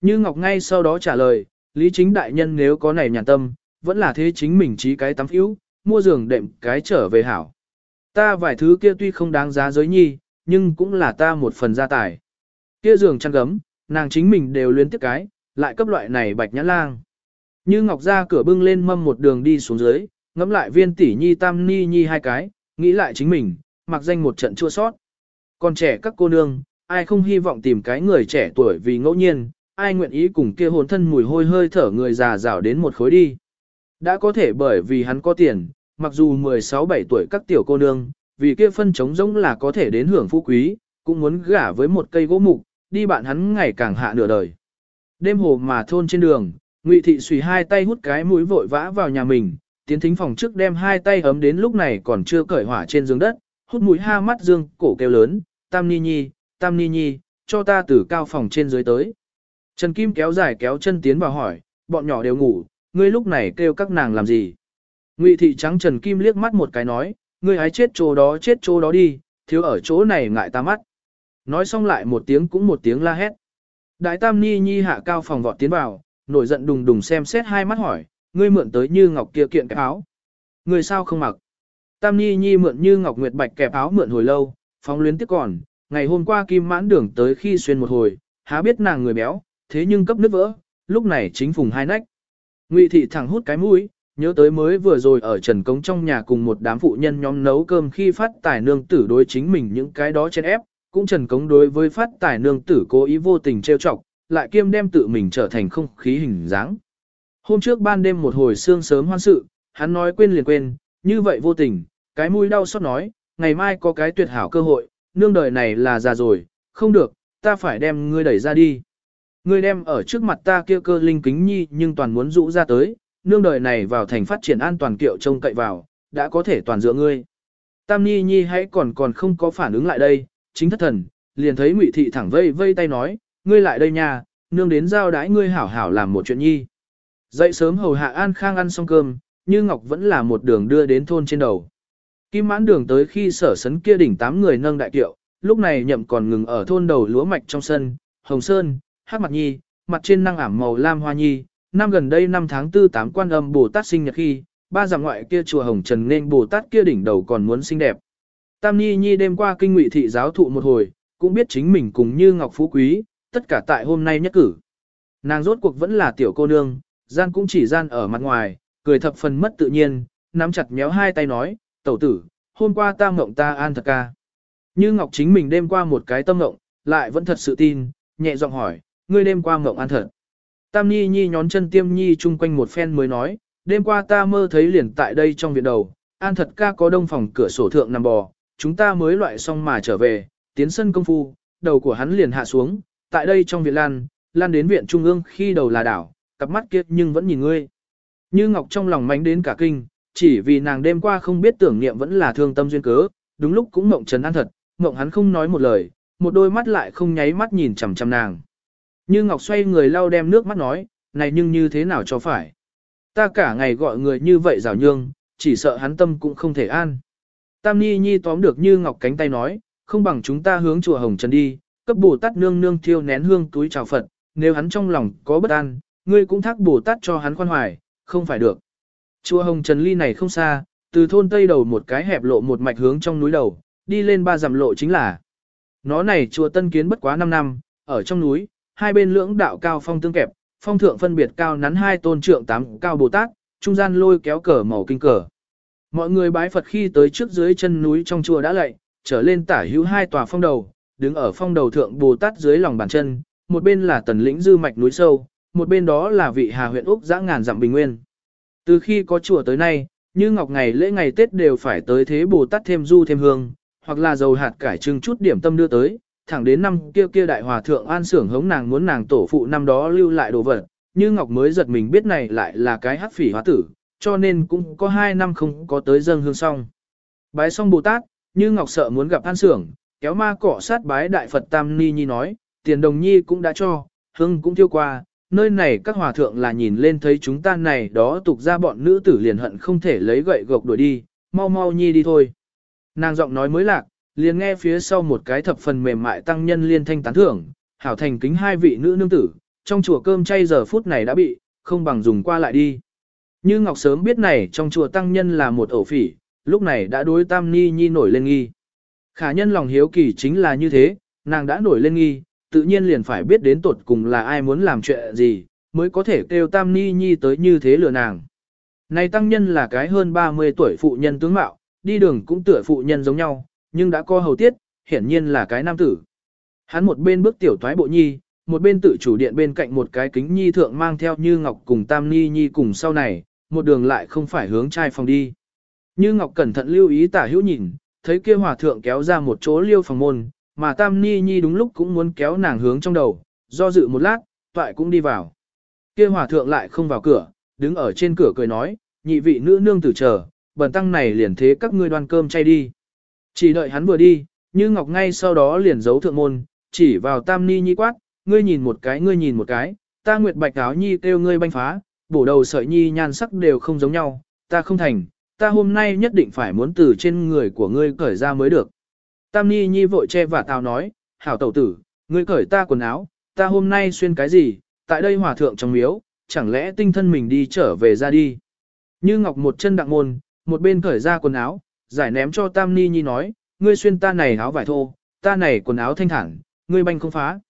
Như Ngọc ngay sau đó trả lời, Lý Chính Đại Nhân nếu có này nhàn tâm, vẫn là thế chính mình trí cái tắm phiếu, mua giường đệm cái trở về hảo. Ta vài thứ kia tuy không đáng giá giới nhi, nhưng cũng là ta một phần gia tài. Kia giường chăn gấm, nàng chính mình đều luyến tiếp cái, lại cấp loại này bạch nhãn lang. Như Ngọc ra cửa bưng lên mâm một đường đi xuống dưới, ngắm lại viên tỷ nhi tam ni nhi hai cái, nghĩ lại chính mình, mặc danh một trận chua sót. Còn trẻ các cô nương, ai không hy vọng tìm cái người trẻ tuổi vì ngẫu nhiên, ai nguyện ý cùng kia hồn thân mùi hôi hơi thở người già rào đến một khối đi. Đã có thể bởi vì hắn có tiền, mặc dù 16-17 tuổi các tiểu cô nương, vì kia phân trống rỗng là có thể đến hưởng phú quý, cũng muốn gả với một cây gỗ mục, đi bạn hắn ngày càng hạ nửa đời. Đêm hồ mà thôn trên đường, Ngụy Thị xùy hai tay hút cái mũi vội vã vào nhà mình, tiến thính phòng trước đem hai tay ấm đến lúc này còn chưa cởi hỏa trên giường đất, hút mũi ha mắt dương, cổ kêu lớn, Tam Ni Nhi, Tam Ni Nhi, cho ta từ cao phòng trên dưới tới. Trần Kim kéo dài kéo chân tiến vào hỏi, bọn nhỏ đều ngủ, ngươi lúc này kêu các nàng làm gì? Ngụy thị trắng Trần Kim liếc mắt một cái nói, ngươi hái chết chỗ đó chết chỗ đó đi, thiếu ở chỗ này ngại ta mắt. Nói xong lại một tiếng cũng một tiếng la hét. Đại Tam Ni Nhi hạ cao phòng vọt tiến vào, nổi giận đùng đùng xem xét hai mắt hỏi, ngươi mượn tới như ngọc kia kiện cái áo. Ngươi sao không mặc? Tam Ni Nhi mượn như ngọc nguyệt bạch kẹp áo mượn hồi lâu, phóng luyến tiếc còn, ngày hôm qua Kim mãn đường tới khi xuyên một hồi, há biết nàng người béo, thế nhưng cấp nứt vỡ, lúc này chính phùng hai nách. Ngụy thị thẳng hút cái mũi, nhớ tới mới vừa rồi ở Trần Cống trong nhà cùng một đám phụ nhân nhóm nấu cơm khi phát tài nương tử đối chính mình những cái đó trên ép, cũng Trần Cống đối với phát tài nương tử cố ý vô tình trêu chọc, lại kiêm đem tự mình trở thành không khí hình dáng. Hôm trước ban đêm một hồi sương sớm hoan sự, hắn nói quên liền quên, như vậy vô tình, cái mũi đau xót nói, ngày mai có cái tuyệt hảo cơ hội, nương đời này là già rồi, không được, ta phải đem ngươi đẩy ra đi. Ngươi đem ở trước mặt ta kia cơ linh kính nhi nhưng toàn muốn rũ ra tới, nương đời này vào thành phát triển an toàn kiệu trông cậy vào, đã có thể toàn dựa ngươi. Tam Nhi Nhi hãy còn còn không có phản ứng lại đây, chính thất thần, liền thấy Ngụy Thị thẳng vây vây tay nói, ngươi lại đây nha, nương đến giao đái ngươi hảo hảo làm một chuyện nhi. Dậy sớm hầu hạ An Khang ăn xong cơm, như Ngọc vẫn là một đường đưa đến thôn trên đầu. Kim mãn đường tới khi sở sấn kia đỉnh tám người nâng đại kiệu, lúc này nhậm còn ngừng ở thôn đầu lúa mạch trong sân, Hồng Sơn, hát mặt nhi, mặt trên năng ảm màu lam hoa nhi, năm gần đây năm tháng tư tám quan âm Bồ Tát sinh nhật khi, ba dặm ngoại kia chùa Hồng Trần nên Bồ Tát kia đỉnh đầu còn muốn xinh đẹp. Tam Nhi Nhi đêm qua kinh ngụy thị giáo thụ một hồi, cũng biết chính mình cùng như Ngọc Phú Quý, tất cả tại hôm nay nhất cử. Nàng rốt cuộc vẫn là tiểu cô nương, gian cũng chỉ gian ở mặt ngoài, cười thập phần mất tự nhiên, nắm chặt méo hai tay nói, tẩu tử, hôm qua ta mộng ta an thật ca. Như Ngọc chính mình đêm qua một cái tâm mộng, lại vẫn thật sự tin, nhẹ giọng hỏi, ngươi đêm qua mộng an thật. Tam Nhi Nhi nhón chân tiêm Nhi chung quanh một phen mới nói, đêm qua ta mơ thấy liền tại đây trong viện đầu, an thật ca có đông phòng cửa sổ thượng nằm bò, chúng ta mới loại xong mà trở về, tiến sân công phu, đầu của hắn liền hạ xuống, tại đây trong viện lan, lan đến viện trung ương khi đầu là đảo, cặp mắt kiếp nhưng vẫn nhìn ngươi. Như Ngọc trong lòng mánh đến cả kinh, chỉ vì nàng đêm qua không biết tưởng niệm vẫn là thương tâm duyên cớ, đúng lúc cũng mộng trấn an thật, mộng hắn không nói một lời, một đôi mắt lại không nháy mắt nhìn chằm chằm nàng. Như Ngọc xoay người lau đem nước mắt nói, này nhưng như thế nào cho phải. Ta cả ngày gọi người như vậy rào nhương, chỉ sợ hắn tâm cũng không thể an. Tam Ni Nhi tóm được Như Ngọc cánh tay nói, không bằng chúng ta hướng chùa Hồng Trần đi, cấp Bồ Tát nương nương thiêu nén hương túi chào Phật, nếu hắn trong lòng có bất an, ngươi cũng thác Bồ Tát cho hắn khoan hoài, không phải được. Chùa Hồng Trần ly này không xa, từ thôn tây đầu một cái hẹp lộ một mạch hướng trong núi đầu, đi lên ba dặm lộ chính là. Nó này chùa Tân Kiến bất quá 5 năm, ở trong núi, hai bên lưỡng đạo cao phong tương kẹp, phong thượng phân biệt cao nắn hai tôn trượng tám cao Bồ Tát, trung gian lôi kéo cờ màu kinh cờ. Mọi người bái Phật khi tới trước dưới chân núi trong chùa đã lạy, trở lên tả hữu hai tòa phong đầu, đứng ở phong đầu thượng Bồ Tát dưới lòng bàn chân, một bên là tần lĩnh dư mạch núi sâu, một bên đó là vị Hà huyện Úc dã ngàn dặm bình nguyên. Từ khi có chùa tới nay, như ngọc ngày lễ ngày Tết đều phải tới thế Bồ Tát thêm du thêm hương, hoặc là dầu hạt cải trưng chút điểm tâm đưa tới, thẳng đến năm kia kia đại hòa thượng an sưởng hống nàng muốn nàng tổ phụ năm đó lưu lại đồ vật, như ngọc mới giật mình biết này lại là cái hắc phỉ hóa tử, cho nên cũng có hai năm không có tới dâng hương xong. Bái xong Bồ Tát, như ngọc sợ muốn gặp an sưởng, kéo ma cỏ sát bái đại Phật Tam Ni Nhi nói, tiền đồng nhi cũng đã cho, hương cũng tiêu qua, nơi này các hòa thượng là nhìn lên thấy chúng ta này đó tục ra bọn nữ tử liền hận không thể lấy gậy gộc đuổi đi, mau mau nhi đi thôi. Nàng giọng nói mới lạc, liền nghe phía sau một cái thập phần mềm mại tăng nhân liên thanh tán thưởng, hảo thành kính hai vị nữ nương tử, trong chùa cơm chay giờ phút này đã bị, không bằng dùng qua lại đi. Như Ngọc sớm biết này trong chùa tăng nhân là một ổ phỉ, lúc này đã đối Tam Ni Nhi nổi lên nghi. Khả nhân lòng hiếu kỳ chính là như thế, nàng đã nổi lên nghi, tự nhiên liền phải biết đến tột cùng là ai muốn làm chuyện gì, mới có thể kêu Tam Ni Nhi tới như thế lừa nàng. Này tăng nhân là cái hơn 30 tuổi phụ nhân tướng mạo, đi đường cũng tựa phụ nhân giống nhau, nhưng đã co hầu tiết, hiển nhiên là cái nam tử. Hắn một bên bước tiểu toái bộ nhi, một bên tự chủ điện bên cạnh một cái kính nhi thượng mang theo như ngọc cùng tam ni nhi cùng sau này, một đường lại không phải hướng trai phòng đi. Như ngọc cẩn thận lưu ý tả hữu nhìn, thấy kia hòa thượng kéo ra một chỗ liêu phòng môn, mà tam ni nhi đúng lúc cũng muốn kéo nàng hướng trong đầu, do dự một lát, toại cũng đi vào. Kia hòa thượng lại không vào cửa, đứng ở trên cửa cười nói, nhị vị nữ nương tử chờ, bần tăng này liền thế các ngươi đoan cơm chay đi. Chỉ đợi hắn vừa đi, như ngọc ngay sau đó liền giấu thượng môn, chỉ vào tam ni nhi quát, ngươi nhìn một cái ngươi nhìn một cái, ta nguyệt bạch áo nhi kêu ngươi banh phá, bổ đầu sợi nhi nhan sắc đều không giống nhau, ta không thành, ta hôm nay nhất định phải muốn từ trên người của ngươi cởi ra mới được. Tam ni nhi vội che và tao nói, hảo tẩu tử, ngươi cởi ta quần áo, ta hôm nay xuyên cái gì, tại đây hòa thượng trong miếu, chẳng lẽ tinh thân mình đi trở về ra đi. Như Ngọc một chân đặng môn, một bên cởi ra quần áo, giải ném cho Tam Ni Nhi nói, ngươi xuyên ta này áo vải thô, ta này quần áo thanh thản, ngươi banh không phá.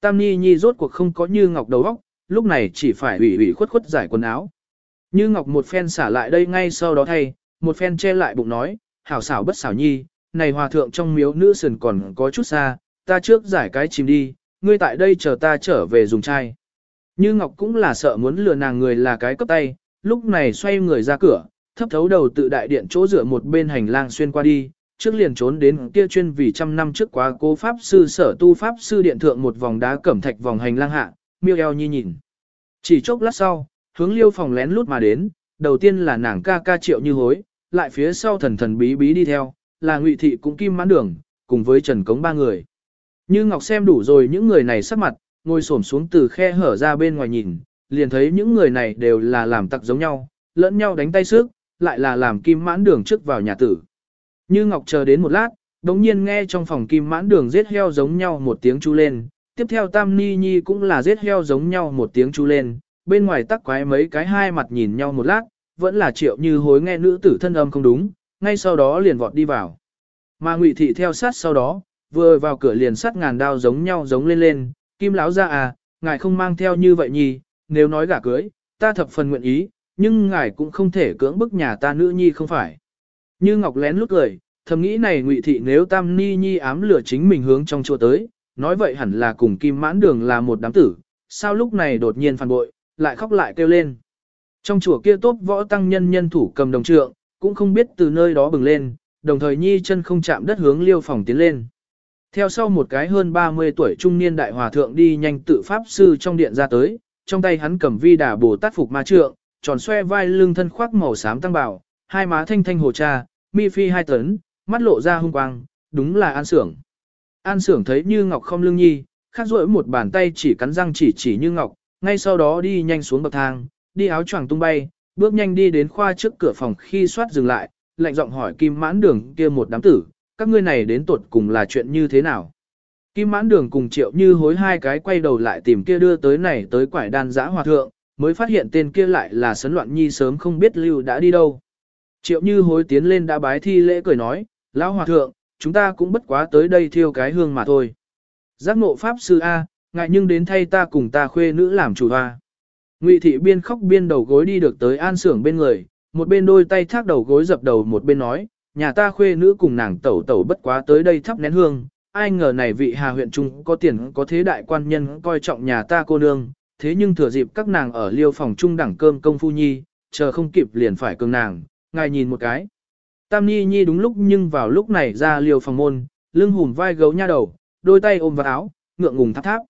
Tam Ni Nhi rốt cuộc không có Như Ngọc đầu óc, lúc này chỉ phải ủy ủy khuất khuất giải quần áo. Như Ngọc một phen xả lại đây ngay sau đó thay, một phen che lại bụng nói, hảo xảo bất xảo nhi, này hòa thượng trong miếu nữ sườn còn có chút xa, ta trước giải cái chìm đi, ngươi tại đây chờ ta trở về dùng chai. Như Ngọc cũng là sợ muốn lừa nàng người là cái cấp tay, lúc này xoay người ra cửa, thấp thấu đầu tự đại điện chỗ dựa một bên hành lang xuyên qua đi, trước liền trốn đến kia chuyên vì trăm năm trước quá cố pháp sư sở tu pháp sư điện thượng một vòng đá cẩm thạch vòng hành lang hạ, miêu eo nhi nhìn. Chỉ chốc lát sau, hướng liêu phòng lén lút mà đến, đầu tiên là nàng ca ca triệu như hối, lại phía sau thần thần bí bí đi theo, là ngụy thị cũng kim mãn đường, cùng với trần cống ba người. Như Ngọc xem đủ rồi những người này sắc mặt, ngồi xổm xuống từ khe hở ra bên ngoài nhìn, liền thấy những người này đều là làm tặc giống nhau, lẫn nhau đánh tay sức, lại là làm kim mãn đường trước vào nhà tử. Như Ngọc chờ đến một lát, đống nhiên nghe trong phòng kim mãn đường giết heo giống nhau một tiếng chú lên, tiếp theo Tam Ni Nhi cũng là giết heo giống nhau một tiếng chú lên, bên ngoài tắc quái mấy cái hai mặt nhìn nhau một lát, vẫn là triệu như hối nghe nữ tử thân âm không đúng, ngay sau đó liền vọt đi vào. Mà Ngụy Thị theo sát sau đó, vừa vào cửa liền sắt ngàn đao giống nhau giống lên lên, kim láo ra à, ngài không mang theo như vậy nhì, nếu nói gả cưới, ta thập phần nguyện ý, nhưng ngài cũng không thể cưỡng bức nhà ta nữ nhi không phải. Như Ngọc lén lút cười, thầm nghĩ này ngụy thị nếu tam ni nhi ám lửa chính mình hướng trong chùa tới, nói vậy hẳn là cùng kim mãn đường là một đám tử, sao lúc này đột nhiên phản bội, lại khóc lại kêu lên. Trong chùa kia tốt võ tăng nhân nhân thủ cầm đồng trượng, cũng không biết từ nơi đó bừng lên, đồng thời nhi chân không chạm đất hướng liêu phòng tiến lên. Theo sau một cái hơn 30 tuổi trung niên đại hòa thượng đi nhanh tự pháp sư trong điện ra tới, trong tay hắn cầm vi đà bồ tát phục ma trượng, tròn xoe vai lưng thân khoác màu xám tăng bảo, hai má thanh thanh hồ cha, mi phi hai tấn, mắt lộ ra hung quang, đúng là an sưởng. An sưởng thấy như ngọc không lương nhi, khát rỗi một bàn tay chỉ cắn răng chỉ chỉ như ngọc, ngay sau đó đi nhanh xuống bậc thang, đi áo choàng tung bay, bước nhanh đi đến khoa trước cửa phòng khi soát dừng lại, lạnh giọng hỏi kim mãn đường kia một đám tử, các ngươi này đến tuột cùng là chuyện như thế nào. Kim mãn đường cùng triệu như hối hai cái quay đầu lại tìm kia đưa tới này tới quải đan giã hòa thượng, mới phát hiện tên kia lại là sấn loạn nhi sớm không biết lưu đã đi đâu. Triệu như hối tiến lên đã bái thi lễ cười nói, lão hòa thượng, chúng ta cũng bất quá tới đây thiêu cái hương mà thôi. Giác ngộ pháp sư A, ngại nhưng đến thay ta cùng ta khuê nữ làm chủ hoa. Ngụy thị biên khóc biên đầu gối đi được tới an sưởng bên người, một bên đôi tay thác đầu gối dập đầu một bên nói, nhà ta khuê nữ cùng nàng tẩu tẩu bất quá tới đây thắp nén hương, ai ngờ này vị hà huyện trung có tiền có thế đại quan nhân coi trọng nhà ta cô nương, thế nhưng thừa dịp các nàng ở liêu phòng trung đẳng cơm công phu nhi, chờ không kịp liền phải cường nàng, ngài nhìn một cái. Tam Nhi Nhi đúng lúc nhưng vào lúc này ra liều phòng môn, lưng hùm vai gấu nha đầu, đôi tay ôm vào áo, ngượng ngùng tháp tháp.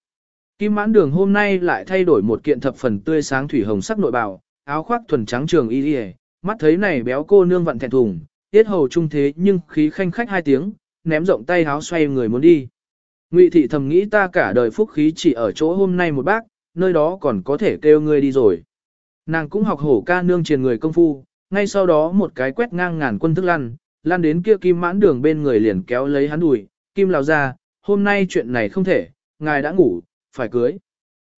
Kim mãn đường hôm nay lại thay đổi một kiện thập phần tươi sáng thủy hồng sắc nội bào, áo khoác thuần trắng trường y y mắt thấy này béo cô nương vặn thẹn thùng, tiết hầu trung thế nhưng khí khanh khách hai tiếng, ném rộng tay áo xoay người muốn đi. Ngụy thị thầm nghĩ ta cả đời phúc khí chỉ ở chỗ hôm nay một bác, nơi đó còn có thể kêu ngươi đi rồi. Nàng cũng học hổ ca nương truyền người công phu, ngay sau đó một cái quét ngang ngàn quân thức lăn, lăn đến kia kim mãn đường bên người liền kéo lấy hắn đùi, kim lao ra, hôm nay chuyện này không thể, ngài đã ngủ, phải cưới.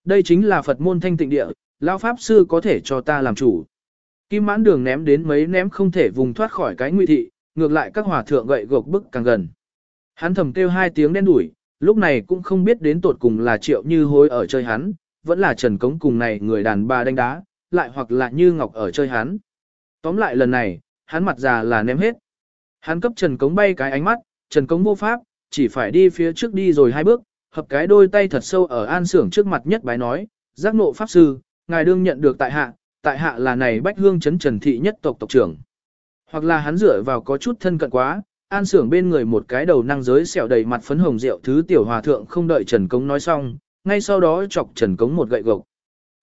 Đây chính là Phật môn thanh tịnh địa, lão pháp sư có thể cho ta làm chủ. Kim mãn đường ném đến mấy ném không thể vùng thoát khỏi cái nguy thị, ngược lại các hòa thượng gậy gộc bức càng gần. Hắn thầm kêu hai tiếng đen đuổi, lúc này cũng không biết đến tột cùng là triệu như hối ở chơi hắn, vẫn là Trần Cống cùng này người đàn bà đánh đá, lại hoặc là như Ngọc ở chơi hắn. Tóm lại lần này, hắn mặt già là ném hết. Hắn cấp Trần Cống bay cái ánh mắt, Trần Cống vô pháp, chỉ phải đi phía trước đi rồi hai bước, hợp cái đôi tay thật sâu ở an sưởng trước mặt nhất bái nói, giác nộ pháp sư, ngài đương nhận được tại hạ, tại hạ là này bách hương chấn trần thị nhất tộc tộc trưởng. Hoặc là hắn dựa vào có chút thân cận quá, an sưởng bên người một cái đầu năng giới sẹo đầy mặt phấn hồng rượu thứ tiểu hòa thượng không đợi Trần Cống nói xong, ngay sau đó chọc Trần Cống một gậy gộc.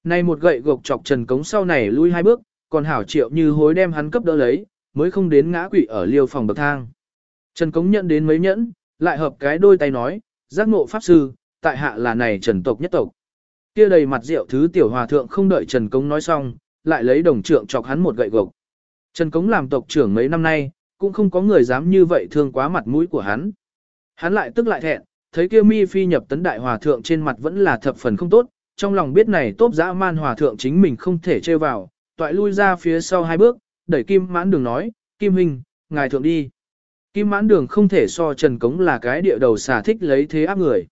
Này một gậy gộc chọc Trần Cống sau này lui hai bước, còn hảo triệu như hối đem hắn cấp đỡ lấy, mới không đến ngã quỵ ở liêu phòng bậc thang. Trần Cống nhận đến mấy nhẫn, lại hợp cái đôi tay nói, giác ngộ pháp sư, tại hạ là này trần tộc nhất tộc. Kia đầy mặt rượu thứ tiểu hòa thượng không đợi Trần Cống nói xong, lại lấy đồng trượng chọc hắn một gậy gộc. Trần Cống làm tộc trưởng mấy năm nay, cũng không có người dám như vậy thương quá mặt mũi của hắn. Hắn lại tức lại thẹn, thấy kia mi phi nhập tấn đại hòa thượng trên mặt vẫn là thập phần không tốt, trong lòng biết này tốt dã man hòa thượng chính mình không thể chơi vào, toại lui ra phía sau hai bước, đẩy kim mãn đường nói, kim hình, ngài thượng đi. Kim mãn đường không thể so Trần Cống là cái địa đầu xà thích lấy thế áp người.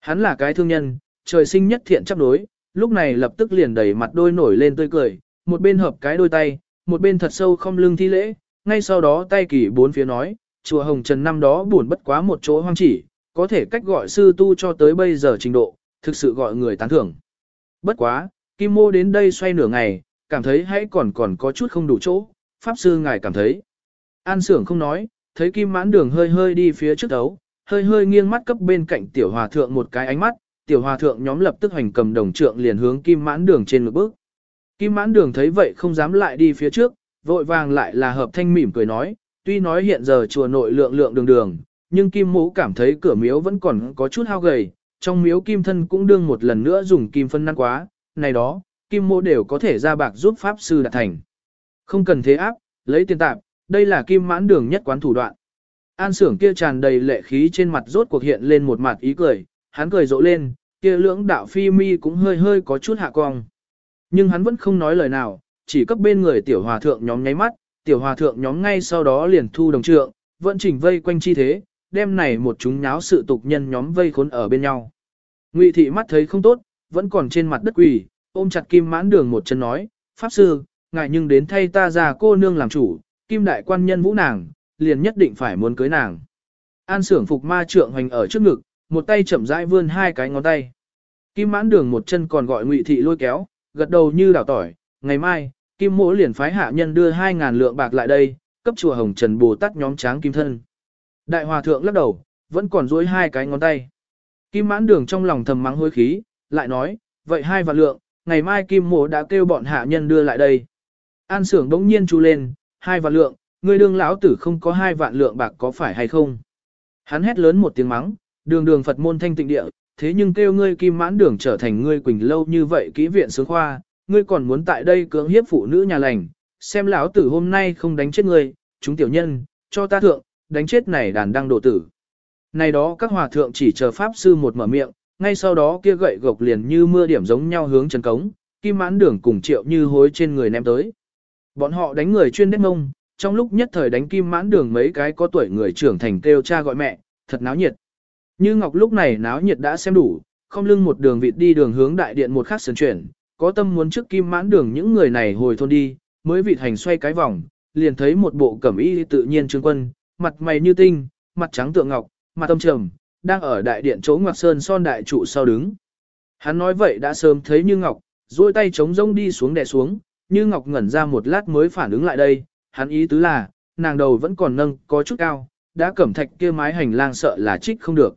Hắn là cái thương nhân, trời sinh nhất thiện chấp đối, lúc này lập tức liền đẩy mặt đôi nổi lên tươi cười, một bên hợp cái đôi tay, một bên thật sâu không lưng thi lễ, ngay sau đó tay kỳ bốn phía nói, chùa Hồng Trần năm đó buồn bất quá một chỗ hoang chỉ, có thể cách gọi sư tu cho tới bây giờ trình độ, thực sự gọi người tán thưởng. Bất quá, Kim Mô đến đây xoay nửa ngày, cảm thấy hãy còn còn có chút không đủ chỗ, Pháp Sư ngài cảm thấy. An sưởng không nói, thấy Kim mãn đường hơi hơi đi phía trước đấu, hơi hơi nghiêng mắt cấp bên cạnh tiểu hòa thượng một cái ánh mắt, tiểu hòa thượng nhóm lập tức hành cầm đồng trượng liền hướng Kim mãn đường trên một bước. Kim mãn đường thấy vậy không dám lại đi phía trước, vội vàng lại là hợp thanh mỉm cười nói, tuy nói hiện giờ chùa nội lượng lượng đường đường, nhưng kim mũ cảm thấy cửa miếu vẫn còn có chút hao gầy, trong miếu kim thân cũng đương một lần nữa dùng kim phân năng quá, này đó, kim mũ đều có thể ra bạc giúp pháp sư đạt thành. Không cần thế áp, lấy tiền tạm đây là kim mãn đường nhất quán thủ đoạn. An sưởng kia tràn đầy lệ khí trên mặt rốt cuộc hiện lên một mặt ý cười, hắn cười rộ lên, kia lưỡng đạo phi mi cũng hơi hơi có chút hạ cong. Nhưng hắn vẫn không nói lời nào, chỉ cấp bên người tiểu hòa thượng nhóm nháy mắt, tiểu hòa thượng nhóm ngay sau đó liền thu đồng trượng, vẫn chỉnh vây quanh chi thế, đem này một chúng nháo sự tục nhân nhóm vây khốn ở bên nhau. Ngụy thị mắt thấy không tốt, vẫn còn trên mặt đất quỳ, ôm chặt kim mãn đường một chân nói, Pháp sư, ngài nhưng đến thay ta ra cô nương làm chủ, kim đại quan nhân vũ nàng, liền nhất định phải muốn cưới nàng. An sưởng phục ma trượng hoành ở trước ngực, một tay chậm rãi vươn hai cái ngón tay. Kim mãn đường một chân còn gọi ngụy thị lôi kéo, gật đầu như đảo tỏi, ngày mai, kim mỗ liền phái hạ nhân đưa hai ngàn lượng bạc lại đây, cấp chùa Hồng Trần Bồ Tát nhóm tráng kim thân. Đại hòa thượng lắc đầu, vẫn còn duỗi hai cái ngón tay. Kim mãn đường trong lòng thầm mắng hối khí, lại nói, vậy hai vạn lượng, ngày mai kim mỗ đã kêu bọn hạ nhân đưa lại đây. An sưởng đống nhiên chú lên, hai vạn lượng, người đương lão tử không có hai vạn lượng bạc có phải hay không? Hắn hét lớn một tiếng mắng, đường đường Phật môn thanh tịnh địa, thế nhưng kêu ngươi kim mãn đường trở thành ngươi quỳnh lâu như vậy kỹ viện sướng khoa, ngươi còn muốn tại đây cưỡng hiếp phụ nữ nhà lành, xem lão tử hôm nay không đánh chết ngươi, chúng tiểu nhân, cho ta thượng, đánh chết này đàn đăng độ tử. Này đó các hòa thượng chỉ chờ pháp sư một mở miệng, ngay sau đó kia gậy gộc liền như mưa điểm giống nhau hướng chân cống, kim mãn đường cùng triệu như hối trên người ném tới. Bọn họ đánh người chuyên đếp mông, trong lúc nhất thời đánh kim mãn đường mấy cái có tuổi người trưởng thành kêu cha gọi mẹ, thật náo nhiệt. Như Ngọc lúc này náo nhiệt đã xem đủ, không lưng một đường vịt đi đường hướng đại điện một khắc sân chuyển, có tâm muốn trước kim mãn đường những người này hồi thôn đi, mới vịt hành xoay cái vòng, liền thấy một bộ cẩm y tự nhiên trương quân, mặt mày như tinh, mặt trắng tượng ngọc, mặt tâm trầm, đang ở đại điện chỗ ngoặc sơn son đại trụ sau đứng. Hắn nói vậy đã sớm thấy Như Ngọc, duỗi tay chống rông đi xuống đè xuống, Như Ngọc ngẩn ra một lát mới phản ứng lại đây, hắn ý tứ là, nàng đầu vẫn còn nâng, có chút cao, đã cẩm thạch kia mái hành lang sợ là trích không được.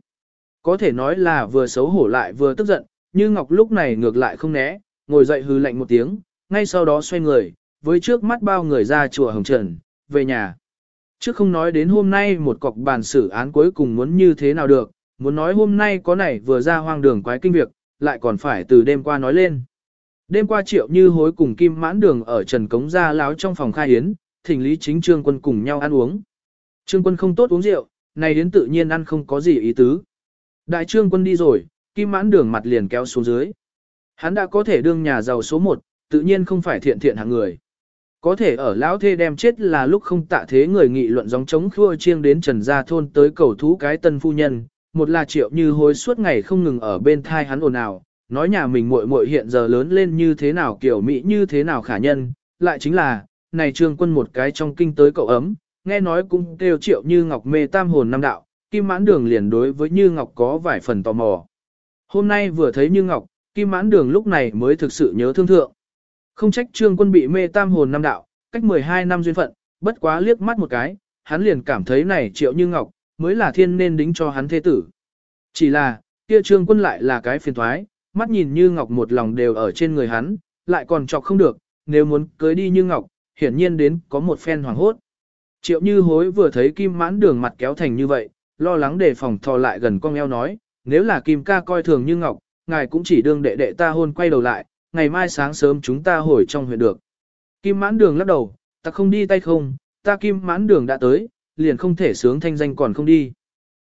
Có thể nói là vừa xấu hổ lại vừa tức giận, Như Ngọc lúc này ngược lại không né, ngồi dậy hư lạnh một tiếng, ngay sau đó xoay người, với trước mắt bao người ra chùa Hồng Trần, về nhà. Chứ không nói đến hôm nay một cọc bàn xử án cuối cùng muốn như thế nào được, muốn nói hôm nay có này vừa ra hoang đường quái kinh việc, lại còn phải từ đêm qua nói lên. Đêm qua triệu như hối cùng kim mãn đường ở Trần Cống ra láo trong phòng khai hiến, thỉnh lý chính trương quân cùng nhau ăn uống. Trương quân không tốt uống rượu, này đến tự nhiên ăn không có gì ý tứ. Đại trương quân đi rồi, kim mãn đường mặt liền kéo xuống dưới. Hắn đã có thể đương nhà giàu số một, tự nhiên không phải thiện thiện hạng người. Có thể ở lão thê đem chết là lúc không tạ thế người nghị luận gióng chống khua chiêng đến trần gia thôn tới cầu thú cái tân phu nhân, một là triệu như hối suốt ngày không ngừng ở bên thai hắn ồn ào, nói nhà mình muội muội hiện giờ lớn lên như thế nào kiểu mỹ như thế nào khả nhân, lại chính là, này trương quân một cái trong kinh tới cậu ấm, nghe nói cũng kêu triệu như ngọc mê tam hồn năm đạo, kim mãn đường liền đối với như ngọc có vài phần tò mò. Hôm nay vừa thấy như ngọc, kim mãn đường lúc này mới thực sự nhớ thương thượng. Không trách trương quân bị mê tam hồn năm đạo, cách 12 năm duyên phận, bất quá liếc mắt một cái, hắn liền cảm thấy này triệu như ngọc, mới là thiên nên đính cho hắn thế tử. Chỉ là, kia trương quân lại là cái phiền thoái, mắt nhìn như ngọc một lòng đều ở trên người hắn, lại còn chọc không được, nếu muốn cưới đi như ngọc, hiển nhiên đến có một phen hoàng hốt. Triệu như hối vừa thấy kim mãn đường mặt kéo thành như vậy, lo lắng đề phòng thò lại gần con eo nói, nếu là kim ca coi thường như ngọc, ngài cũng chỉ đương đệ đệ ta hôn quay đầu lại, ngày mai sáng sớm chúng ta hồi trong huyện được. Kim mãn đường lắc đầu, ta không đi tay không, ta kim mãn đường đã tới, liền không thể sướng thanh danh còn không đi.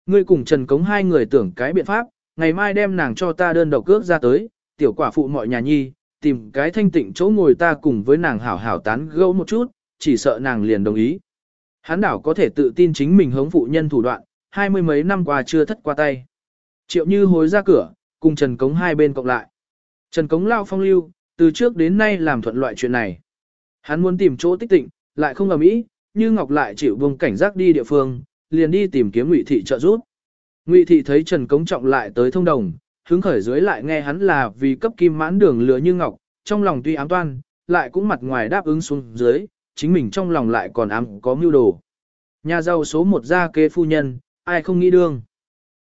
Ngươi cùng Trần Cống hai người tưởng cái biện pháp, ngày mai đem nàng cho ta đơn độc cước ra tới, tiểu quả phụ mọi nhà nhi, tìm cái thanh tịnh chỗ ngồi ta cùng với nàng hảo hảo tán gẫu một chút, chỉ sợ nàng liền đồng ý. Hán đảo có thể tự tin chính mình hống phụ nhân thủ đoạn, hai mươi mấy năm qua chưa thất qua tay. Triệu Như hối ra cửa, cùng Trần Cống hai bên cộng lại. Trần Cống lao phong lưu, từ trước đến nay làm thuận loại chuyện này. Hắn muốn tìm chỗ tích tịnh, lại không ầm ĩ, như Ngọc lại chịu vùng cảnh giác đi địa phương, liền đi tìm kiếm Ngụy thị trợ giúp. Ngụy thị thấy Trần Cống trọng lại tới thông đồng, hứng khởi dưới lại nghe hắn là vì cấp kim mãn đường lừa như ngọc, trong lòng tuy ám toan, lại cũng mặt ngoài đáp ứng xuống dưới, chính mình trong lòng lại còn ám có mưu đồ. Nhà giàu số một gia kế phu nhân, ai không nghĩ đương.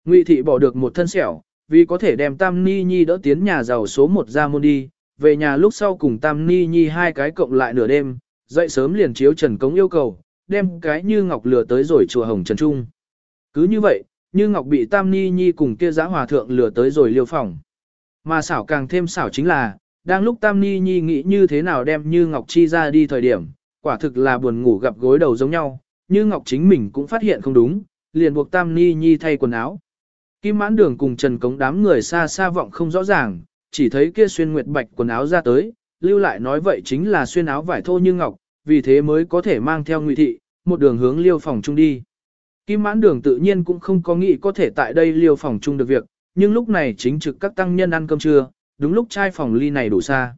Ngụy thị bỏ được một thân sẹo, vì có thể đem Tam Ni Nhi đỡ tiến nhà giàu số một ra môn đi, về nhà lúc sau cùng Tam Ni Nhi hai cái cộng lại nửa đêm, dậy sớm liền chiếu Trần Cống yêu cầu, đem cái như ngọc lừa tới rồi chùa Hồng Trần Trung. Cứ như vậy, như ngọc bị Tam Ni Nhi cùng kia giã hòa thượng lừa tới rồi liêu phòng. Mà xảo càng thêm xảo chính là, đang lúc Tam Ni Nhi nghĩ như thế nào đem như ngọc chi ra đi thời điểm, quả thực là buồn ngủ gặp gối đầu giống nhau, như ngọc chính mình cũng phát hiện không đúng, liền buộc Tam Ni Nhi thay quần áo. Kim mãn đường cùng Trần Cống đám người xa xa vọng không rõ ràng, chỉ thấy kia xuyên nguyệt bạch quần áo ra tới, lưu lại nói vậy chính là xuyên áo vải thô như ngọc, vì thế mới có thể mang theo ngụy thị, một đường hướng liêu phòng chung đi. Kim mãn đường tự nhiên cũng không có nghĩ có thể tại đây liêu phòng chung được việc, nhưng lúc này chính trực các tăng nhân ăn cơm trưa, đúng lúc trai phòng ly này đủ xa.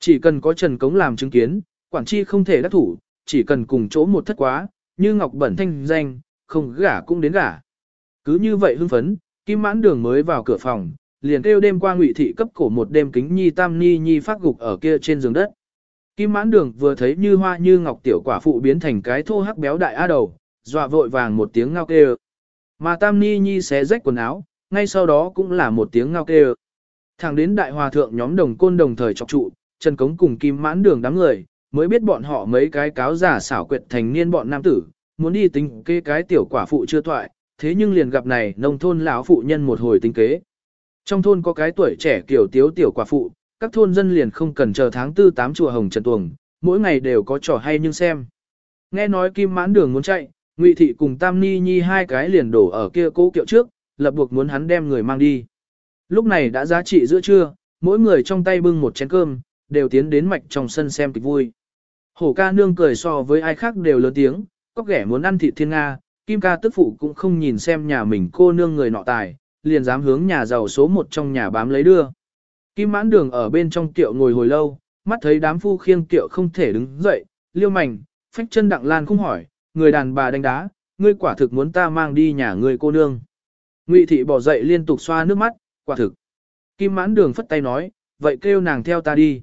Chỉ cần có Trần Cống làm chứng kiến, quản chi không thể đắc thủ, chỉ cần cùng chỗ một thất quá, như ngọc bẩn thanh danh, không gả cũng đến gả. Cứ như vậy hưng phấn, Kim mãn đường mới vào cửa phòng, liền kêu đêm qua ngụy thị cấp cổ một đêm kính nhi tam ni nhi phát gục ở kia trên giường đất. Kim mãn đường vừa thấy như hoa như ngọc tiểu quả phụ biến thành cái thô hắc béo đại a đầu, dọa vội vàng một tiếng ngao kêu. Mà tam ni nhi xé rách quần áo, ngay sau đó cũng là một tiếng ngao kêu. Thẳng đến đại hòa thượng nhóm đồng côn đồng thời chọc trụ, Trần Cống cùng Kim mãn đường đám người, mới biết bọn họ mấy cái cáo giả xảo quyệt thành niên bọn nam tử, muốn đi tính kê cái tiểu quả phụ chưa thoại, thế nhưng liền gặp này nông thôn lão phụ nhân một hồi tính kế. Trong thôn có cái tuổi trẻ kiểu tiếu tiểu quả phụ, các thôn dân liền không cần chờ tháng tư tám chùa hồng trần tuồng, mỗi ngày đều có trò hay nhưng xem. Nghe nói kim mãn đường muốn chạy, ngụy thị cùng tam ni nhi hai cái liền đổ ở kia cố kiệu trước, lập buộc muốn hắn đem người mang đi. Lúc này đã giá trị giữa trưa, mỗi người trong tay bưng một chén cơm, đều tiến đến mạch trong sân xem kịch vui. Hổ ca nương cười so với ai khác đều lớn tiếng, có ghẻ muốn ăn thịt thiên Nga, Kim ca tức phụ cũng không nhìn xem nhà mình cô nương người nọ tài, liền dám hướng nhà giàu số một trong nhà bám lấy đưa. Kim mãn đường ở bên trong tiệu ngồi hồi lâu, mắt thấy đám phu khiêng tiệu không thể đứng dậy, liêu mảnh, phách chân đặng lan không hỏi, người đàn bà đánh đá, ngươi quả thực muốn ta mang đi nhà người cô nương. Ngụy thị bỏ dậy liên tục xoa nước mắt, quả thực. Kim mãn đường phất tay nói, vậy kêu nàng theo ta đi.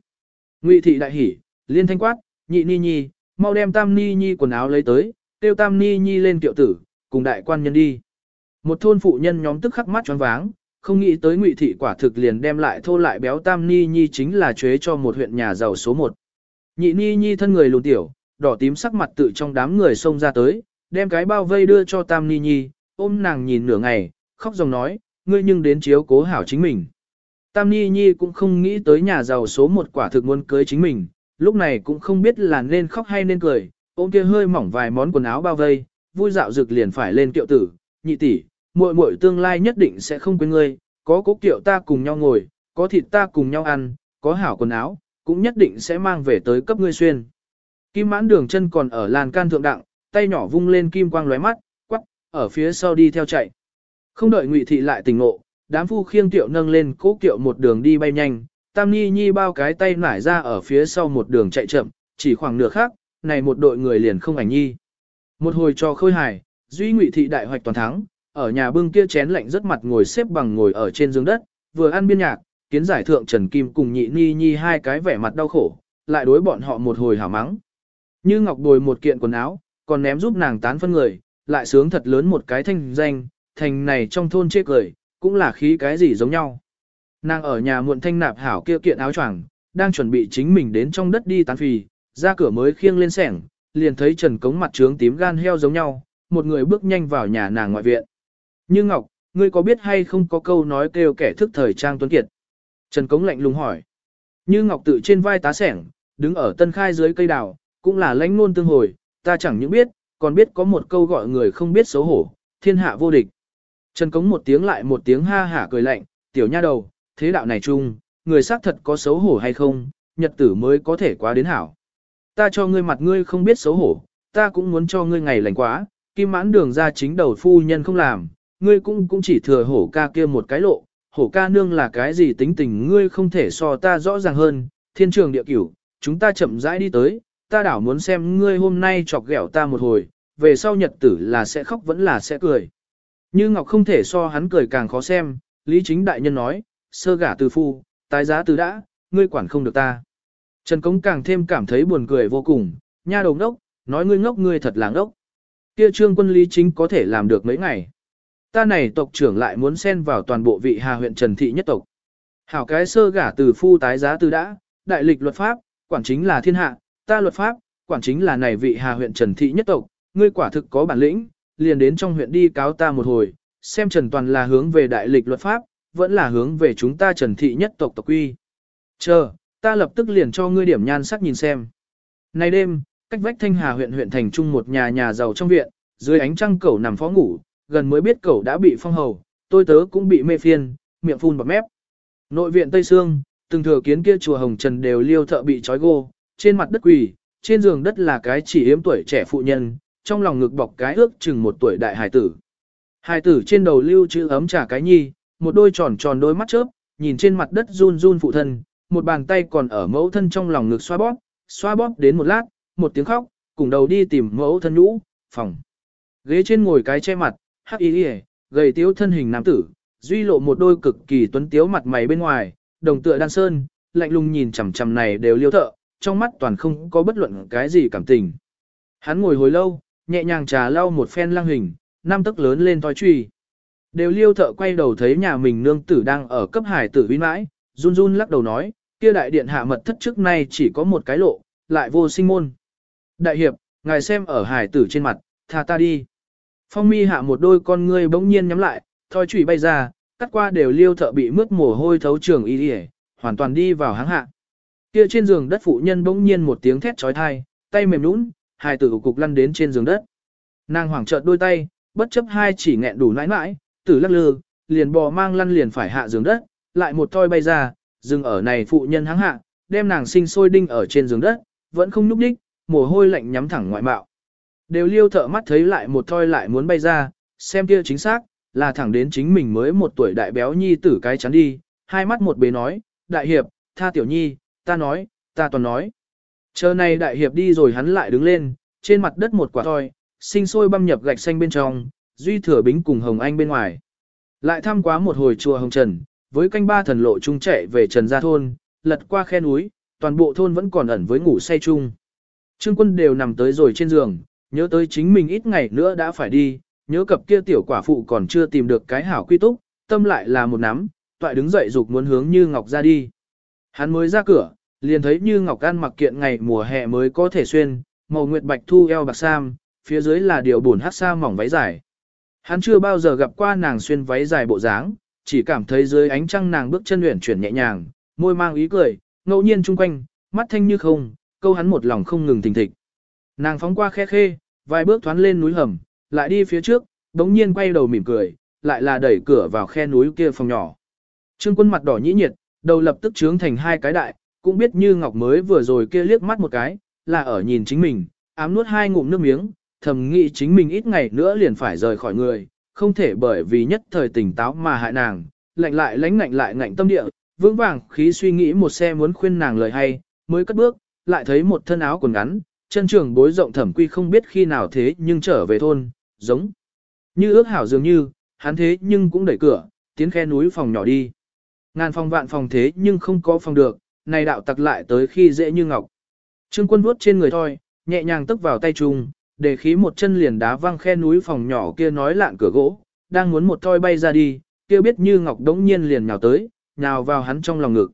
Ngụy thị đại hỉ, liên thanh quát, nhị ni nhi, mau đem tam ni nhi quần áo lấy tới, tiêu tam ni nhi lên tiểu tử, cùng đại quan nhân đi. Một thôn phụ nhân nhóm tức khắc mắt choáng váng, không nghĩ tới ngụy thị quả thực liền đem lại thô lại béo tam ni nhi chính là chế cho một huyện nhà giàu số một. Nhị ni nhi thân người lùn tiểu, đỏ tím sắc mặt tự trong đám người xông ra tới, đem cái bao vây đưa cho tam ni nhi, ôm nàng nhìn nửa ngày, khóc dòng nói, ngươi nhưng đến chiếu cố hảo chính mình. Tam Ni Nhi cũng không nghĩ tới nhà giàu số một quả thực muốn cưới chính mình, lúc này cũng không biết là nên khóc hay nên cười, ôm kia hơi mỏng vài món quần áo bao vây, vui dạo dực liền phải lên kiệu tử, nhị tỷ, muội muội tương lai nhất định sẽ không quên ngươi, có cố kiệu ta cùng nhau ngồi, có thịt ta cùng nhau ăn, có hảo quần áo, cũng nhất định sẽ mang về tới cấp ngươi xuyên. Kim mãn đường chân còn ở làn can thượng đặng, tay nhỏ vung lên kim quang lóe mắt, quắc, ở phía sau đi theo chạy. Không đợi Ngụy thị lại tỉnh ngộ, đám phu khiêng tiệu nâng lên cố kiệu một đường đi bay nhanh, Tam Ni Nhi bao cái tay nải ra ở phía sau một đường chạy chậm, chỉ khoảng nửa khác, này một đội người liền không ảnh nhi. Một hồi cho khôi hài, duy Ngụy thị đại hoạch toàn thắng, ở nhà bưng kia chén lạnh rất mặt ngồi xếp bằng ngồi ở trên giường đất, vừa ăn biên nhạc, kiến giải thượng Trần Kim cùng nhị Ni Nhi hai cái vẻ mặt đau khổ, lại đối bọn họ một hồi hảo mắng. Như Ngọc đồi một kiện quần áo, còn ném giúp nàng tán phân người, lại sướng thật lớn một cái thanh danh, thành này trong thôn chê cười, cũng là khí cái gì giống nhau. Nàng ở nhà muộn thanh nạp hảo kia kiện áo choàng, đang chuẩn bị chính mình đến trong đất đi tán phì, ra cửa mới khiêng lên sẻng, liền thấy Trần Cống mặt trướng tím gan heo giống nhau, một người bước nhanh vào nhà nàng ngoại viện. Như Ngọc, ngươi có biết hay không có câu nói kêu kẻ thức thời trang tuấn kiệt? Trần Cống lạnh lùng hỏi. Như Ngọc tự trên vai tá sẻng, đứng ở tân khai dưới cây đào, cũng là lãnh ngôn tương hồi, ta chẳng những biết, còn biết có một câu gọi người không biết xấu hổ, thiên hạ vô địch. Trần Cống một tiếng lại một tiếng ha hả cười lạnh, tiểu nha đầu, thế đạo này chung, người xác thật có xấu hổ hay không, nhật tử mới có thể quá đến hảo. Ta cho ngươi mặt ngươi không biết xấu hổ, ta cũng muốn cho ngươi ngày lành quá, kim mãn đường ra chính đầu phu nhân không làm, ngươi cũng cũng chỉ thừa hổ ca kia một cái lộ, hổ ca nương là cái gì tính tình ngươi không thể so ta rõ ràng hơn, thiên trường địa cửu, chúng ta chậm rãi đi tới, ta đảo muốn xem ngươi hôm nay chọc ghẹo ta một hồi, về sau nhật tử là sẽ khóc vẫn là sẽ cười. Như Ngọc không thể so hắn cười càng khó xem, Lý Chính Đại Nhân nói, sơ gả từ phu, tái giá từ đã, ngươi quản không được ta. Trần Cống càng thêm cảm thấy buồn cười vô cùng, nha đầu ngốc, nói ngươi ngốc ngươi thật là ngốc. Kia trương quân Lý Chính có thể làm được mấy ngày. Ta này tộc trưởng lại muốn xen vào toàn bộ vị hà huyện Trần Thị nhất tộc. Hảo cái sơ gả từ phu tái giá từ đã, đại lịch luật pháp, quản chính là thiên hạ, ta luật pháp, quản chính là này vị hà huyện Trần Thị nhất tộc, ngươi quả thực có bản lĩnh, liền đến trong huyện đi cáo ta một hồi, xem Trần Toàn là hướng về đại lịch luật pháp, vẫn là hướng về chúng ta Trần Thị nhất tộc tộc quy. Chờ, ta lập tức liền cho ngươi điểm nhan sắc nhìn xem. Nay đêm, cách vách Thanh Hà huyện huyện thành trung một nhà nhà giàu trong viện, dưới ánh trăng cẩu nằm phó ngủ, gần mới biết cẩu đã bị phong hầu, tôi tớ cũng bị mê phiên, miệng phun bọt mép. Nội viện Tây Sương, từng thừa kiến kia chùa Hồng Trần đều liêu thợ bị trói gô, trên mặt đất quỳ, trên giường đất là cái chỉ yếm tuổi trẻ phụ nhân, trong lòng ngực bọc cái ước chừng một tuổi đại hài tử. Hài tử trên đầu lưu chữ ấm trà cái nhi, một đôi tròn tròn đôi mắt chớp, nhìn trên mặt đất run run phụ thân, một bàn tay còn ở mẫu thân trong lòng ngực xoa bóp, xoa bóp đến một lát, một tiếng khóc, cùng đầu đi tìm mẫu thân nhũ, phòng. Ghế trên ngồi cái che mặt, hắc y gầy tiếu thân hình nam tử, duy lộ một đôi cực kỳ tuấn tiếu mặt mày bên ngoài, đồng tựa đan sơn, lạnh lùng nhìn chằm chằm này đều liêu thợ, trong mắt toàn không có bất luận cái gì cảm tình. Hắn ngồi hồi lâu, nhẹ nhàng trà lau một phen lăng hình, nam tức lớn lên toi truy. Đều liêu thợ quay đầu thấy nhà mình nương tử đang ở cấp hải tử vinh mãi, run run lắc đầu nói, kia đại điện hạ mật thất trước nay chỉ có một cái lộ, lại vô sinh môn. Đại hiệp, ngài xem ở hải tử trên mặt, tha ta đi. Phong mi hạ một đôi con ngươi bỗng nhiên nhắm lại, thoi chủy bay ra, cắt qua đều liêu thợ bị mướt mồ hôi thấu trường y đi hoàn toàn đi vào háng hạ. Kia trên giường đất phụ nhân bỗng nhiên một tiếng thét trói thai, tay mềm nũng, hài tử cục lăn đến trên giường đất. Nàng hoảng trợn đôi tay, bất chấp hai chỉ nghẹn đủ nãi nãi, tử lắc lư, liền bò mang lăn liền phải hạ giường đất, lại một thoi bay ra, dừng ở này phụ nhân háng hạ, đem nàng sinh sôi đinh ở trên giường đất, vẫn không núp đích, mồ hôi lạnh nhắm thẳng ngoại mạo. Đều liêu thợ mắt thấy lại một thoi lại muốn bay ra, xem kia chính xác, là thẳng đến chính mình mới một tuổi đại béo nhi tử cái chắn đi, hai mắt một bế nói, đại hiệp, tha tiểu nhi, ta nói, ta toàn nói. Chờ này đại hiệp đi rồi hắn lại đứng lên, trên mặt đất một quả thoi, sinh sôi băm nhập gạch xanh bên trong, duy thừa bính cùng Hồng Anh bên ngoài. Lại thăm quá một hồi chùa Hồng Trần, với canh ba thần lộ trung chạy về Trần Gia Thôn, lật qua khe núi, toàn bộ thôn vẫn còn ẩn với ngủ say chung. Trương quân đều nằm tới rồi trên giường, nhớ tới chính mình ít ngày nữa đã phải đi, nhớ cập kia tiểu quả phụ còn chưa tìm được cái hảo quy túc, tâm lại là một nắm, toại đứng dậy dục muốn hướng Như Ngọc ra đi. Hắn mới ra cửa, liền thấy Như Ngọc ăn mặc kiện ngày mùa hè mới có thể xuyên, màu nguyệt bạch thu eo bạc sam, phía dưới là điều bổn hát sa mỏng váy dài. Hắn chưa bao giờ gặp qua nàng xuyên váy dài bộ dáng, chỉ cảm thấy dưới ánh trăng nàng bước chân luyện chuyển nhẹ nhàng, môi mang ý cười, ngẫu nhiên chung quanh, mắt thanh như không, câu hắn một lòng không ngừng thình thịch. Nàng phóng qua khe khê, vài bước thoán lên núi hầm, lại đi phía trước, đống nhiên quay đầu mỉm cười, lại là đẩy cửa vào khe núi kia phòng nhỏ. Trương quân mặt đỏ nhĩ nhiệt, đầu lập tức trướng thành hai cái đại, cũng biết như ngọc mới vừa rồi kia liếc mắt một cái, là ở nhìn chính mình, ám nuốt hai ngụm nước miếng, thầm nghĩ chính mình ít ngày nữa liền phải rời khỏi người, không thể bởi vì nhất thời tỉnh táo mà hại nàng, lạnh lại lánh ngạnh lại ngạnh tâm địa, vững vàng khí suy nghĩ một xe muốn khuyên nàng lời hay, mới cất bước, lại thấy một thân áo quần ngắn, chân trường bối rộng thẩm quy không biết khi nào thế nhưng trở về thôn, giống như ước hảo dường như, hắn thế nhưng cũng đẩy cửa, tiến khe núi phòng nhỏ đi. Ngàn phòng vạn phòng thế nhưng không có phòng được, này đạo tặc lại tới khi dễ như ngọc. Trương quân vuốt trên người thôi, nhẹ nhàng tức vào tay trùng, để khí một chân liền đá văng khe núi phòng nhỏ kia nói lạn cửa gỗ, đang muốn một thoi bay ra đi, kia biết như ngọc đống nhiên liền nhào tới, nhào vào hắn trong lòng ngực.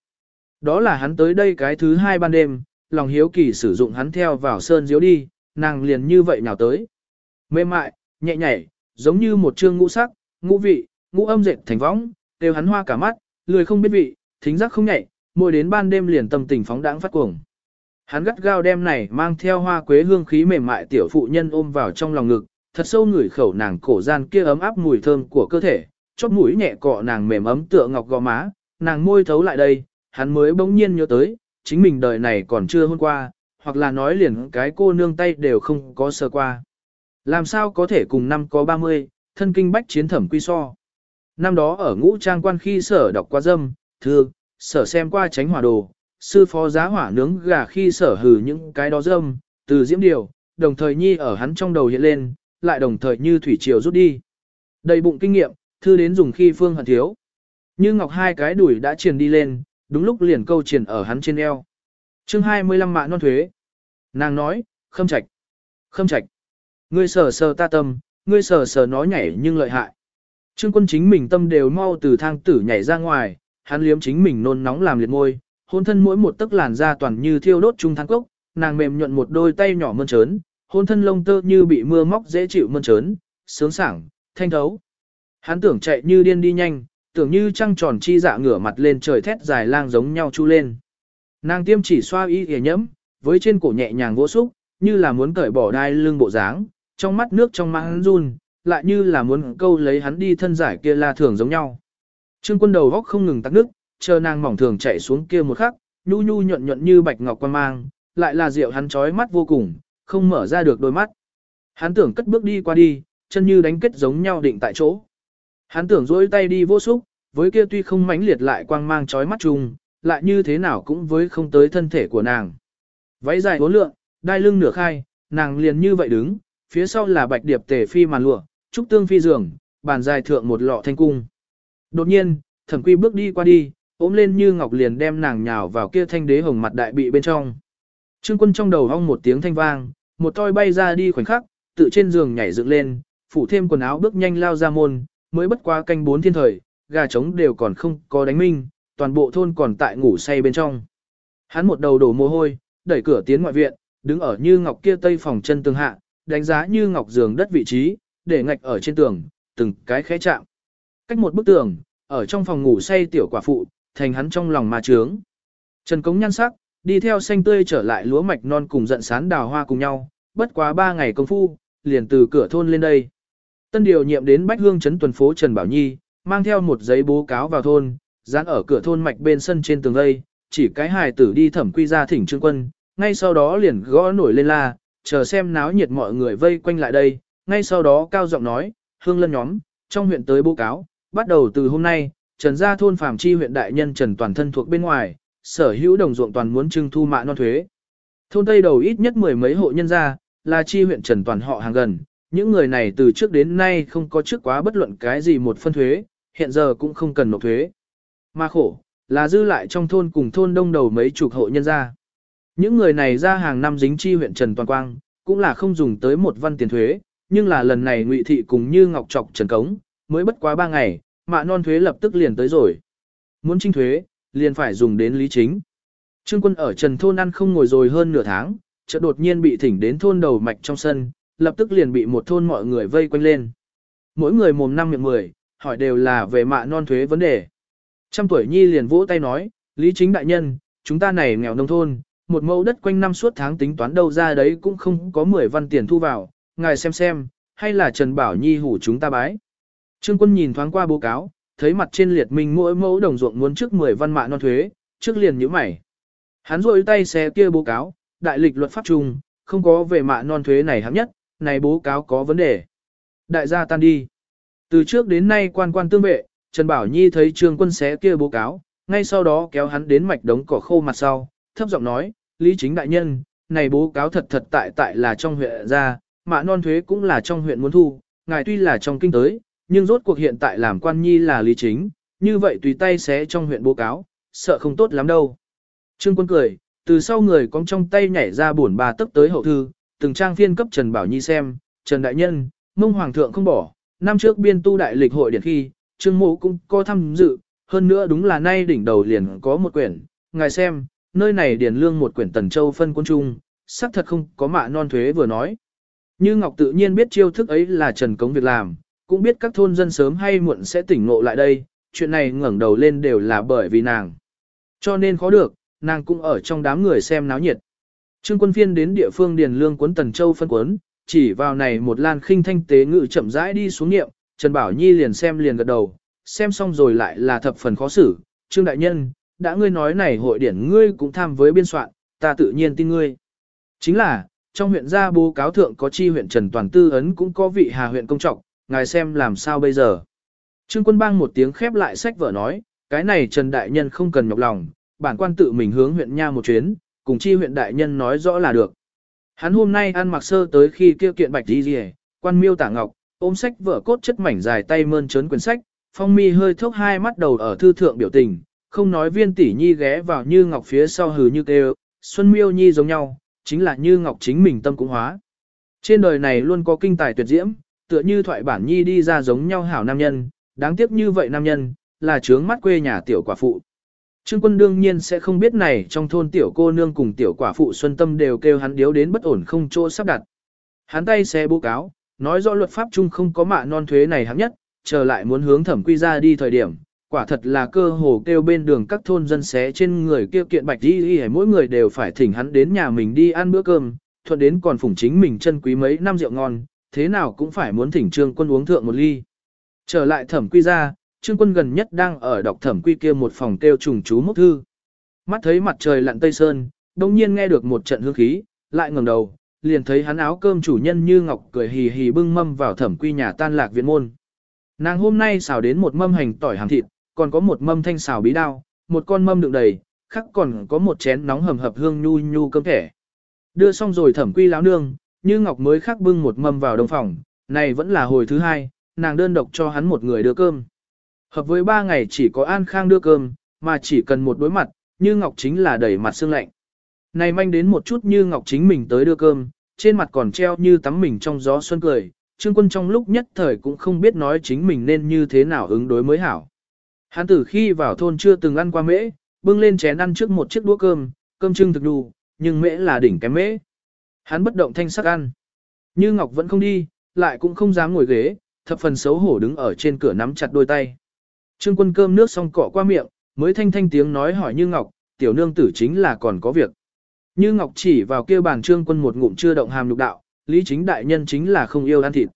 Đó là hắn tới đây cái thứ hai ban đêm, lòng hiếu kỳ sử dụng hắn theo vào sơn diếu đi, nàng liền như vậy nhào tới. Mềm mại, nhẹ nhảy, giống như một chương ngũ sắc, ngũ vị, ngũ âm dệt thành võng, đều hắn hoa cả mắt, lười không biết vị, thính giác không nhạy, mỗi đến ban đêm liền tâm tình phóng đãng phát cuồng. Hắn gắt gao đem này mang theo hoa quế hương khí mềm mại tiểu phụ nhân ôm vào trong lòng ngực, thật sâu ngửi khẩu nàng cổ gian kia ấm áp mùi thơm của cơ thể, chóp mũi nhẹ cọ nàng mềm ấm tựa ngọc gò má, nàng môi thấu lại đây, hắn mới bỗng nhiên nhớ tới, chính mình đời này còn chưa hôn qua, hoặc là nói liền cái cô nương tay đều không có sơ qua. Làm sao có thể cùng năm có 30, thân kinh bách chiến thẩm quy so. Năm đó ở ngũ trang quan khi sở đọc qua dâm, thư, sở xem qua tránh hỏa đồ, sư phó giá hỏa nướng gà khi sở hử những cái đó dâm, từ diễm điều, đồng thời nhi ở hắn trong đầu hiện lên, lại đồng thời như thủy triều rút đi. Đầy bụng kinh nghiệm, thư đến dùng khi phương hận thiếu. Như ngọc hai cái đuổi đã truyền đi lên, đúng lúc liền câu truyền ở hắn trên eo. chương 25 mạ non thuế. Nàng nói, khâm trạch, khâm trạch. Ngươi sờ sờ ta tâm, ngươi sờ sờ nó nhảy nhưng lợi hại. Trương quân chính mình tâm đều mau từ thang tử nhảy ra ngoài, hắn liếm chính mình nôn nóng làm liệt môi, hôn thân mỗi một tấc làn da toàn như thiêu đốt trung thang cốc, nàng mềm nhuận một đôi tay nhỏ mơn trớn, hôn thân lông tơ như bị mưa móc dễ chịu mơn trớn, sướng sảng, thanh thấu. Hắn tưởng chạy như điên đi nhanh, tưởng như trăng tròn chi dạ ngửa mặt lên trời thét dài lang giống nhau chu lên. Nàng tiêm chỉ xoa y hề nhẫm, với trên cổ nhẹ nhàng vỗ xúc, như là muốn cởi bỏ đai lưng bộ dáng, trong mắt nước trong mang run, lại như là muốn câu lấy hắn đi thân giải kia la thường giống nhau. Trương quân đầu góc không ngừng tắc nước, chờ nàng mỏng thường chạy xuống kia một khắc, nhu nhu nhuận nhuận như bạch ngọc quan mang, lại là rượu hắn trói mắt vô cùng, không mở ra được đôi mắt. Hắn tưởng cất bước đi qua đi, chân như đánh kết giống nhau định tại chỗ. Hắn tưởng dỗi tay đi vô xúc, với kia tuy không mãnh liệt lại quang mang trói mắt chung, lại như thế nào cũng với không tới thân thể của nàng. Váy dài vốn lượng, đai lưng nửa khai, nàng liền như vậy đứng, phía sau là bạch điệp tề phi màn lụa, trúc tương phi giường, bàn dài thượng một lọ thanh cung. Đột nhiên, thẩm quy bước đi qua đi, ôm lên như ngọc liền đem nàng nhào vào kia thanh đế hồng mặt đại bị bên trong. Trương quân trong đầu hong một tiếng thanh vang, một toi bay ra đi khoảnh khắc, tự trên giường nhảy dựng lên, phủ thêm quần áo bước nhanh lao ra môn, mới bất quá canh bốn thiên thời, gà trống đều còn không có đánh minh, toàn bộ thôn còn tại ngủ say bên trong. Hắn một đầu đổ mồ hôi, đẩy cửa tiến ngoại viện, đứng ở như ngọc kia tây phòng chân tương hạ, đánh giá như ngọc giường đất vị trí, để ngạch ở trên tường, từng cái khẽ chạm. Cách một bức tường, ở trong phòng ngủ say tiểu quả phụ, thành hắn trong lòng mà trướng. Trần cống nhăn sắc, đi theo xanh tươi trở lại lúa mạch non cùng giận sán đào hoa cùng nhau, bất quá ba ngày công phu, liền từ cửa thôn lên đây. Tân điều nhiệm đến Bách Hương trấn tuần phố Trần Bảo Nhi, mang theo một giấy bố cáo vào thôn, dán ở cửa thôn mạch bên sân trên tường lây, chỉ cái hài tử đi thẩm quy ra thỉnh trương quân, ngay sau đó liền gõ nổi lên la, chờ xem náo nhiệt mọi người vây quanh lại đây, ngay sau đó cao giọng nói, hương lân nhóm, trong huyện tới bố cáo, bắt đầu từ hôm nay, Trần gia thôn phàm chi huyện đại nhân Trần toàn thân thuộc bên ngoài, sở hữu đồng ruộng toàn muốn trưng thu mạ non thuế. Thôn Tây đầu ít nhất mười mấy hộ nhân gia, là chi huyện Trần toàn họ hàng gần, những người này từ trước đến nay không có trước quá bất luận cái gì một phân thuế, hiện giờ cũng không cần nộp thuế. Mà khổ, là dư lại trong thôn cùng thôn đông đầu mấy chục hộ nhân gia. Những người này ra hàng năm dính chi huyện Trần Toàn Quang, cũng là không dùng tới một văn tiền thuế, nhưng là lần này ngụy thị cùng như ngọc trọc Trần Cống, mới bất quá ba ngày, mạ non thuế lập tức liền tới rồi. Muốn trinh thuế, liền phải dùng đến lý chính. Trương quân ở Trần Thôn ăn không ngồi rồi hơn nửa tháng, chợt đột nhiên bị thỉnh đến thôn đầu mạch trong sân, lập tức liền bị một thôn mọi người vây quanh lên. Mỗi người mồm năm miệng mười, hỏi đều là về mạ non thuế vấn đề. Trăm tuổi nhi liền vỗ tay nói, lý chính đại nhân, chúng ta này nghèo nông thôn, một mẫu đất quanh năm suốt tháng tính toán đâu ra đấy cũng không có 10 văn tiền thu vào, ngài xem xem, hay là Trần Bảo Nhi hủ chúng ta bái. Trương quân nhìn thoáng qua báo cáo, thấy mặt trên liệt minh mỗi mẫu đồng ruộng muốn trước 10 văn mạ non thuế, trước liền nhíu mày. Hắn rôi tay xé kia bố cáo, đại lịch luật pháp trùng, không có về mạ non thuế này hạng nhất, này bố cáo có vấn đề. Đại gia tan đi. Từ trước đến nay quan quan tương vệ, Trần Bảo Nhi thấy trương quân xé kia bố cáo, ngay sau đó kéo hắn đến mạch đống cỏ khô mặt sau, thấp giọng nói, Lý chính đại nhân, này bố cáo thật thật tại tại là trong huyện ra, mạ non thuế cũng là trong huyện muốn thu, ngài tuy là trong kinh tới, nhưng rốt cuộc hiện tại làm quan nhi là lý chính, như vậy tùy tay xé trong huyện bố cáo, sợ không tốt lắm đâu. Trương quân cười, từ sau người cong trong tay nhảy ra buồn bà tấp tới hậu thư, từng trang phiên cấp Trần Bảo Nhi xem, Trần Đại Nhân, mông hoàng thượng không bỏ, năm trước biên tu đại lịch hội điển khi, Trương Mộ cũng có tham dự, hơn nữa đúng là nay đỉnh đầu liền có một quyển, ngài xem, nơi này điển lương một quyển tần châu phân quân trung, xác thật không có mạ non thuế vừa nói. Như Ngọc tự nhiên biết chiêu thức ấy là Trần Cống việc làm, cũng biết các thôn dân sớm hay muộn sẽ tỉnh ngộ lại đây, chuyện này ngẩng đầu lên đều là bởi vì nàng. Cho nên khó được, nàng cũng ở trong đám người xem náo nhiệt. Trương quân phiên đến địa phương điền lương cuốn Tần Châu phân cuốn, chỉ vào này một lan khinh thanh tế ngự chậm rãi đi xuống nghiệm, Trần Bảo Nhi liền xem liền gật đầu, xem xong rồi lại là thập phần khó xử, Trương Đại Nhân, đã ngươi nói này hội điển ngươi cũng tham với biên soạn, ta tự nhiên tin ngươi. Chính là, trong huyện gia bố cáo thượng có chi huyện Trần Toàn Tư Ấn cũng có vị hà huyện công trọng, ngài xem làm sao bây giờ. Trương quân bang một tiếng khép lại sách vở nói, cái này Trần Đại Nhân không cần nhọc lòng, bản quan tự mình hướng huyện nha một chuyến, cùng chi huyện Đại Nhân nói rõ là được. Hắn hôm nay ăn mặc sơ tới khi kêu kiện bạch đi rìa, quan miêu tả ngọc, ôm sách vở cốt chất mảnh dài tay mơn trớn quyển sách, phong mi hơi thốc hai mắt đầu ở thư thượng biểu tình, không nói viên tỷ nhi ghé vào như ngọc phía sau hừ như kêu, xuân miêu nhi giống nhau, chính là như ngọc chính mình tâm cũng hóa. Trên đời này luôn có kinh tài tuyệt diễm, tựa như thoại bản nhi đi ra giống nhau hảo nam nhân, đáng tiếc như vậy nam nhân, là trướng mắt quê nhà tiểu quả phụ. Trương quân đương nhiên sẽ không biết này trong thôn tiểu cô nương cùng tiểu quả phụ Xuân Tâm đều kêu hắn điếu đến bất ổn không chỗ sắp đặt. Hắn tay xe bố cáo, nói rõ luật pháp chung không có mạ non thuế này hạng nhất, trở lại muốn hướng thẩm quy ra đi thời điểm, quả thật là cơ hồ kêu bên đường các thôn dân xé trên người kêu kiện bạch đi hay mỗi người đều phải thỉnh hắn đến nhà mình đi ăn bữa cơm, thuận đến còn phủng chính mình chân quý mấy năm rượu ngon, thế nào cũng phải muốn thỉnh trương quân uống thượng một ly. Trở lại thẩm quy ra, trương quân gần nhất đang ở đọc thẩm quy kia một phòng kêu trùng chú mốc thư. Mắt thấy mặt trời lặn tây sơn, đồng nhiên nghe được một trận hương khí, lại ngẩng đầu, liền thấy hắn áo cơm chủ nhân như ngọc cười hì hì bưng mâm vào thẩm quy nhà tan lạc viện môn. Nàng hôm nay xào đến một mâm hành tỏi hàm thịt, còn có một mâm thanh xào bí đao, một con mâm đựng đầy, khắc còn có một chén nóng hầm hập hương nhu nhu cơm thẻ. Đưa xong rồi thẩm quy láo nương, như ngọc mới khắc bưng một mâm vào đông phòng, này vẫn là hồi thứ hai, nàng đơn độc cho hắn một người đưa cơm. Hợp với ba ngày chỉ có An Khang đưa cơm, mà chỉ cần một đối mặt, như Ngọc chính là đẩy mặt xương lạnh. Này manh đến một chút như Ngọc chính mình tới đưa cơm, trên mặt còn treo như tắm mình trong gió xuân cười, Trương Quân trong lúc nhất thời cũng không biết nói chính mình nên như thế nào ứng đối mới hảo. Hắn từ khi vào thôn chưa từng ăn qua mễ, bưng lên chén ăn trước một chiếc đũa cơm, cơm trưng thực đủ, nhưng mễ là đỉnh kém mễ. Hắn bất động thanh sắc ăn. Như Ngọc vẫn không đi, lại cũng không dám ngồi ghế, thập phần xấu hổ đứng ở trên cửa nắm chặt đôi tay. Trương quân cơm nước xong cọ qua miệng, mới thanh thanh tiếng nói hỏi Như Ngọc, tiểu nương tử chính là còn có việc. Như Ngọc chỉ vào kia bàn trương quân một ngụm chưa động hàm lục đạo, lý chính đại nhân chính là không yêu ăn thịt.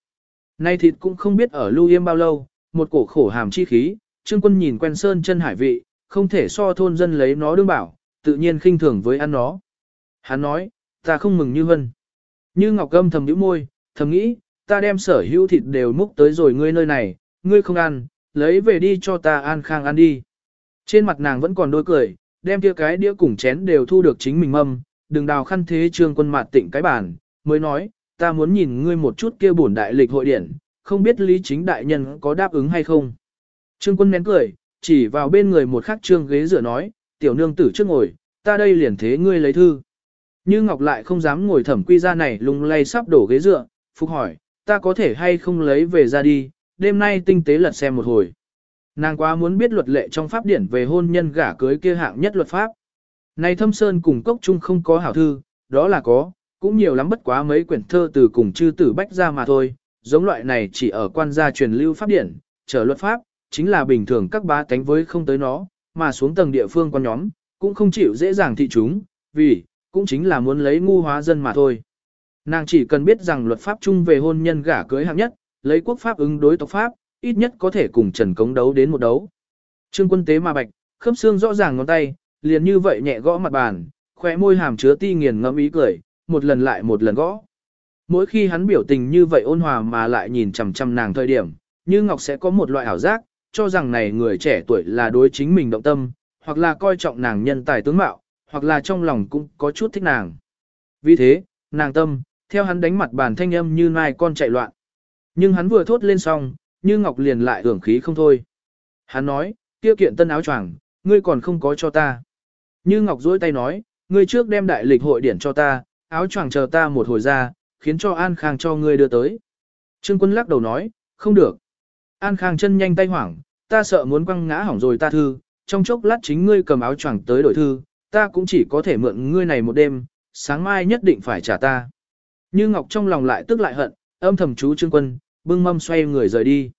Nay thịt cũng không biết ở lưu yêm bao lâu, một cổ khổ hàm chi khí, trương quân nhìn quen sơn chân hải vị, không thể so thôn dân lấy nó đương bảo, tự nhiên khinh thường với ăn nó. Hắn nói, ta không mừng như vân. Như Ngọc Gâm thầm nhíu môi, thầm nghĩ, ta đem sở hữu thịt đều múc tới rồi ngươi nơi này, ngươi không ăn, lấy về đi cho ta an khang ăn đi. Trên mặt nàng vẫn còn đôi cười, đem kia cái đĩa cùng chén đều thu được chính mình mâm, đừng đào khăn thế trương quân mặt tịnh cái bản, mới nói, ta muốn nhìn ngươi một chút kia bổn đại lịch hội điển, không biết lý chính đại nhân có đáp ứng hay không. Trương quân nén cười, chỉ vào bên người một khắc trương ghế dựa nói, tiểu nương tử trước ngồi, ta đây liền thế ngươi lấy thư. Như Ngọc lại không dám ngồi thẩm quy ra này lung lay sắp đổ ghế dựa, phục hỏi, ta có thể hay không lấy về ra đi, đêm nay tinh tế lật xem một hồi. Nàng quá muốn biết luật lệ trong pháp điển về hôn nhân gả cưới kia hạng nhất luật pháp. Này thâm sơn cùng cốc chung không có hảo thư, đó là có, cũng nhiều lắm bất quá mấy quyển thơ từ cùng chư tử bách ra mà thôi, giống loại này chỉ ở quan gia truyền lưu pháp điển, trở luật pháp, chính là bình thường các bá tánh với không tới nó, mà xuống tầng địa phương con nhóm, cũng không chịu dễ dàng thị chúng, vì, cũng chính là muốn lấy ngu hóa dân mà thôi. Nàng chỉ cần biết rằng luật pháp chung về hôn nhân gả cưới hạng nhất, lấy quốc pháp ứng đối tộc pháp, ít nhất có thể cùng Trần Cống đấu đến một đấu. Trương quân tế mà bạch, khớp xương rõ ràng ngón tay, liền như vậy nhẹ gõ mặt bàn, khóe môi hàm chứa ti nghiền ngẫm ý cười, một lần lại một lần gõ. Mỗi khi hắn biểu tình như vậy ôn hòa mà lại nhìn chằm chằm nàng thời điểm, Như Ngọc sẽ có một loại ảo giác, cho rằng này người trẻ tuổi là đối chính mình động tâm, hoặc là coi trọng nàng nhân tài tướng mạo, hoặc là trong lòng cũng có chút thích nàng. Vì thế, nàng tâm, theo hắn đánh mặt bàn thanh âm như nai con chạy loạn. Nhưng hắn vừa thốt lên xong, Như Ngọc liền lại hưởng khí không thôi. Hắn nói, kia kiện tân áo choàng, ngươi còn không có cho ta. Như Ngọc duỗi tay nói, ngươi trước đem đại lịch hội điển cho ta, áo choàng chờ ta một hồi ra, khiến cho An Khang cho ngươi đưa tới. Trương quân lắc đầu nói, không được. An Khang chân nhanh tay hoảng, ta sợ muốn quăng ngã hỏng rồi ta thư, trong chốc lát chính ngươi cầm áo choàng tới đổi thư, ta cũng chỉ có thể mượn ngươi này một đêm, sáng mai nhất định phải trả ta. Như Ngọc trong lòng lại tức lại hận, âm thầm chú Trương quân, bưng mâm xoay người rời đi.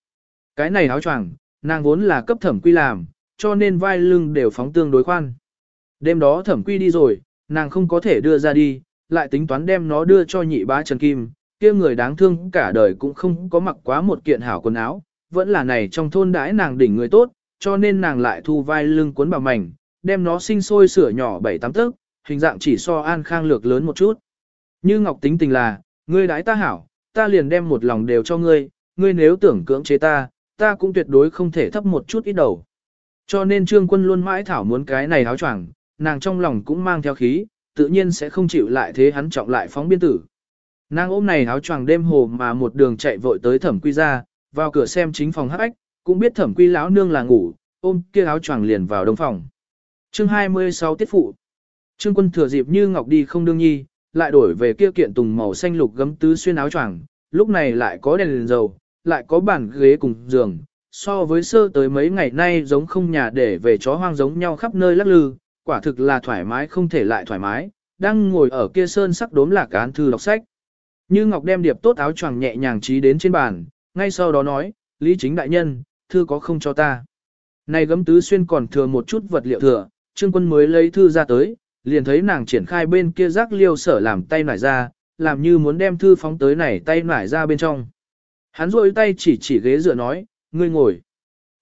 Cái này áo choàng, nàng vốn là cấp thẩm quy làm, cho nên vai lưng đều phóng tương đối khoan. Đêm đó thẩm quy đi rồi, nàng không có thể đưa ra đi, lại tính toán đem nó đưa cho nhị bá Trần Kim, kia người đáng thương cả đời cũng không có mặc quá một kiện hảo quần áo, vẫn là này trong thôn đãi nàng đỉnh người tốt, cho nên nàng lại thu vai lưng cuốn bảo mảnh, đem nó sinh sôi sửa nhỏ bảy tám tấc, hình dạng chỉ so an khang lược lớn một chút. Như Ngọc tính tình là, ngươi đãi ta hảo, ta liền đem một lòng đều cho ngươi, ngươi nếu tưởng cưỡng chế ta, ta cũng tuyệt đối không thể thấp một chút ít đầu. Cho nên trương quân luôn mãi thảo muốn cái này áo choàng, nàng trong lòng cũng mang theo khí, tự nhiên sẽ không chịu lại thế hắn trọng lại phóng biên tử. Nàng ôm này áo choàng đêm hồ mà một đường chạy vội tới thẩm quy ra, vào cửa xem chính phòng hắc ách, cũng biết thẩm quy lão nương là ngủ, ôm kia áo choàng liền vào đông phòng. Chương 26 tiết phụ. Trương quân thừa dịp như ngọc đi không đương nhi, lại đổi về kia kiện tùng màu xanh lục gấm tứ xuyên áo choàng, lúc này lại có đèn, đèn dầu, lại có bàn ghế cùng giường, so với sơ tới mấy ngày nay giống không nhà để về chó hoang giống nhau khắp nơi lắc lư, quả thực là thoải mái không thể lại thoải mái, đang ngồi ở kia sơn sắc đốm lạc cán thư đọc sách. Như Ngọc đem điệp tốt áo choàng nhẹ nhàng trí đến trên bàn, ngay sau đó nói, Lý chính đại nhân, thư có không cho ta. Này gấm tứ xuyên còn thừa một chút vật liệu thừa, trương quân mới lấy thư ra tới, liền thấy nàng triển khai bên kia rác liêu sở làm tay nải ra, làm như muốn đem thư phóng tới này tay nải ra bên trong. Hắn rôi tay chỉ chỉ ghế dựa nói, ngươi ngồi.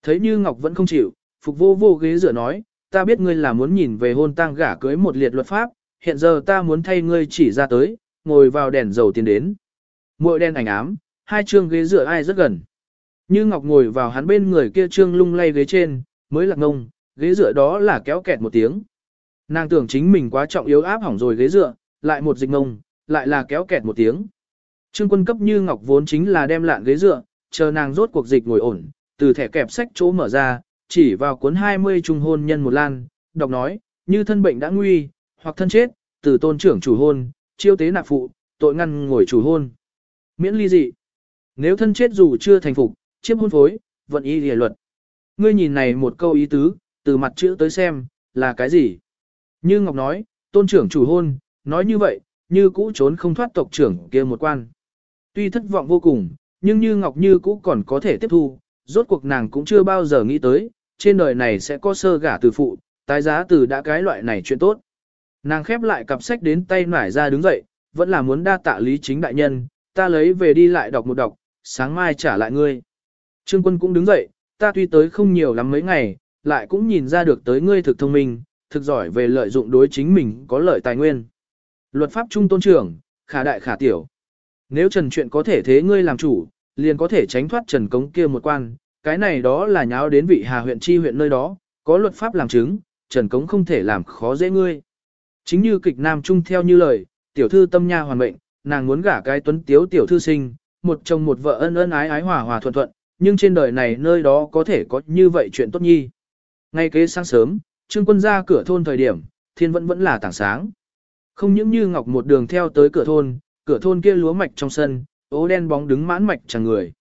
Thấy như Ngọc vẫn không chịu, phục vô vô ghế dựa nói, ta biết ngươi là muốn nhìn về hôn tang gả cưới một liệt luật pháp, hiện giờ ta muốn thay ngươi chỉ ra tới, ngồi vào đèn dầu tiến đến. Mội đen ảnh ám, hai chương ghế dựa ai rất gần. Như Ngọc ngồi vào hắn bên người kia trương lung lay ghế trên, mới lạc ngông, ghế dựa đó là kéo kẹt một tiếng. Nàng tưởng chính mình quá trọng yếu áp hỏng rồi ghế dựa, lại một dịch ngông, lại là kéo kẹt một tiếng. Trương quân cấp Như Ngọc vốn chính là đem lạn ghế dựa, chờ nàng rốt cuộc dịch ngồi ổn, từ thẻ kẹp sách chỗ mở ra, chỉ vào cuốn 20 trung hôn nhân một lan, đọc nói, như thân bệnh đã nguy, hoặc thân chết, từ tôn trưởng chủ hôn, chiêu tế nạp phụ, tội ngăn ngồi chủ hôn. Miễn ly dị. Nếu thân chết dù chưa thành phục, chiếm hôn phối, vận y lìa luật. Ngươi nhìn này một câu ý tứ, từ mặt chữ tới xem, là cái gì? Như Ngọc nói, tôn trưởng chủ hôn, nói như vậy, như cũ trốn không thoát tộc trưởng kia một quan. Tuy thất vọng vô cùng, nhưng như Ngọc như cũ còn có thể tiếp thu, rốt cuộc nàng cũng chưa bao giờ nghĩ tới, trên đời này sẽ có sơ gả từ phụ, tái giá từ đã cái loại này chuyện tốt. Nàng khép lại cặp sách đến tay nải ra đứng dậy, vẫn là muốn đa tạ lý chính đại nhân, ta lấy về đi lại đọc một đọc, sáng mai trả lại ngươi. Trương quân cũng đứng dậy, ta tuy tới không nhiều lắm mấy ngày, lại cũng nhìn ra được tới ngươi thực thông minh, thực giỏi về lợi dụng đối chính mình có lợi tài nguyên. Luật pháp trung tôn trưởng, khả đại khả tiểu. Nếu trần chuyện có thể thế ngươi làm chủ, liền có thể tránh thoát trần cống kia một quan, cái này đó là nháo đến vị hà huyện chi huyện nơi đó, có luật pháp làm chứng, trần cống không thể làm khó dễ ngươi. Chính như kịch nam trung theo như lời, tiểu thư tâm nha hoàn mệnh, nàng muốn gả cái tuấn tiếu tiểu thư sinh, một chồng một vợ ân ân ái ái hòa hòa thuận thuận, nhưng trên đời này nơi đó có thể có như vậy chuyện tốt nhi. Ngay kế sáng sớm, Trương Quân ra cửa thôn thời điểm, thiên vẫn vẫn là tảng sáng. Không những như ngọc một đường theo tới cửa thôn, cửa thôn kia lúa mạch trong sân, ố đen bóng đứng mãn mạch chẳng người.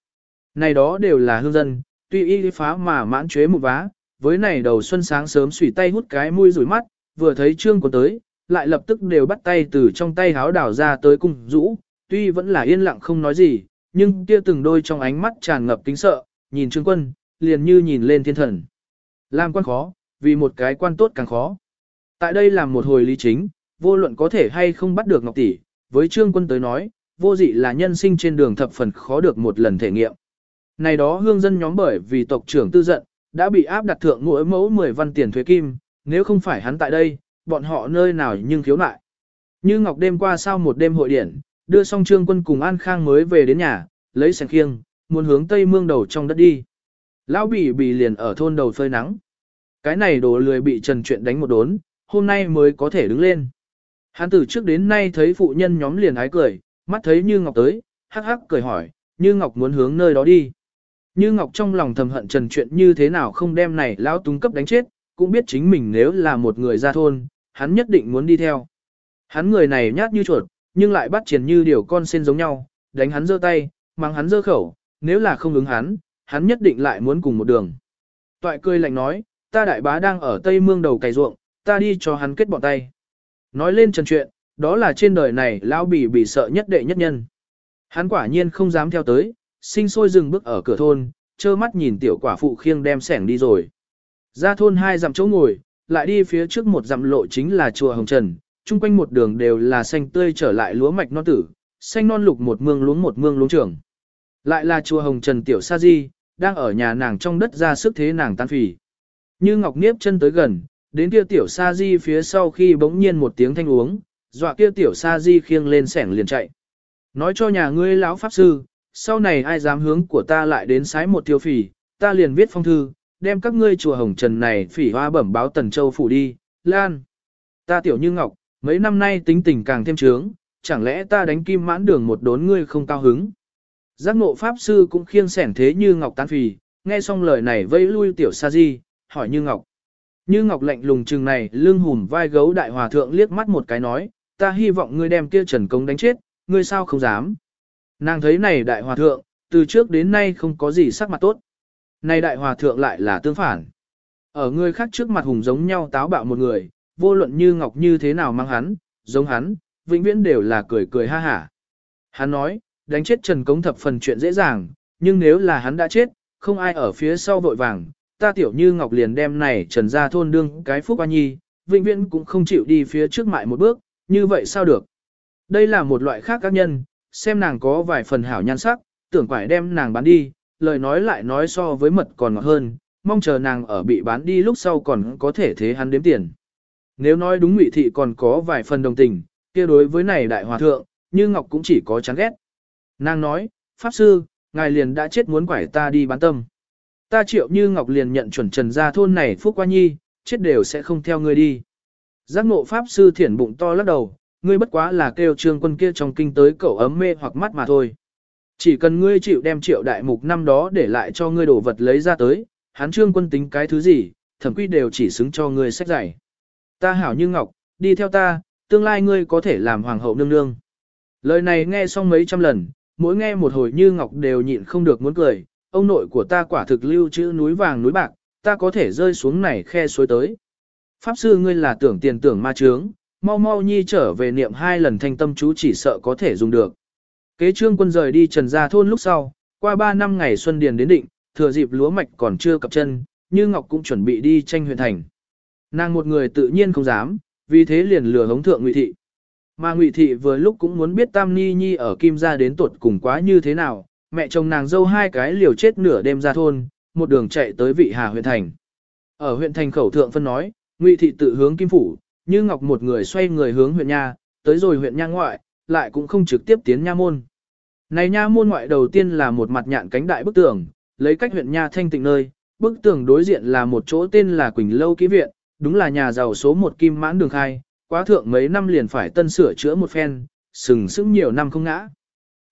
Này đó đều là hương dân, tuy y phá mà mãn chế một vá, với này đầu xuân sáng sớm xủy tay hút cái mũi rủi mắt, vừa thấy Trương Quân tới, lại lập tức đều bắt tay từ trong tay háo đảo ra tới cung rũ, tuy vẫn là yên lặng không nói gì, nhưng kia từng đôi trong ánh mắt tràn ngập kính sợ, nhìn Trương Quân, liền như nhìn lên thiên thần. Làm quan khó, vì một cái quan tốt càng khó. Tại đây làm một hồi lý chính, vô luận có thể hay không bắt được Ngọc Tỷ, với Trương Quân tới nói, vô dị là nhân sinh trên đường thập phần khó được một lần thể nghiệm. Này đó hương dân nhóm bởi vì tộc trưởng tư giận, đã bị áp đặt thượng mỗi mẫu 10 văn tiền thuế kim, nếu không phải hắn tại đây, bọn họ nơi nào nhưng khiếu nại. Như Ngọc đêm qua sau một đêm hội điển, đưa xong trương quân cùng An Khang mới về đến nhà, lấy sàng khiêng, muốn hướng tây mương đầu trong đất đi. Lão bỉ bỉ liền ở thôn đầu phơi nắng. Cái này đồ lười bị trần chuyện đánh một đốn, hôm nay mới có thể đứng lên. Hắn từ trước đến nay thấy phụ nhân nhóm liền ái cười, mắt thấy Như Ngọc tới, hắc hắc cười hỏi, Như Ngọc muốn hướng nơi đó đi. Như Ngọc trong lòng thầm hận trần chuyện như thế nào không đem này lão túng cấp đánh chết, cũng biết chính mình nếu là một người ra thôn, hắn nhất định muốn đi theo. Hắn người này nhát như chuột, nhưng lại bắt triển như điều con sen giống nhau, đánh hắn giơ tay, mang hắn giơ khẩu, nếu là không ứng hắn, hắn nhất định lại muốn cùng một đường. Toại cười lạnh nói, ta đại bá đang ở tây mương đầu cày ruộng, ta đi cho hắn kết bọn tay. Nói lên trần chuyện, đó là trên đời này lão bỉ bị sợ nhất đệ nhất nhân. Hắn quả nhiên không dám theo tới, sinh sôi dừng bước ở cửa thôn, trơ mắt nhìn tiểu quả phụ khiêng đem sẻng đi rồi. Ra thôn hai dặm chỗ ngồi, lại đi phía trước một dặm lộ chính là chùa Hồng Trần, chung quanh một đường đều là xanh tươi trở lại lúa mạch non tử, xanh non lục một mương luống một mương luống trưởng. Lại là chùa Hồng Trần tiểu sa di, đang ở nhà nàng trong đất ra sức thế nàng tan phì. Như Ngọc Niếp chân tới gần, đến kia tiểu sa di phía sau khi bỗng nhiên một tiếng thanh uống, dọa kia tiểu sa di khiêng lên sẻng liền chạy. Nói cho nhà ngươi lão pháp sư, sau này ai dám hướng của ta lại đến sái một tiêu phỉ, ta liền viết phong thư, đem các ngươi chùa Hồng Trần này phỉ hoa bẩm báo Tần Châu phủ đi, Lan. Ta tiểu như ngọc, mấy năm nay tính tình càng thêm trướng, chẳng lẽ ta đánh kim mãn đường một đốn ngươi không cao hứng. Giác ngộ pháp sư cũng khiêng sẻn thế như ngọc tán phì, nghe xong lời này vây lui tiểu sa di, hỏi như ngọc. Như ngọc lạnh lùng chừng này lưng hùm vai gấu đại hòa thượng liếc mắt một cái nói, ta hy vọng ngươi đem kia trần công đánh chết, ngươi sao không dám. Nàng thấy này đại hòa thượng, từ trước đến nay không có gì sắc mặt tốt. Này đại hòa thượng lại là tương phản. Ở người khác trước mặt hùng giống nhau táo bạo một người, vô luận như ngọc như thế nào mang hắn, giống hắn, vĩnh viễn đều là cười cười ha hả. Hắn nói, đánh chết Trần Cống thập phần chuyện dễ dàng, nhưng nếu là hắn đã chết, không ai ở phía sau vội vàng, ta tiểu như ngọc liền đem này Trần ra thôn đương cái phúc oa nhi, vĩnh viễn cũng không chịu đi phía trước mại một bước, như vậy sao được. Đây là một loại khác các nhân, xem nàng có vài phần hảo nhan sắc, tưởng phải đem nàng bán đi, lời nói lại nói so với mật còn ngọt hơn, mong chờ nàng ở bị bán đi lúc sau còn có thể thế hắn đếm tiền. Nếu nói đúng ngụy thị còn có vài phần đồng tình, kia đối với này đại hòa thượng, như Ngọc cũng chỉ có chán ghét. Nàng nói, Pháp Sư, ngài liền đã chết muốn quải ta đi bán tâm. Ta triệu như Ngọc liền nhận chuẩn trần ra thôn này phúc qua nhi, chết đều sẽ không theo ngươi đi. Giác ngộ Pháp Sư thiển bụng to lắc đầu, ngươi bất quá là kêu trương quân kia trong kinh tới cậu ấm mê hoặc mắt mà thôi. Chỉ cần ngươi chịu đem triệu đại mục năm đó để lại cho ngươi đổ vật lấy ra tới, hắn trương quân tính cái thứ gì, thẩm quy đều chỉ xứng cho ngươi sách giải. Ta hảo như ngọc, đi theo ta, tương lai ngươi có thể làm hoàng hậu nương nương. Lời này nghe xong mấy trăm lần, mỗi nghe một hồi như ngọc đều nhịn không được muốn cười, ông nội của ta quả thực lưu trữ núi vàng núi bạc, ta có thể rơi xuống này khe suối tới. Pháp sư ngươi là tưởng tiền tưởng ma trướng, mau mau nhi trở về niệm hai lần thanh tâm chú chỉ sợ có thể dùng được. Kế trương quân rời đi trần gia thôn lúc sau, qua ba năm ngày xuân điền đến định, thừa dịp lúa mạch còn chưa cập chân, như Ngọc cũng chuẩn bị đi tranh huyện thành. Nàng một người tự nhiên không dám, vì thế liền lừa hống thượng Ngụy thị. Mà Ngụy thị vừa lúc cũng muốn biết Tam Ni Nhi ở Kim gia đến tuột cùng quá như thế nào, mẹ chồng nàng dâu hai cái liều chết nửa đêm ra thôn, một đường chạy tới Vị Hà huyện thành. Ở huyện thành khẩu thượng phân nói, Ngụy thị tự hướng Kim phủ, như Ngọc một người xoay người hướng huyện nha, tới rồi huyện nha ngoại, lại cũng không trực tiếp tiến nha môn. Này nha môn ngoại đầu tiên là một mặt nhạn cánh đại bức tường, lấy cách huyện nha thanh tịnh nơi, bức tường đối diện là một chỗ tên là Quỳnh Lâu Ký Viện, đúng là nhà giàu số một kim mãn đường khai, quá thượng mấy năm liền phải tân sửa chữa một phen, sừng sững nhiều năm không ngã.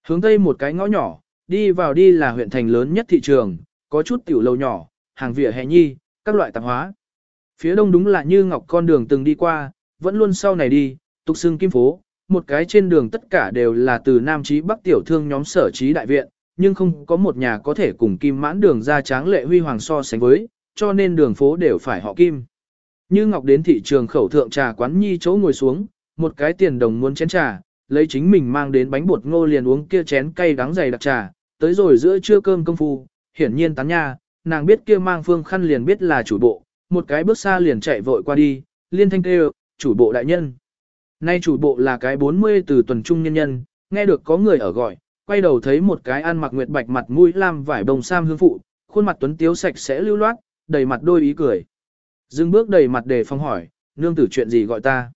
Hướng tây một cái ngõ nhỏ, đi vào đi là huyện thành lớn nhất thị trường, có chút tiểu lầu nhỏ, hàng vỉa hè nhi, các loại tạp hóa. Phía đông đúng là như ngọc con đường từng đi qua, vẫn luôn sau này đi, tục xưng kim phố, một cái trên đường tất cả đều là từ Nam Chí Bắc tiểu thương nhóm sở trí đại viện, nhưng không có một nhà có thể cùng kim mãn đường ra tráng lệ huy hoàng so sánh với, cho nên đường phố đều phải họ kim. Như Ngọc đến thị trường khẩu thượng trà quán nhi chỗ ngồi xuống, một cái tiền đồng muốn chén trà, lấy chính mình mang đến bánh bột ngô liền uống kia chén cay đắng dày đặc trà, tới rồi giữa trưa cơm công phu, hiển nhiên tán nha, nàng biết kia mang phương khăn liền biết là chủ bộ, một cái bước xa liền chạy vội qua đi, liên thanh kêu, chủ bộ đại nhân. Nay chủ bộ là cái 40 từ tuần trung nhân nhân, nghe được có người ở gọi, quay đầu thấy một cái ăn mặc nguyệt bạch mặt mũi lam vải bồng sam hương phụ, khuôn mặt tuấn tiếu sạch sẽ lưu loát, đầy mặt đôi ý cười. Dừng bước đầy mặt để phong hỏi, nương tử chuyện gì gọi ta.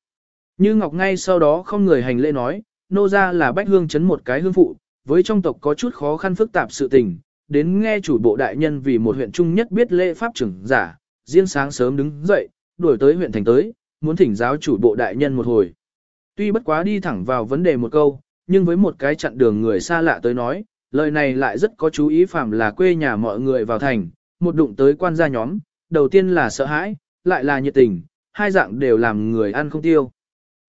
Như Ngọc ngay sau đó không người hành lễ nói, nô ra là bách hương chấn một cái hương phụ, với trong tộc có chút khó khăn phức tạp sự tình, đến nghe chủ bộ đại nhân vì một huyện trung nhất biết lễ pháp trưởng giả, riêng sáng sớm đứng dậy, đuổi tới huyện thành tới, muốn thỉnh giáo chủ bộ đại nhân một hồi. Tuy bất quá đi thẳng vào vấn đề một câu, nhưng với một cái chặn đường người xa lạ tới nói, lời này lại rất có chú ý phạm là quê nhà mọi người vào thành, một đụng tới quan gia nhóm, đầu tiên là sợ hãi, lại là nhiệt tình, hai dạng đều làm người ăn không tiêu.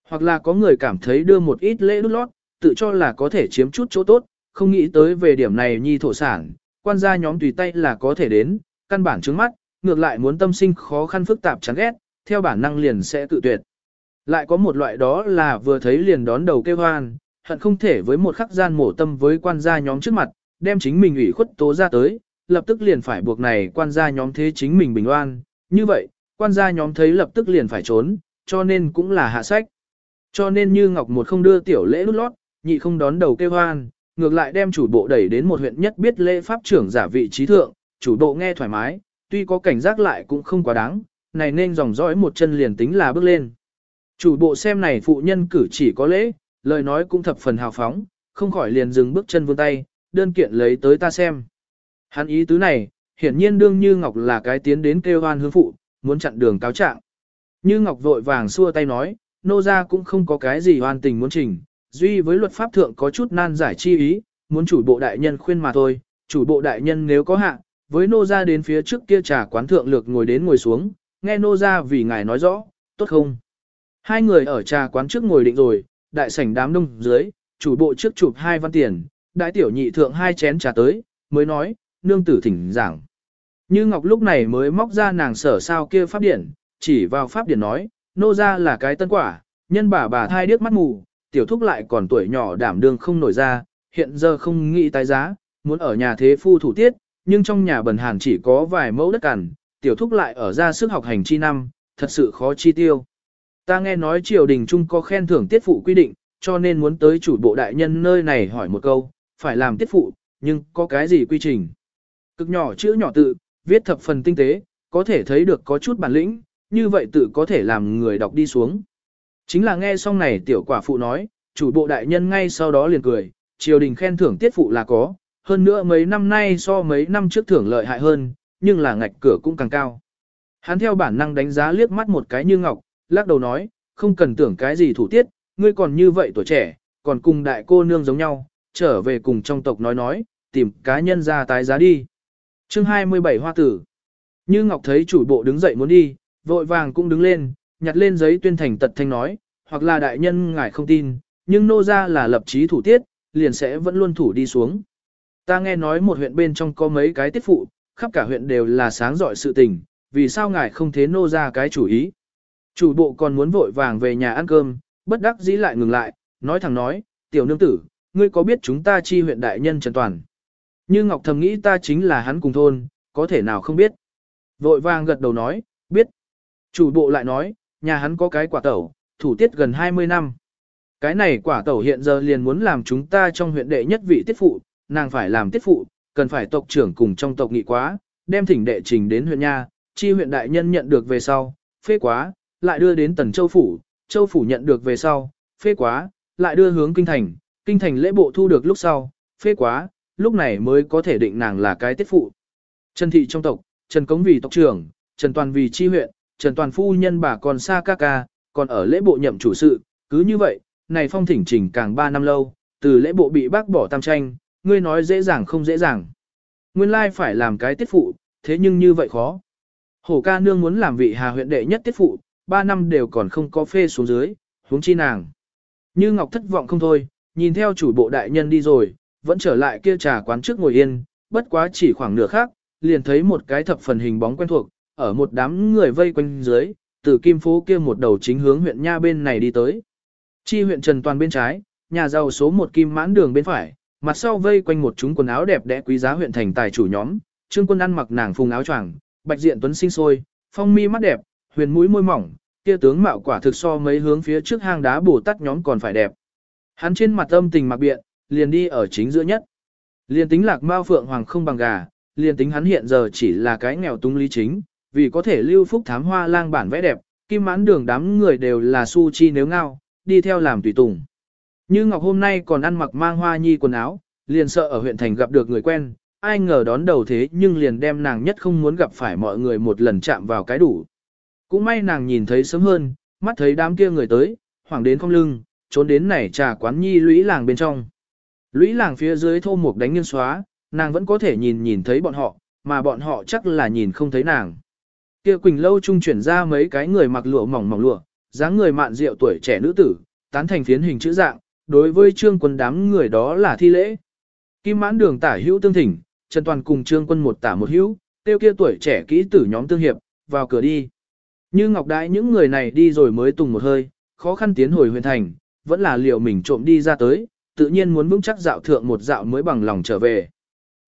Hoặc là có người cảm thấy đưa một ít lễ đút lót, tự cho là có thể chiếm chút chỗ tốt, không nghĩ tới về điểm này nhi thổ sản, quan gia nhóm tùy tay là có thể đến, căn bản trước mắt, ngược lại muốn tâm sinh khó khăn phức tạp chán ghét, theo bản năng liền sẽ tự tuyệt. Lại có một loại đó là vừa thấy liền đón đầu kêu hoan, hận không thể với một khắc gian mổ tâm với quan gia nhóm trước mặt, đem chính mình ủy khuất tố ra tới, lập tức liền phải buộc này quan gia nhóm thế chính mình bình oan. Như vậy, quan gia nhóm thấy lập tức liền phải trốn, cho nên cũng là hạ sách. Cho nên như Ngọc một không đưa tiểu lễ lút lót, nhị không đón đầu kêu hoan, ngược lại đem chủ bộ đẩy đến một huyện nhất biết lễ pháp trưởng giả vị trí thượng, chủ bộ nghe thoải mái, tuy có cảnh giác lại cũng không quá đáng, này nên dòng dõi một chân liền tính là bước lên. Chủ bộ xem này phụ nhân cử chỉ có lễ, lời nói cũng thập phần hào phóng, không khỏi liền dừng bước chân vươn tay, đơn kiện lấy tới ta xem. Hắn ý tứ này, hiển nhiên đương như Ngọc là cái tiến đến kêu hoan hướng phụ, muốn chặn đường cáo trạng. Như Ngọc vội vàng xua tay nói, nô gia cũng không có cái gì hoàn tình muốn trình, duy với luật pháp thượng có chút nan giải chi ý, muốn chủ bộ đại nhân khuyên mà thôi, chủ bộ đại nhân nếu có hạ, với nô gia đến phía trước kia trà quán thượng lược ngồi đến ngồi xuống, nghe nô gia vì ngài nói rõ, tốt không? Hai người ở trà quán trước ngồi định rồi, đại sảnh đám đông dưới, chủ bộ trước chụp hai văn tiền, đại tiểu nhị thượng hai chén trà tới, mới nói, nương tử thỉnh giảng. Như Ngọc lúc này mới móc ra nàng sở sao kia pháp điển, chỉ vào pháp điển nói, nô ra là cái tân quả, nhân bà bà thai điếc mắt mù, tiểu thúc lại còn tuổi nhỏ đảm đương không nổi ra, hiện giờ không nghĩ tái giá, muốn ở nhà thế phu thủ tiết, nhưng trong nhà bần hàn chỉ có vài mẫu đất cằn, tiểu thúc lại ở ra sức học hành chi năm, thật sự khó chi tiêu. Ta nghe nói triều đình trung có khen thưởng tiết phụ quy định, cho nên muốn tới chủ bộ đại nhân nơi này hỏi một câu, phải làm tiết phụ, nhưng có cái gì quy trình? Cực nhỏ chữ nhỏ tự, viết thập phần tinh tế, có thể thấy được có chút bản lĩnh, như vậy tự có thể làm người đọc đi xuống. Chính là nghe xong này tiểu quả phụ nói, chủ bộ đại nhân ngay sau đó liền cười, triều đình khen thưởng tiết phụ là có, hơn nữa mấy năm nay so mấy năm trước thưởng lợi hại hơn, nhưng là ngạch cửa cũng càng cao. Hắn theo bản năng đánh giá liếc mắt một cái như ngọc, lắc đầu nói, không cần tưởng cái gì thủ tiết, ngươi còn như vậy tuổi trẻ, còn cùng đại cô nương giống nhau, trở về cùng trong tộc nói nói, tìm cá nhân ra tái giá đi chương 27 Hoa Tử Như Ngọc thấy chủ bộ đứng dậy muốn đi, vội vàng cũng đứng lên, nhặt lên giấy tuyên thành tật thanh nói, hoặc là đại nhân ngài không tin, nhưng nô ra là lập chí thủ tiết, liền sẽ vẫn luôn thủ đi xuống. Ta nghe nói một huyện bên trong có mấy cái tiết phụ, khắp cả huyện đều là sáng giỏi sự tình, vì sao ngài không thế nô ra cái chủ ý. Chủ bộ còn muốn vội vàng về nhà ăn cơm, bất đắc dĩ lại ngừng lại, nói thẳng nói, tiểu nương tử, ngươi có biết chúng ta chi huyện đại nhân Trần Toàn. Như Ngọc thầm nghĩ ta chính là hắn cùng thôn, có thể nào không biết. Vội vàng gật đầu nói, biết. Chủ bộ lại nói, nhà hắn có cái quả tẩu, thủ tiết gần 20 năm. Cái này quả tẩu hiện giờ liền muốn làm chúng ta trong huyện đệ nhất vị tiết phụ, nàng phải làm tiết phụ, cần phải tộc trưởng cùng trong tộc nghị quá, đem thỉnh đệ trình đến huyện nha, chi huyện đại nhân nhận được về sau, phê quá, lại đưa đến tần châu phủ, châu phủ nhận được về sau, phê quá, lại đưa hướng kinh thành, kinh thành lễ bộ thu được lúc sau, phê quá, lúc này mới có thể định nàng là cái tiết phụ. Trần thị trong tộc, Trần Cống vì tộc trưởng, Trần Toàn vì chi huyện, Trần Toàn phu nhân bà còn xa ca ca, còn ở lễ bộ nhậm chủ sự, cứ như vậy, này phong thỉnh trình càng 3 năm lâu, từ lễ bộ bị bác bỏ tam tranh, ngươi nói dễ dàng không dễ dàng. Nguyên lai phải làm cái tiết phụ, thế nhưng như vậy khó. Hổ ca nương muốn làm vị hà huyện đệ nhất tiết phụ, 3 năm đều còn không có phê xuống dưới, huống chi nàng. Như Ngọc thất vọng không thôi, nhìn theo chủ bộ đại nhân đi rồi, vẫn trở lại kia trà quán trước ngồi yên, bất quá chỉ khoảng nửa khác, liền thấy một cái thập phần hình bóng quen thuộc, ở một đám người vây quanh dưới, từ kim phố kia một đầu chính hướng huyện nha bên này đi tới. Chi huyện Trần Toàn bên trái, nhà giàu số một kim mãn đường bên phải, mặt sau vây quanh một chúng quần áo đẹp đẽ quý giá huyện thành tài chủ nhóm, trương quân ăn mặc nàng phùng áo choàng, bạch diện tuấn sinh sôi, phong mi mắt đẹp, huyền mũi môi mỏng, kia tướng mạo quả thực so mấy hướng phía trước hang đá bổ tát nhóm còn phải đẹp. Hắn trên mặt âm tình mặc biện, liền đi ở chính giữa nhất. Liền tính lạc mao phượng hoàng không bằng gà, liền tính hắn hiện giờ chỉ là cái nghèo túng lý chính, vì có thể lưu phúc thám hoa lang bản vẽ đẹp, kim mãn đường đám người đều là su chi nếu ngao, đi theo làm tùy tùng. Như Ngọc hôm nay còn ăn mặc mang hoa nhi quần áo, liền sợ ở huyện thành gặp được người quen, ai ngờ đón đầu thế nhưng liền đem nàng nhất không muốn gặp phải mọi người một lần chạm vào cái đủ. Cũng may nàng nhìn thấy sớm hơn, mắt thấy đám kia người tới, hoảng đến không lưng, trốn đến này trà quán nhi lũy làng bên trong. Lũy làng phía dưới thô mục đánh nghiêng xóa, nàng vẫn có thể nhìn nhìn thấy bọn họ, mà bọn họ chắc là nhìn không thấy nàng. Kia Quỳnh lâu trung chuyển ra mấy cái người mặc lụa mỏng mỏng lụa, dáng người mạn rượu tuổi trẻ nữ tử, tán thành phiến hình chữ dạng, đối với trương quân đám người đó là thi lễ. Kim mãn đường tả hữu tương thỉnh, Trần Toàn cùng trương quân một tả một hữu, tiêu kia tuổi trẻ kỹ tử nhóm tương hiệp, vào cửa đi. Như Ngọc Đại những người này đi rồi mới tùng một hơi, khó khăn tiến hồi huyền thành, vẫn là liệu mình trộm đi ra tới, tự nhiên muốn vững chắc dạo thượng một dạo mới bằng lòng trở về.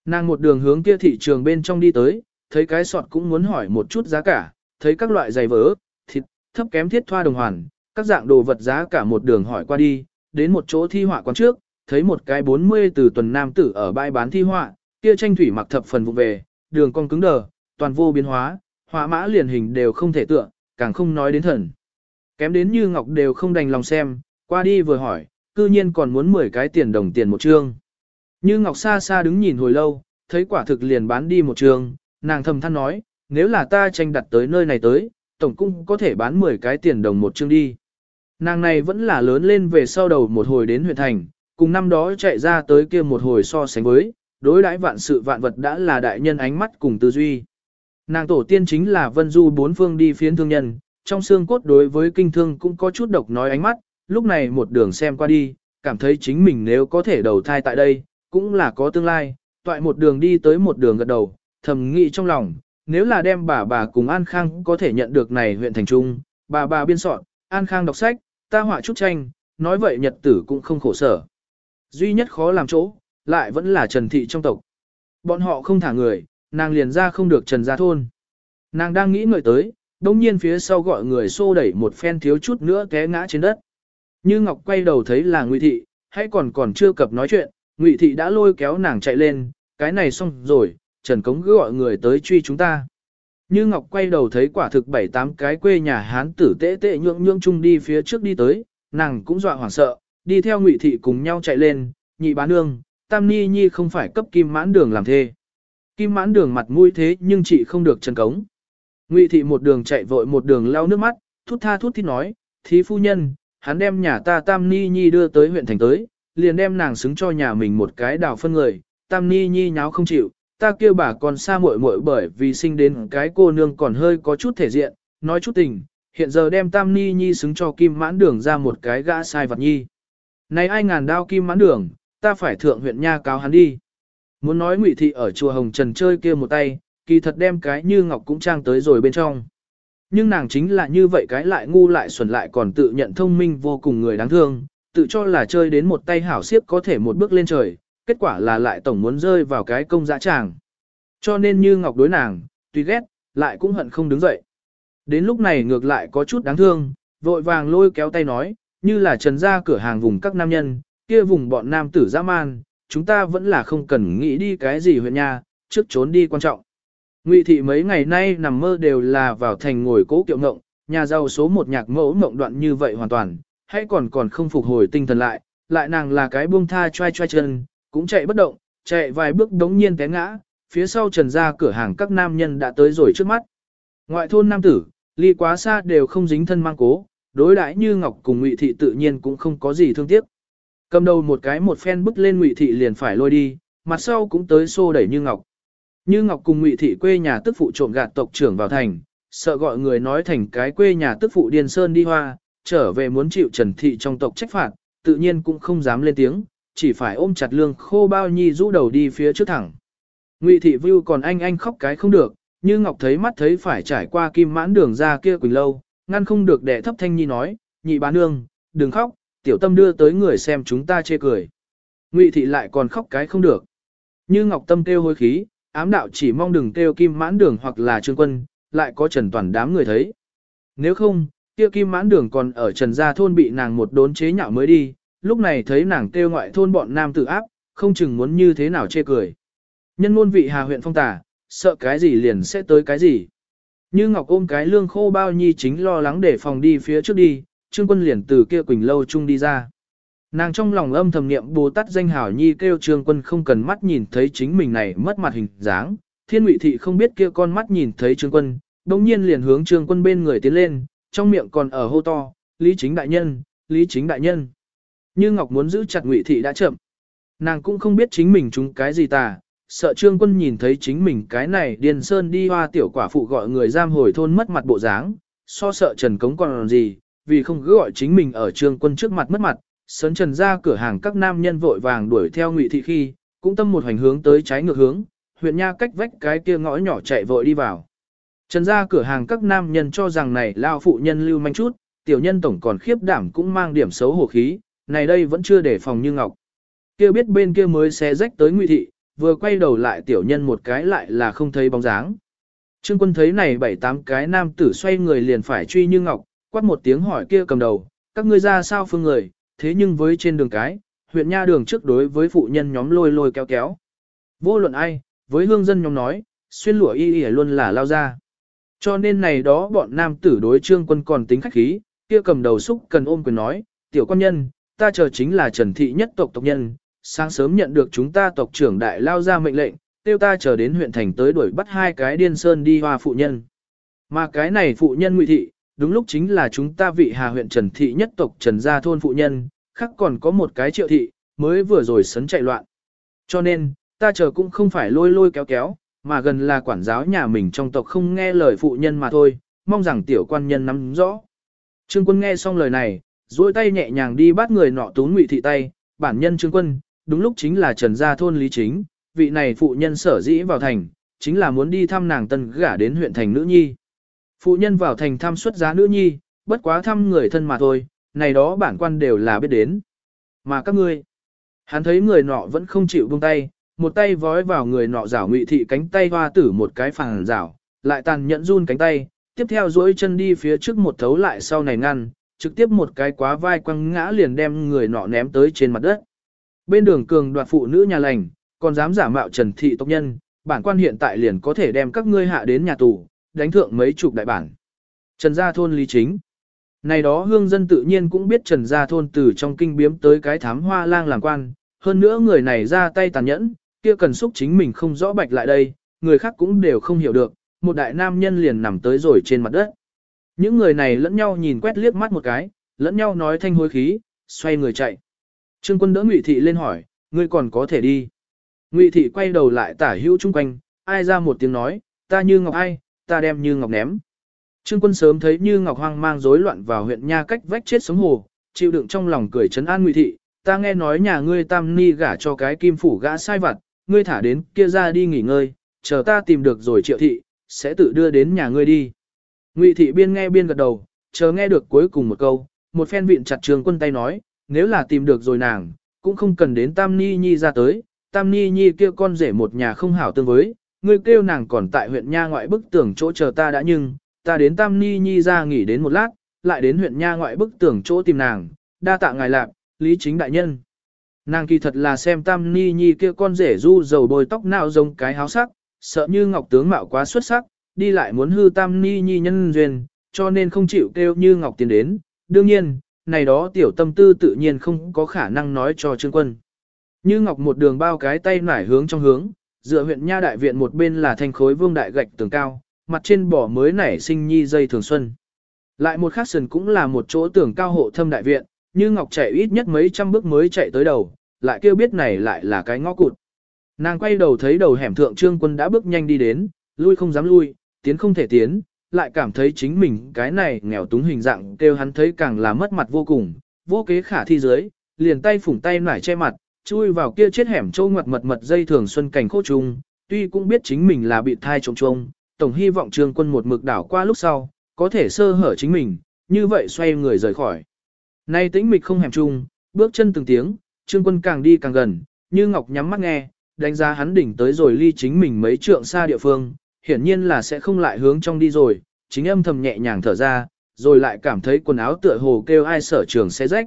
Nàng một đường hướng kia thị trường bên trong đi tới, thấy cái sọt cũng muốn hỏi một chút giá cả, thấy các loại giày vỡ, thịt, thấp kém thiết thoa đồng hoàn, các dạng đồ vật giá cả một đường hỏi qua đi, đến một chỗ thi họa quán trước, thấy một cái 40 từ tuần nam tử ở bãi bán thi họa, kia tranh thủy mặc thập phần vụ về, đường cong cứng đờ, toàn vô biến hóa, họa mã liền hình đều không thể tựa, càng không nói đến thần. Kém đến như ngọc đều không đành lòng xem, qua đi vừa hỏi, cư nhiên còn muốn 10 cái tiền đồng tiền một trương. Như ngọc xa xa đứng nhìn hồi lâu, thấy quả thực liền bán đi một trương, nàng thầm than nói, nếu là ta tranh đặt tới nơi này tới, tổng cung có thể bán 10 cái tiền đồng một chương đi. Nàng này vẫn là lớn lên về sau đầu một hồi đến huyện thành, cùng năm đó chạy ra tới kia một hồi so sánh với, đối đãi vạn sự vạn vật đã là đại nhân ánh mắt cùng tư duy. Nàng tổ tiên chính là vân du bốn phương đi phiến thương nhân, trong xương cốt đối với kinh thương cũng có chút độc nói ánh mắt, lúc này một đường xem qua đi, cảm thấy chính mình nếu có thể đầu thai tại đây, cũng là có tương lai, toại một đường đi tới một đường gật đầu, thầm nghĩ trong lòng, nếu là đem bà bà cùng An Khang có thể nhận được này huyện thành trung, bà bà biên soạn, An Khang đọc sách, ta họa chút tranh, nói vậy nhật tử cũng không khổ sở. Duy nhất khó làm chỗ, lại vẫn là Trần Thị trong tộc. Bọn họ không thả người, nàng liền ra không được Trần gia thôn. Nàng đang nghĩ người tới, đông nhiên phía sau gọi người xô đẩy một phen thiếu chút nữa té ngã trên đất. Như Ngọc quay đầu thấy là Ngụy Thị, hay còn còn chưa cập nói chuyện, Ngụy Thị đã lôi kéo nàng chạy lên, cái này xong rồi, Trần Cống cứ gọi người tới truy chúng ta. Như Ngọc quay đầu thấy quả thực bảy tám cái quê nhà hán tử tệ tệ nhượng nhượng chung đi phía trước đi tới, nàng cũng dọa hoảng sợ, đi theo Ngụy Thị cùng nhau chạy lên, nhị bán nương, Tam Ni Nhi không phải cấp kim mãn đường làm thê. Kim mãn đường mặt mũi thế nhưng chị không được Trần Cống. Ngụy Thị một đường chạy vội một đường lau nước mắt, thút tha thút thít nói, thí phu nhân, hắn đem nhà ta Tam Ni Nhi đưa tới huyện thành tới, liền đem nàng xứng cho nhà mình một cái đào phân người, Tam Ni Nhi nháo không chịu, ta kêu bà còn xa muội muội bởi vì sinh đến cái cô nương còn hơi có chút thể diện, nói chút tình, hiện giờ đem Tam Ni Nhi xứng cho Kim Mãn Đường ra một cái gã sai vật nhi. Này ai ngàn đao Kim Mãn Đường, ta phải thượng huyện nha cáo hắn đi. Muốn nói Ngụy thị ở chùa Hồng Trần chơi kia một tay, kỳ thật đem cái như ngọc cũng trang tới rồi bên trong. Nhưng nàng chính là như vậy cái lại ngu lại xuẩn lại còn tự nhận thông minh vô cùng người đáng thương, tự cho là chơi đến một tay hảo siếp có thể một bước lên trời, kết quả là lại tổng muốn rơi vào cái công dã tràng. Cho nên như Ngọc đối nàng, tuy ghét, lại cũng hận không đứng dậy. Đến lúc này ngược lại có chút đáng thương, vội vàng lôi kéo tay nói, như là trần ra cửa hàng vùng các nam nhân, kia vùng bọn nam tử dã man, chúng ta vẫn là không cần nghĩ đi cái gì huyện nha, trước trốn đi quan trọng. Ngụy thị mấy ngày nay nằm mơ đều là vào thành ngồi cố kiệu ngộng, nhà giàu số một nhạc mẫu ngộng đoạn như vậy hoàn toàn, hay còn còn không phục hồi tinh thần lại, lại nàng là cái buông tha choai choai chân, cũng chạy bất động, chạy vài bước đống nhiên té ngã, phía sau trần ra cửa hàng các nam nhân đã tới rồi trước mắt. Ngoại thôn nam tử, ly quá xa đều không dính thân mang cố, đối đãi như Ngọc cùng Ngụy thị tự nhiên cũng không có gì thương tiếc. Cầm đầu một cái một phen bức lên Ngụy thị liền phải lôi đi, mặt sau cũng tới xô đẩy Như Ngọc. Như Ngọc cùng Ngụy thị quê nhà tức phụ trộm gạt tộc trưởng vào thành, sợ gọi người nói thành cái quê nhà tức phụ điên sơn đi hoa, trở về muốn chịu Trần thị trong tộc trách phạt, tự nhiên cũng không dám lên tiếng, chỉ phải ôm chặt lương khô bao nhi rũ đầu đi phía trước thẳng. Ngụy thị view còn anh anh khóc cái không được, như Ngọc thấy mắt thấy phải trải qua kim mãn đường ra kia quỳnh lâu, ngăn không được để thấp thanh nhi nói, nhị bá nương, đừng khóc, tiểu tâm đưa tới người xem chúng ta chê cười. Ngụy thị lại còn khóc cái không được. Như Ngọc tâm kêu hối khí, ám đạo chỉ mong đừng kêu kim mãn đường hoặc là trương quân, lại có trần toàn đám người thấy. Nếu không, kia kim mãn đường còn ở trần gia thôn bị nàng một đốn chế nhạo mới đi, lúc này thấy nàng kêu ngoại thôn bọn nam tử áp, không chừng muốn như thế nào chê cười. Nhân ngôn vị hà huyện phong tả, sợ cái gì liền sẽ tới cái gì. Như Ngọc ôm cái lương khô bao nhi chính lo lắng để phòng đi phía trước đi, Trương Quân liền từ kia Quỳnh Lâu chung đi ra. Nàng trong lòng âm thầm niệm Bồ Tát danh hảo nhi kêu Trương Quân không cần mắt nhìn thấy chính mình này mất mặt hình dáng. Thiên Ngụy thị không biết kia con mắt nhìn thấy Trương Quân, đồng nhiên liền hướng Trương Quân bên người tiến lên, trong miệng còn ở hô to, Lý Chính đại nhân, Lý Chính đại nhân. Như Ngọc muốn giữ chặt Ngụy thị đã chậm. Nàng cũng không biết chính mình chúng cái gì tà, sợ trương quân nhìn thấy chính mình cái này điền sơn đi hoa tiểu quả phụ gọi người giam hồi thôn mất mặt bộ dáng, so sợ trần cống còn gì, vì không cứ gọi chính mình ở trương quân trước mặt mất mặt, sấn trần ra cửa hàng các nam nhân vội vàng đuổi theo ngụy thị khi, cũng tâm một hành hướng tới trái ngược hướng, huyện nha cách vách cái kia ngõ nhỏ chạy vội đi vào. Trần ra cửa hàng các nam nhân cho rằng này lao phụ nhân lưu manh chút, tiểu nhân tổng còn khiếp đảm cũng mang điểm xấu hổ khí, này đây vẫn chưa để phòng như ngọc. Kia biết bên kia mới xé rách tới ngụy thị, vừa quay đầu lại tiểu nhân một cái lại là không thấy bóng dáng. Trương quân thấy này bảy tám cái nam tử xoay người liền phải truy như ngọc, quát một tiếng hỏi kia cầm đầu, các ngươi ra sao phương người, thế nhưng với trên đường cái, huyện nha đường trước đối với phụ nhân nhóm lôi lôi kéo kéo. Vô luận ai, với hương dân nhóm nói, xuyên lụa y y luôn là lao ra. Cho nên này đó bọn nam tử đối trương quân còn tính khách khí, kia cầm đầu xúc cần ôm quyền nói, tiểu quan nhân, ta chờ chính là trần thị nhất tộc tộc nhân, sáng sớm nhận được chúng ta tộc trưởng đại lao ra mệnh lệnh, tiêu ta chờ đến huyện thành tới đuổi bắt hai cái điên sơn đi hoa phụ nhân. Mà cái này phụ nhân ngụy thị, đúng lúc chính là chúng ta vị hà huyện Trần Thị nhất tộc Trần Gia thôn phụ nhân, khác còn có một cái triệu thị, mới vừa rồi sấn chạy loạn. Cho nên, ta chờ cũng không phải lôi lôi kéo kéo, mà gần là quản giáo nhà mình trong tộc không nghe lời phụ nhân mà thôi, mong rằng tiểu quan nhân nắm rõ. Trương quân nghe xong lời này, duỗi tay nhẹ nhàng đi bắt người nọ tún ngụy thị tay, bản nhân trương quân, đúng lúc chính là Trần Gia thôn Lý Chính, vị này phụ nhân sở dĩ vào thành, chính là muốn đi thăm nàng tân gả đến huyện thành nữ nhi. Phụ nhân vào thành thăm xuất giá nữ nhi, bất quá thăm người thân mà thôi, này đó bản quan đều là biết đến. Mà các ngươi, hắn thấy người nọ vẫn không chịu buông tay, một tay vói vào người nọ rảo ngụy thị cánh tay hoa tử một cái phản rảo, lại tàn nhẫn run cánh tay, tiếp theo duỗi chân đi phía trước một thấu lại sau này ngăn, trực tiếp một cái quá vai quăng ngã liền đem người nọ ném tới trên mặt đất. Bên đường cường đoạt phụ nữ nhà lành, còn dám giả mạo trần thị tộc nhân, bản quan hiện tại liền có thể đem các ngươi hạ đến nhà tù, đánh thượng mấy chục đại bản. Trần gia thôn lý chính. Này đó hương dân tự nhiên cũng biết Trần gia thôn từ trong kinh biếm tới cái thám hoa lang làm quan, hơn nữa người này ra tay tàn nhẫn, kia cần xúc chính mình không rõ bạch lại đây, người khác cũng đều không hiểu được, một đại nam nhân liền nằm tới rồi trên mặt đất. Những người này lẫn nhau nhìn quét liếc mắt một cái, lẫn nhau nói thanh hối khí, xoay người chạy. Trương quân đỡ Ngụy Thị lên hỏi, ngươi còn có thể đi. Ngụy Thị quay đầu lại tả hữu chung quanh, ai ra một tiếng nói, ta như ngọc ai, ta đem như ngọc ném. Trương quân sớm thấy như ngọc hoang mang rối loạn vào huyện nha cách vách chết sống hồ, chịu đựng trong lòng cười trấn an Ngụy Thị, ta nghe nói nhà ngươi tam ni gả cho cái kim phủ gã sai vặt, ngươi thả đến kia ra đi nghỉ ngơi, chờ ta tìm được rồi triệu thị, sẽ tự đưa đến nhà ngươi đi. Ngụy Thị biên nghe biên gật đầu, chờ nghe được cuối cùng một câu, một phen viện chặt Trương quân tay nói, nếu là tìm được rồi nàng, cũng không cần đến Tam Ni Nhi ra tới, Tam Ni Nhi kia con rể một nhà không hảo tương với, ngươi kêu nàng còn tại huyện nha ngoại bức tường chỗ chờ ta đã nhưng, ta đến Tam Ni Nhi ra nghỉ đến một lát, lại đến huyện nha ngoại bức tường chỗ tìm nàng, đa tạ ngài lạc, lý chính đại nhân. Nàng kỳ thật là xem Tam Ni Nhi kia con rể du dầu bôi tóc nào giống cái háo sắc, sợ như ngọc tướng mạo quá xuất sắc, đi lại muốn hư Tam Ni Nhi nhân duyên, cho nên không chịu kêu như ngọc tiến đến. Đương nhiên, này đó tiểu tâm tư tự nhiên không có khả năng nói cho Trương Quân. Như Ngọc một đường bao cái tay nải hướng trong hướng, dựa huyện nha đại viện một bên là thanh khối vương đại gạch tường cao, mặt trên bỏ mới nảy sinh nhi dây thường xuân. Lại một khắc sườn cũng là một chỗ tường cao hộ thâm đại viện, như Ngọc chạy ít nhất mấy trăm bước mới chạy tới đầu, lại kêu biết này lại là cái ngõ cụt. Nàng quay đầu thấy đầu hẻm thượng trương quân đã bước nhanh đi đến, lui không dám lui, tiến không thể tiến, lại cảm thấy chính mình cái này nghèo túng hình dạng kêu hắn thấy càng là mất mặt vô cùng, vô kế khả thi dưới, liền tay phủng tay nải che mặt, chui vào kia chết hẻm trâu ngoặt mật mật dây thường xuân cảnh khô trùng, tuy cũng biết chính mình là bị thai trông trông, tổng hy vọng trương quân một mực đảo qua lúc sau, có thể sơ hở chính mình, như vậy xoay người rời khỏi. Nay tĩnh mịch không hẻm chung, bước chân từng tiếng, trương quân càng đi càng gần, như ngọc nhắm mắt nghe, đánh giá hắn đỉnh tới rồi ly chính mình mấy trượng xa địa phương, hiển nhiên là sẽ không lại hướng trong đi rồi, chính âm thầm nhẹ nhàng thở ra, rồi lại cảm thấy quần áo tựa hồ kêu ai sở trường sẽ rách.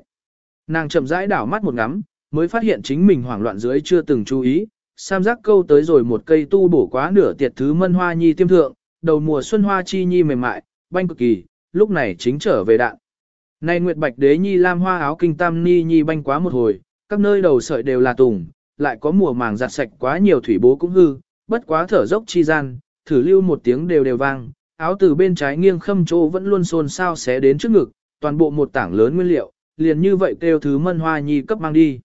nàng chậm rãi đảo mắt một ngắm, mới phát hiện chính mình hoảng loạn dưới chưa từng chú ý, sam giác câu tới rồi một cây tu bổ quá nửa tiệt thứ mân hoa nhi tiêm thượng, đầu mùa xuân hoa chi nhi mềm mại, banh cực kỳ, lúc này chính trở về đạn. Nay Nguyệt Bạch Đế Nhi lam hoa áo kinh tam ni nhi banh quá một hồi, các nơi đầu sợi đều là tùng, lại có mùa màng giặt sạch quá nhiều thủy bố cũng hư, bất quá thở dốc chi gian, thử lưu một tiếng đều đều vang, áo từ bên trái nghiêng khâm chỗ vẫn luôn xôn xao xé đến trước ngực, toàn bộ một tảng lớn nguyên liệu, liền như vậy kêu thứ mân hoa nhi cấp mang đi.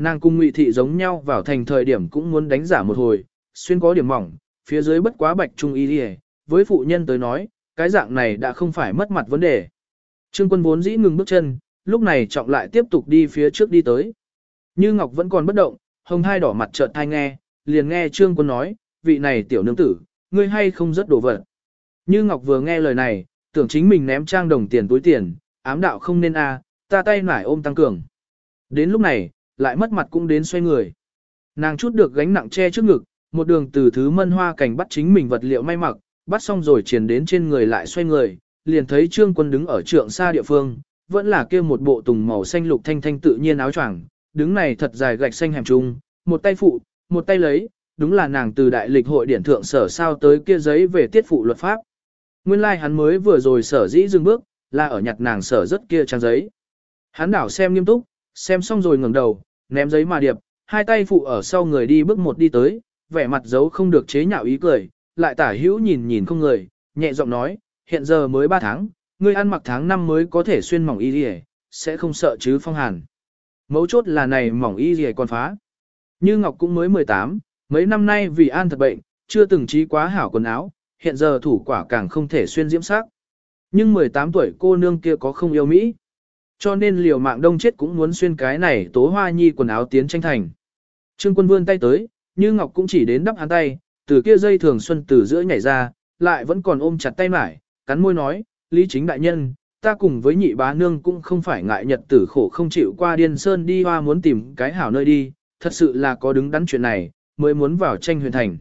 Nàng cung ngụy thị giống nhau vào thành thời điểm cũng muốn đánh giả một hồi, xuyên có điểm mỏng, phía dưới bất quá bạch trung y đi với phụ nhân tới nói, cái dạng này đã không phải mất mặt vấn đề. Trương quân vốn dĩ ngừng bước chân, lúc này trọng lại tiếp tục đi phía trước đi tới. Như Ngọc vẫn còn bất động, hồng hai đỏ mặt trợn thai nghe, liền nghe Trương quân nói, vị này tiểu nương tử, ngươi hay không rất đổ vật. Như Ngọc vừa nghe lời này, tưởng chính mình ném trang đồng tiền túi tiền, ám đạo không nên a, ta tay nải ôm tăng cường. Đến lúc này, lại mất mặt cũng đến xoay người. Nàng chút được gánh nặng che trước ngực, một đường từ thứ mân hoa cảnh bắt chính mình vật liệu may mặc, bắt xong rồi triển đến trên người lại xoay người, liền thấy trương quân đứng ở trượng xa địa phương, vẫn là kia một bộ tùng màu xanh lục thanh thanh tự nhiên áo choàng, đứng này thật dài gạch xanh hẻm trung, một tay phụ, một tay lấy, đúng là nàng từ đại lịch hội điển thượng sở sao tới kia giấy về tiết phụ luật pháp. Nguyên lai like hắn mới vừa rồi sở dĩ dừng bước, là ở nhặt nàng sở rất kia trang giấy. Hắn đảo xem nghiêm túc, xem xong rồi ngẩng đầu, ném giấy mà điệp, hai tay phụ ở sau người đi bước một đi tới, vẻ mặt giấu không được chế nhạo ý cười, lại tả hữu nhìn nhìn không người, nhẹ giọng nói, hiện giờ mới 3 tháng, ngươi ăn mặc tháng năm mới có thể xuyên mỏng y gì sẽ không sợ chứ phong hàn. Mấu chốt là này mỏng y gì còn phá. Như Ngọc cũng mới 18, mấy năm nay vì an thật bệnh, chưa từng trí quá hảo quần áo, hiện giờ thủ quả càng không thể xuyên diễm sắc. Nhưng 18 tuổi cô nương kia có không yêu Mỹ. Cho nên liều mạng đông chết cũng muốn xuyên cái này tố hoa nhi quần áo tiến tranh thành. Trương quân vươn tay tới, như Ngọc cũng chỉ đến đắp hắn tay, từ kia dây thường xuân từ giữa nhảy ra, lại vẫn còn ôm chặt tay mải, cắn môi nói, Lý chính đại nhân, ta cùng với nhị bá nương cũng không phải ngại nhật tử khổ không chịu qua điên sơn đi hoa muốn tìm cái hảo nơi đi, thật sự là có đứng đắn chuyện này, mới muốn vào tranh huyền thành.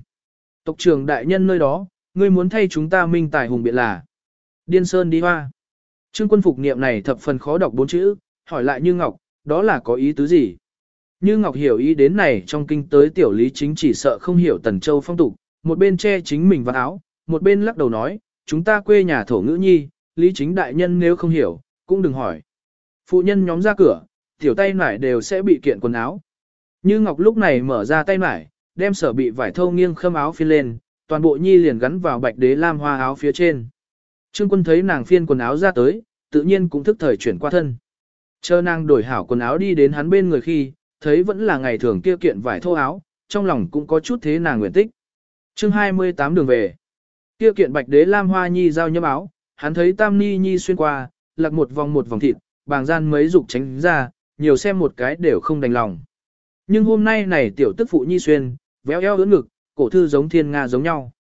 Tộc trưởng đại nhân nơi đó, ngươi muốn thay chúng ta minh tài hùng biện là điên sơn đi hoa. Trương quân phục niệm này thập phần khó đọc bốn chữ, hỏi lại Như Ngọc, đó là có ý tứ gì? Như Ngọc hiểu ý đến này trong kinh tới tiểu lý chính chỉ sợ không hiểu tần châu phong tục, một bên che chính mình vào áo, một bên lắc đầu nói, chúng ta quê nhà thổ ngữ nhi, lý chính đại nhân nếu không hiểu, cũng đừng hỏi. Phụ nhân nhóm ra cửa, tiểu tay nải đều sẽ bị kiện quần áo. Như Ngọc lúc này mở ra tay nải, đem sở bị vải thâu nghiêng khâm áo phi lên, toàn bộ nhi liền gắn vào bạch đế lam hoa áo phía trên. Trương quân thấy nàng phiên quần áo ra tới, tự nhiên cũng thức thời chuyển qua thân. Chờ nàng đổi hảo quần áo đi đến hắn bên người khi, thấy vẫn là ngày thường kia kiện vải thô áo, trong lòng cũng có chút thế nàng nguyện tích. chương 28 đường về. Kia kiện bạch đế lam hoa nhi giao nhâm áo, hắn thấy tam ni nhi xuyên qua, lật một vòng một vòng thịt, bàng gian mấy dục tránh ra, nhiều xem một cái đều không đành lòng. Nhưng hôm nay này tiểu tức phụ nhi xuyên, véo eo ưỡn ngực, cổ thư giống thiên nga giống nhau.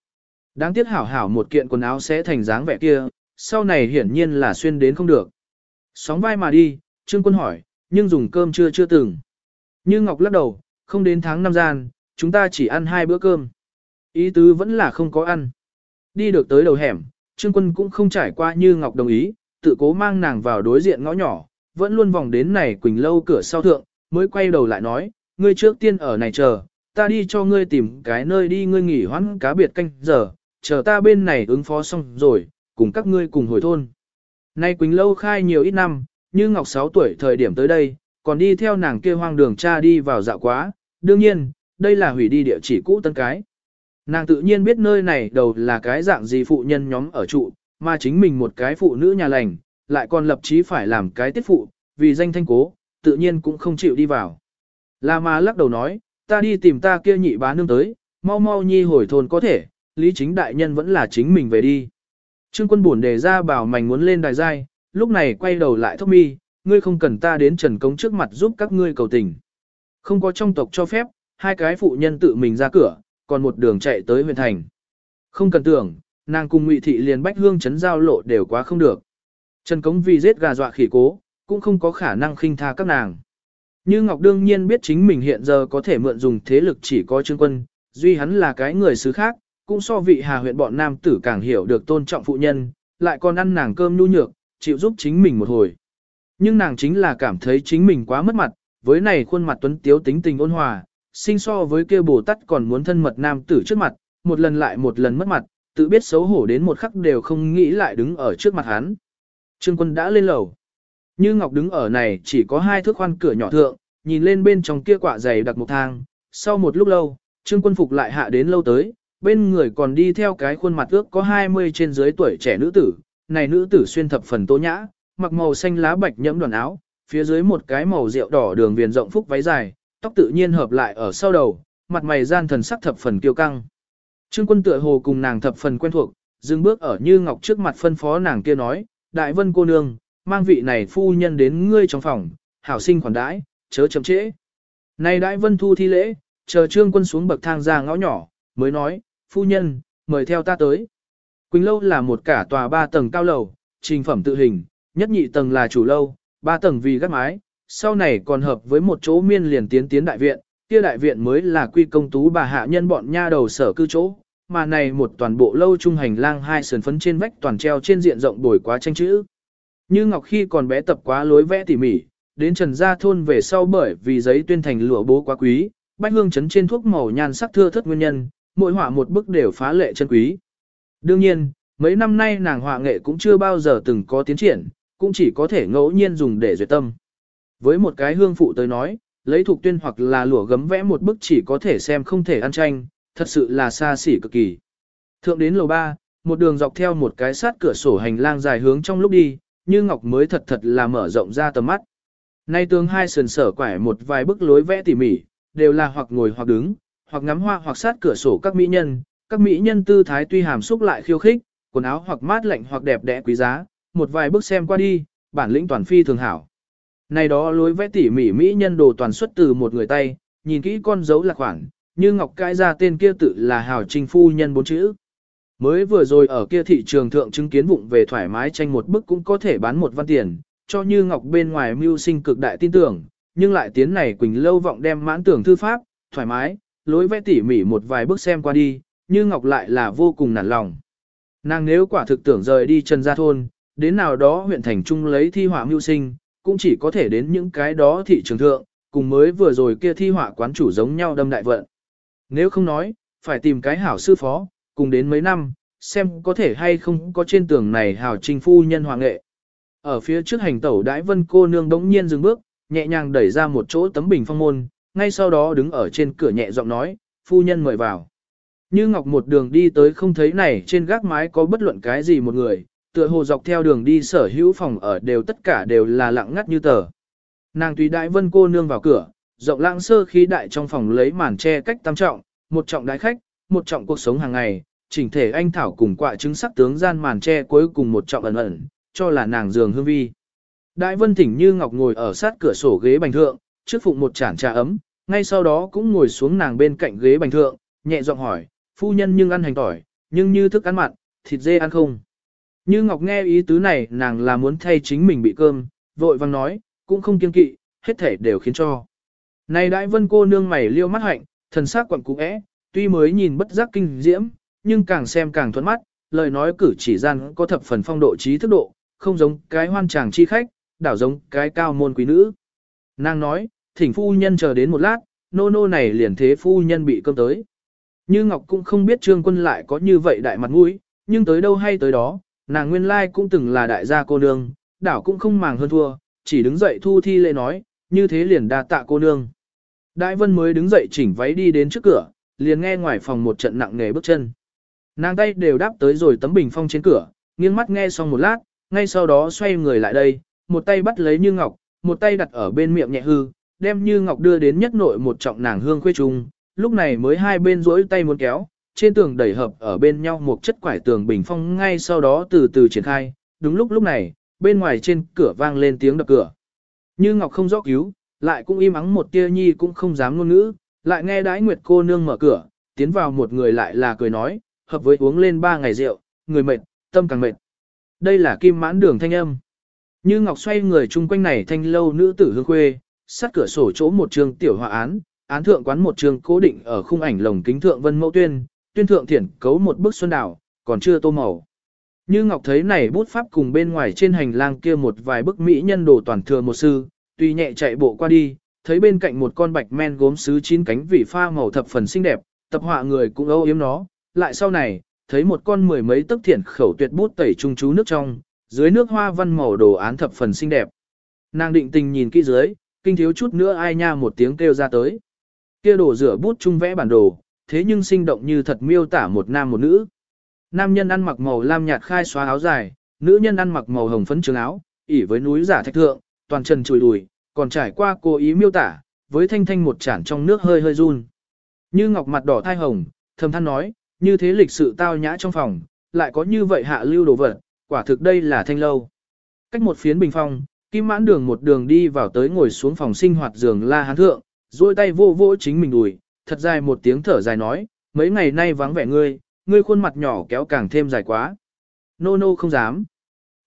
Đáng tiếc hảo hảo một kiện quần áo sẽ thành dáng vẻ kia, sau này hiển nhiên là xuyên đến không được. Sóng vai mà đi, Trương Quân hỏi, nhưng dùng cơm chưa chưa từng. Như Ngọc lắc đầu, không đến tháng năm gian, chúng ta chỉ ăn hai bữa cơm. Ý tứ vẫn là không có ăn. Đi được tới đầu hẻm, Trương Quân cũng không trải qua như Ngọc đồng ý, tự cố mang nàng vào đối diện ngõ nhỏ, vẫn luôn vòng đến này Quỳnh lâu cửa sau thượng, mới quay đầu lại nói, ngươi trước tiên ở này chờ, ta đi cho ngươi tìm cái nơi đi ngươi nghỉ hoãn cá biệt canh giờ, chờ ta bên này ứng phó xong rồi, cùng các ngươi cùng hồi thôn. Nay Quỳnh Lâu khai nhiều ít năm, như Ngọc 6 tuổi thời điểm tới đây, còn đi theo nàng kia hoang đường cha đi vào dạo quá, đương nhiên, đây là hủy đi địa chỉ cũ tân cái. Nàng tự nhiên biết nơi này đầu là cái dạng gì phụ nhân nhóm ở trụ, mà chính mình một cái phụ nữ nhà lành, lại còn lập chí phải làm cái tiết phụ, vì danh thanh cố, tự nhiên cũng không chịu đi vào. Là mà lắc đầu nói, ta đi tìm ta kia nhị bá nương tới, mau mau nhi hồi thôn có thể, lý chính đại nhân vẫn là chính mình về đi. Trương quân buồn đề ra bảo mảnh muốn lên đài giai, lúc này quay đầu lại thốc mi, ngươi không cần ta đến trần công trước mặt giúp các ngươi cầu tình. Không có trong tộc cho phép, hai cái phụ nhân tự mình ra cửa, còn một đường chạy tới huyện thành. Không cần tưởng, nàng cùng ngụy thị liền bách hương chấn giao lộ đều quá không được. Trần Cống vì giết gà dọa khỉ cố, cũng không có khả năng khinh tha các nàng. Như Ngọc đương nhiên biết chính mình hiện giờ có thể mượn dùng thế lực chỉ có trương quân, duy hắn là cái người xứ khác, cũng so vị hà huyện bọn nam tử càng hiểu được tôn trọng phụ nhân, lại còn ăn nàng cơm nhu nhược, chịu giúp chính mình một hồi. Nhưng nàng chính là cảm thấy chính mình quá mất mặt, với này khuôn mặt tuấn tiếu tính tình ôn hòa, sinh so với kia bồ tát còn muốn thân mật nam tử trước mặt, một lần lại một lần mất mặt, tự biết xấu hổ đến một khắc đều không nghĩ lại đứng ở trước mặt hắn. Trương quân đã lên lầu. Như Ngọc đứng ở này chỉ có hai thước khoan cửa nhỏ thượng, nhìn lên bên trong kia quả dày đặt một thang. Sau một lúc lâu, Trương quân phục lại hạ đến lâu tới, bên người còn đi theo cái khuôn mặt ước có 20 trên dưới tuổi trẻ nữ tử. Này nữ tử xuyên thập phần tố nhã, mặc màu xanh lá bạch nhẫm đoàn áo, phía dưới một cái màu rượu đỏ đường viền rộng phúc váy dài, tóc tự nhiên hợp lại ở sau đầu, mặt mày gian thần sắc thập phần kiêu căng. Trương quân tựa hồ cùng nàng thập phần quen thuộc, dừng bước ở như ngọc trước mặt phân phó nàng kia nói, đại vân cô nương, mang vị này phu nhân đến ngươi trong phòng, hảo sinh khoản đãi, chớ chậm trễ. Này đại vân thu thi lễ, chờ trương quân xuống bậc thang ra ngõ nhỏ, mới nói, phu nhân, mời theo ta tới. Quỳnh lâu là một cả tòa ba tầng cao lầu, trình phẩm tự hình, nhất nhị tầng là chủ lâu, ba tầng vì gác mái, sau này còn hợp với một chỗ miên liền tiến tiến đại viện, kia đại viện mới là quy công tú bà hạ nhân bọn nha đầu sở cư chỗ, mà này một toàn bộ lâu trung hành lang hai sườn phấn trên vách toàn treo trên diện rộng bồi quá tranh chữ. Như Ngọc khi còn bé tập quá lối vẽ tỉ mỉ, đến Trần Gia thôn về sau bởi vì giấy tuyên thành lụa bố quá quý, bách hương chấn trên thuốc màu nhan sắc thưa thất nguyên nhân, mỗi họa một bức đều phá lệ chân quý. Đương nhiên, mấy năm nay nàng họa nghệ cũng chưa bao giờ từng có tiến triển, cũng chỉ có thể ngẫu nhiên dùng để duyệt tâm. Với một cái hương phụ tới nói, lấy thuộc tuyên hoặc là lụa gấm vẽ một bức chỉ có thể xem không thể ăn tranh, thật sự là xa xỉ cực kỳ. Thượng đến lầu 3, một đường dọc theo một cái sát cửa sổ hành lang dài hướng trong lúc đi, như ngọc mới thật thật là mở rộng ra tầm mắt. Nay tương hai sườn sở quải một vài bức lối vẽ tỉ mỉ, đều là hoặc ngồi hoặc đứng, hoặc ngắm hoa hoặc sát cửa sổ các mỹ nhân, các mỹ nhân tư thái tuy hàm xúc lại khiêu khích, quần áo hoặc mát lạnh hoặc đẹp đẽ quý giá, một vài bức xem qua đi, bản lĩnh toàn phi thường hảo. Này đó lối vẽ tỉ mỉ mỹ nhân đồ toàn xuất từ một người tay, nhìn kỹ con dấu là khoảng, như ngọc cãi ra tên kia tự là hào trinh phu nhân bốn chữ. Mới vừa rồi ở kia thị trường thượng chứng kiến vụng về thoải mái tranh một bức cũng có thể bán một văn tiền, cho như ngọc bên ngoài mưu sinh cực đại tin tưởng, nhưng lại tiến này Quỳnh lâu vọng đem mãn tưởng thư pháp, thoải mái, lối vẽ tỉ mỉ một vài bước xem qua đi, như ngọc lại là vô cùng nản lòng. Nàng nếu quả thực tưởng rời đi Trần Gia Thôn, đến nào đó huyện thành trung lấy thi họa mưu sinh, cũng chỉ có thể đến những cái đó thị trường thượng, cùng mới vừa rồi kia thi họa quán chủ giống nhau đâm đại vận. Nếu không nói, phải tìm cái hảo sư phó, cùng đến mấy năm, xem có thể hay không có trên tường này hảo trình phu nhân hoàng nghệ. Ở phía trước hành tẩu đãi vân cô nương đống nhiên dừng bước, nhẹ nhàng đẩy ra một chỗ tấm bình phong môn, ngay sau đó đứng ở trên cửa nhẹ giọng nói, phu nhân mời vào. Như Ngọc một đường đi tới không thấy này trên gác mái có bất luận cái gì một người, tựa hồ dọc theo đường đi sở hữu phòng ở đều tất cả đều là lặng ngắt như tờ. Nàng tùy đại vân cô nương vào cửa, rộng lãng sơ khí đại trong phòng lấy màn che cách tam trọng, một trọng đại khách, một trọng cuộc sống hàng ngày, chỉnh thể anh thảo cùng quạ trứng sắc tướng gian màn che cuối cùng một trọng ẩn ẩn, cho là nàng giường hương vi. Đại vân thỉnh như ngọc ngồi ở sát cửa sổ ghế bành thượng, trước phụng một chản trà ấm, ngay sau đó cũng ngồi xuống nàng bên cạnh ghế bành thượng, nhẹ giọng hỏi, phu nhân nhưng ăn hành tỏi, nhưng như thức ăn mặn, thịt dê ăn không. Như Ngọc nghe ý tứ này nàng là muốn thay chính mình bị cơm, vội vang nói, cũng không kiên kỵ, hết thể đều khiến cho. Này đại vân cô nương mày liêu mắt hạnh, thần sắc quặn cú é, tuy mới nhìn bất giác kinh diễm, nhưng càng xem càng thuẫn mắt, lời nói cử chỉ gian có thập phần phong độ trí thức độ, không giống cái hoan chàng chi khách, đảo giống cái cao môn quý nữ. Nàng nói, thỉnh phu nhân chờ đến một lát, nô nô này liền thế phu nhân bị cơm tới. Như Ngọc cũng không biết trương quân lại có như vậy đại mặt mũi, nhưng tới đâu hay tới đó, nàng nguyên lai cũng từng là đại gia cô nương, đảo cũng không màng hơn thua, chỉ đứng dậy thu thi lễ nói, như thế liền đa tạ cô nương. Đại vân mới đứng dậy chỉnh váy đi đến trước cửa, liền nghe ngoài phòng một trận nặng nề bước chân. Nàng tay đều đáp tới rồi tấm bình phong trên cửa, nghiêng mắt nghe xong một lát, ngay sau đó xoay người lại đây, một tay bắt lấy Như Ngọc, một tay đặt ở bên miệng nhẹ hư, đem Như Ngọc đưa đến nhất nội một trọng nàng hương khuê trung, lúc này mới hai bên duỗi tay muốn kéo, trên tường đẩy hợp ở bên nhau một chất quải tường bình phong ngay sau đó từ từ triển khai, đúng lúc lúc này, bên ngoài trên cửa vang lên tiếng đập cửa. Như Ngọc không rõ cứu, lại cũng im ắng một tia nhi cũng không dám ngôn ngữ, lại nghe đái nguyệt cô nương mở cửa, tiến vào một người lại là cười nói, hợp với uống lên ba ngày rượu, người mệt, tâm càng mệt. Đây là kim mãn đường thanh âm. Như Ngọc xoay người chung quanh này thanh lâu nữ tử hương khuê, sát cửa sổ chỗ một trường tiểu hòa án, án thượng quán một trường cố định ở khung ảnh lồng kính thượng vân mẫu tuyên, tuyên thượng thiển cấu một bức xuân đảo, còn chưa tô màu. Như Ngọc thấy này bút pháp cùng bên ngoài trên hành lang kia một vài bức mỹ nhân đồ toàn thừa một sư, tuy nhẹ chạy bộ qua đi, thấy bên cạnh một con bạch men gốm sứ chín cánh vị pha màu thập phần xinh đẹp, tập họa người cũng âu yếm nó, lại sau này, thấy một con mười mấy tấc thiển khẩu tuyệt bút tẩy trung chú nước trong, dưới nước hoa văn màu đồ án thập phần xinh đẹp. Nàng định tình nhìn kỹ dưới, kinh thiếu chút nữa ai nha một tiếng kêu ra tới. Kia đổ rửa bút chung vẽ bản đồ, thế nhưng sinh động như thật miêu tả một nam một nữ. Nam nhân ăn mặc màu lam nhạt khai xóa áo dài, nữ nhân ăn mặc màu hồng phấn trường áo, ỉ với núi giả thạch thượng, toàn trần chùi đùi, còn trải qua cố ý miêu tả, với thanh thanh một chản trong nước hơi hơi run. Như ngọc mặt đỏ thai hồng, thầm than nói, như thế lịch sự tao nhã trong phòng, lại có như vậy hạ lưu đồ vật, quả thực đây là thanh lâu. Cách một phiến bình phong, kim mãn đường một đường đi vào tới ngồi xuống phòng sinh hoạt giường la hán thượng, duỗi tay vô vô chính mình đùi, thật dài một tiếng thở dài nói, mấy ngày nay vắng vẻ ngươi, ngươi khuôn mặt nhỏ kéo càng thêm dài quá. Nô nô không dám.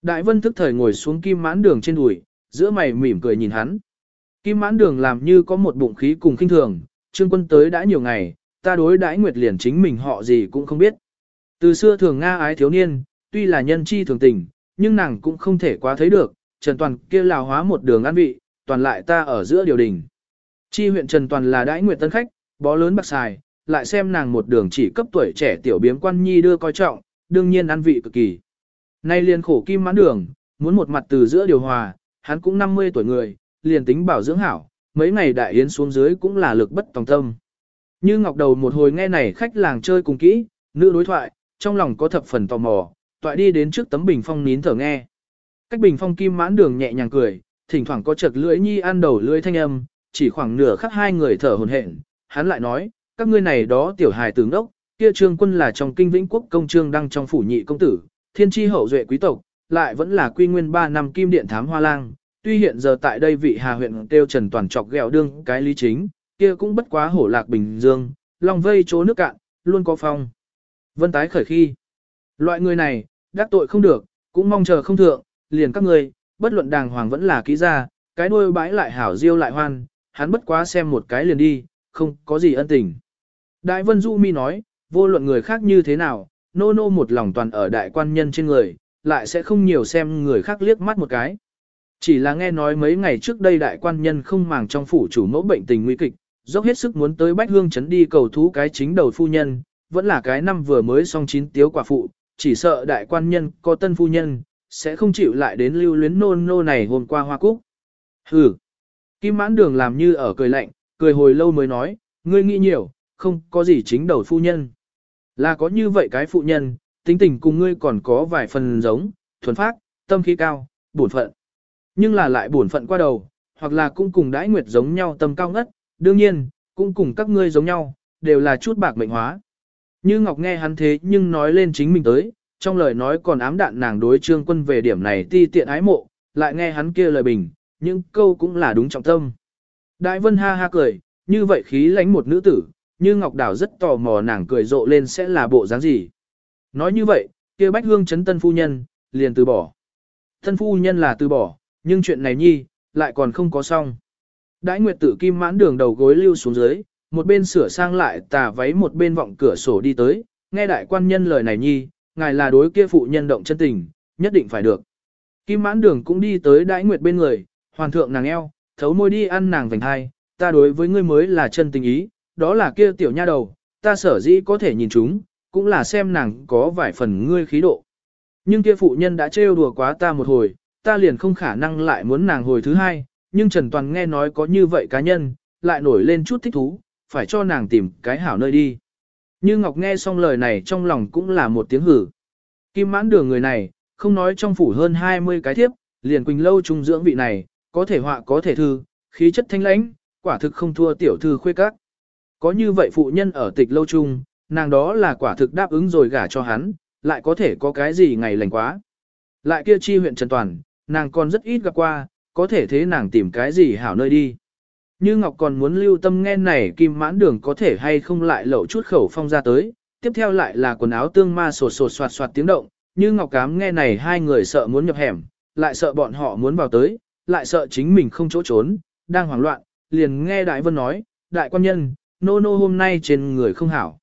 Đại vân thức thời ngồi xuống kim mãn đường trên đùi, giữa mày mỉm cười nhìn hắn. Kim mãn đường làm như có một bụng khí cùng khinh thường, trương quân tới đã nhiều ngày, ta đối đãi nguyệt liền chính mình họ gì cũng không biết. Từ xưa thường Nga ái thiếu niên, tuy là nhân chi thường tình, nhưng nàng cũng không thể quá thấy được, Trần Toàn kia lào hóa một đường ăn vị, toàn lại ta ở giữa điều đình. Chi huyện Trần Toàn là đãi nguyệt tân khách, bó lớn bạc xài, lại xem nàng một đường chỉ cấp tuổi trẻ tiểu biếm quan nhi đưa coi trọng, đương nhiên ăn vị cực kỳ. Nay liền khổ kim mãn đường, muốn một mặt từ giữa điều hòa, hắn cũng 50 tuổi người, liền tính bảo dưỡng hảo, mấy ngày đại yến xuống dưới cũng là lực bất tòng tâm. Như ngọc đầu một hồi nghe này khách làng chơi cùng kỹ, nữ đối thoại, trong lòng có thập phần tò mò, toại đi đến trước tấm bình phong nín thở nghe. Cách bình phong kim mãn đường nhẹ nhàng cười, thỉnh thoảng có chật lưỡi nhi ăn đầu lưỡi thanh âm, chỉ khoảng nửa khắc hai người thở hồn hển, hắn lại nói, các ngươi này đó tiểu hài tướng đốc, kia trương quân là trong kinh vĩnh quốc công trương đăng trong phủ nhị công tử, thiên tri hậu duệ quý tộc, lại vẫn là quy nguyên 3 năm kim điện thám hoa lang, tuy hiện giờ tại đây vị hà huyện tiêu trần toàn trọc ghẹo đương cái lý chính, kia cũng bất quá hổ lạc bình dương, lòng vây chỗ nước cạn, luôn có phong. Vân tái khởi khi, loại người này, đắc tội không được, cũng mong chờ không thượng, liền các ngươi, bất luận đàng hoàng vẫn là ký ra, cái đuôi bãi lại hảo diêu lại hoan, hắn bất quá xem một cái liền đi, không có gì ân tình. Đại Vân Du Mi nói, vô luận người khác như thế nào, nô nô một lòng toàn ở đại quan nhân trên người, lại sẽ không nhiều xem người khác liếc mắt một cái. Chỉ là nghe nói mấy ngày trước đây đại quan nhân không màng trong phủ chủ mẫu bệnh tình nguy kịch, dốc hết sức muốn tới Bách Hương chấn đi cầu thú cái chính đầu phu nhân, vẫn là cái năm vừa mới xong chín tiếu quả phụ, chỉ sợ đại quan nhân có tân phu nhân, sẽ không chịu lại đến lưu luyến nôn nô này hôm qua hoa cúc. Hừ. Kim mãn đường làm như ở cười lạnh, cười hồi lâu mới nói, ngươi nghĩ nhiều, không có gì chính đầu phu nhân. Là có như vậy cái phụ nhân, tính tình cùng ngươi còn có vài phần giống, thuần phát, tâm khí cao, bổn phận. Nhưng là lại bổn phận qua đầu, hoặc là cũng cùng đãi nguyệt giống nhau tâm cao ngất, đương nhiên, cũng cùng các ngươi giống nhau, đều là chút bạc mệnh hóa. Như Ngọc nghe hắn thế nhưng nói lên chính mình tới, trong lời nói còn ám đạn nàng đối trương quân về điểm này ti tiện ái mộ, lại nghe hắn kia lời bình, những câu cũng là đúng trọng tâm. Đại vân ha ha cười, như vậy khí lãnh một nữ tử, như Ngọc đảo rất tò mò nàng cười rộ lên sẽ là bộ dáng gì. Nói như vậy, kia bách hương chấn tân phu nhân, liền từ bỏ. Tân phu nhân là từ bỏ, nhưng chuyện này nhi, lại còn không có xong. Đãi Nguyệt Tử Kim mãn đường đầu gối lưu xuống dưới, một bên sửa sang lại tà váy một bên vọng cửa sổ đi tới, nghe đại quan nhân lời này nhi, ngài là đối kia phụ nhân động chân tình, nhất định phải được. Kim mãn đường cũng đi tới Đãi Nguyệt bên người, hoàn thượng nàng eo, thấu môi đi ăn nàng vành hai, ta đối với ngươi mới là chân tình ý, đó là kia tiểu nha đầu, ta sở dĩ có thể nhìn chúng, cũng là xem nàng có vài phần ngươi khí độ. Nhưng kia phụ nhân đã trêu đùa quá ta một hồi, ta liền không khả năng lại muốn nàng hồi thứ hai, nhưng Trần Toàn nghe nói có như vậy cá nhân, lại nổi lên chút thích thú, phải cho nàng tìm cái hảo nơi đi. Như Ngọc nghe xong lời này trong lòng cũng là một tiếng hử. Kim mãn đường người này, không nói trong phủ hơn 20 cái thiếp, liền quỳnh lâu trung dưỡng vị này, có thể họa có thể thư, khí chất thanh lãnh, quả thực không thua tiểu thư khuê các. Có như vậy phụ nhân ở tịch lâu trung, nàng đó là quả thực đáp ứng rồi gả cho hắn, lại có thể có cái gì ngày lành quá. Lại kia chi huyện Trần Toàn, nàng còn rất ít gặp qua, có thể thế nàng tìm cái gì hảo nơi đi. Như Ngọc còn muốn lưu tâm nghe này kim mãn đường có thể hay không lại lẩu chút khẩu phong ra tới, tiếp theo lại là quần áo tương ma sột sột soạt soạt tiếng động, như Ngọc Cám nghe này hai người sợ muốn nhập hẻm, lại sợ bọn họ muốn vào tới, lại sợ chính mình không chỗ trốn, đang hoảng loạn, liền nghe Đại Vân nói, Đại quan nhân, nô nô hôm nay trên người không hảo.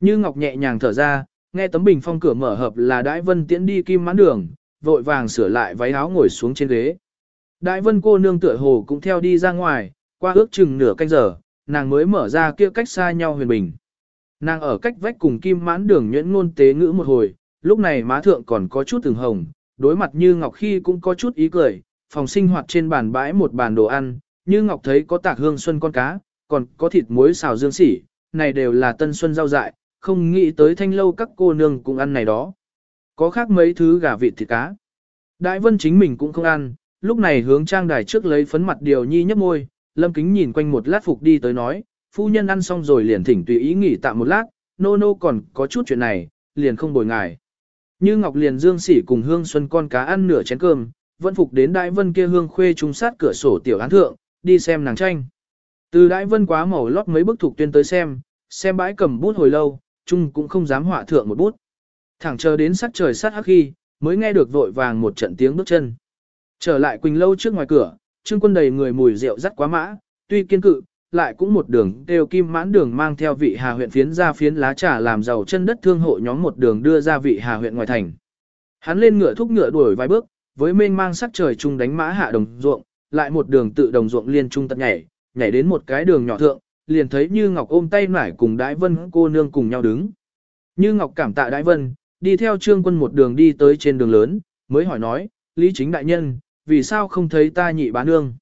Như Ngọc nhẹ nhàng thở ra, nghe tấm bình phong cửa mở hợp là Đại Vân tiễn đi kim mãn đường, vội vàng sửa lại váy áo ngồi xuống trên ghế. Đại Vân cô nương tựa hồ cũng theo đi ra ngoài, qua ước chừng nửa canh giờ, nàng mới mở ra kia cách xa nhau huyền bình. Nàng ở cách vách cùng kim mãn đường nhuyễn ngôn tế ngữ một hồi, lúc này má thượng còn có chút từng hồng, đối mặt như ngọc khi cũng có chút ý cười, phòng sinh hoạt trên bàn bãi một bàn đồ ăn, như ngọc thấy có tạc hương xuân con cá, còn có thịt muối xào dương sỉ, này đều là tân xuân rau dại, không nghĩ tới thanh lâu các cô nương cũng ăn này đó. Có khác mấy thứ gà vịt thịt cá. Đại vân chính mình cũng không ăn, lúc này hướng trang đài trước lấy phấn mặt điều nhi nhấp môi, lâm kính nhìn quanh một lát phục đi tới nói, phu nhân ăn xong rồi liền thỉnh tùy ý nghỉ tạm một lát, nô nô còn có chút chuyện này, liền không bồi ngài. Như Ngọc liền dương sỉ cùng hương xuân con cá ăn nửa chén cơm, vẫn phục đến đại vân kia hương khuê trung sát cửa sổ tiểu án thượng, đi xem nàng tranh. Từ đại vân quá màu lót mấy bức thuộc tuyên tới xem, xem bãi cầm bút hồi lâu, chung cũng không dám họa thượng một bút. Thẳng chờ đến sắc trời sát hắc khi, mới nghe được vội vàng một trận tiếng bước chân. Trở lại Quỳnh lâu trước ngoài cửa, trương quân đầy người mùi rượu dắt quá mã, tuy kiên cự, lại cũng một đường đều kim mãn đường mang theo vị hà huyện phiến ra phiến lá trà làm giàu chân đất thương hộ nhóm một đường đưa ra vị hà huyện ngoài thành. Hắn lên ngựa thúc ngựa đuổi vài bước, với mênh mang sắc trời chung đánh mã hạ đồng ruộng, lại một đường tự đồng ruộng liên trung tận nhảy, nhảy đến một cái đường nhỏ thượng, liền thấy Như Ngọc ôm tay nải cùng Đái Vân cô nương cùng nhau đứng. Như Ngọc cảm tạ Đái Vân, đi theo trương quân một đường đi tới trên đường lớn, mới hỏi nói, Lý chính đại nhân, vì sao không thấy ta nhị Bá nương?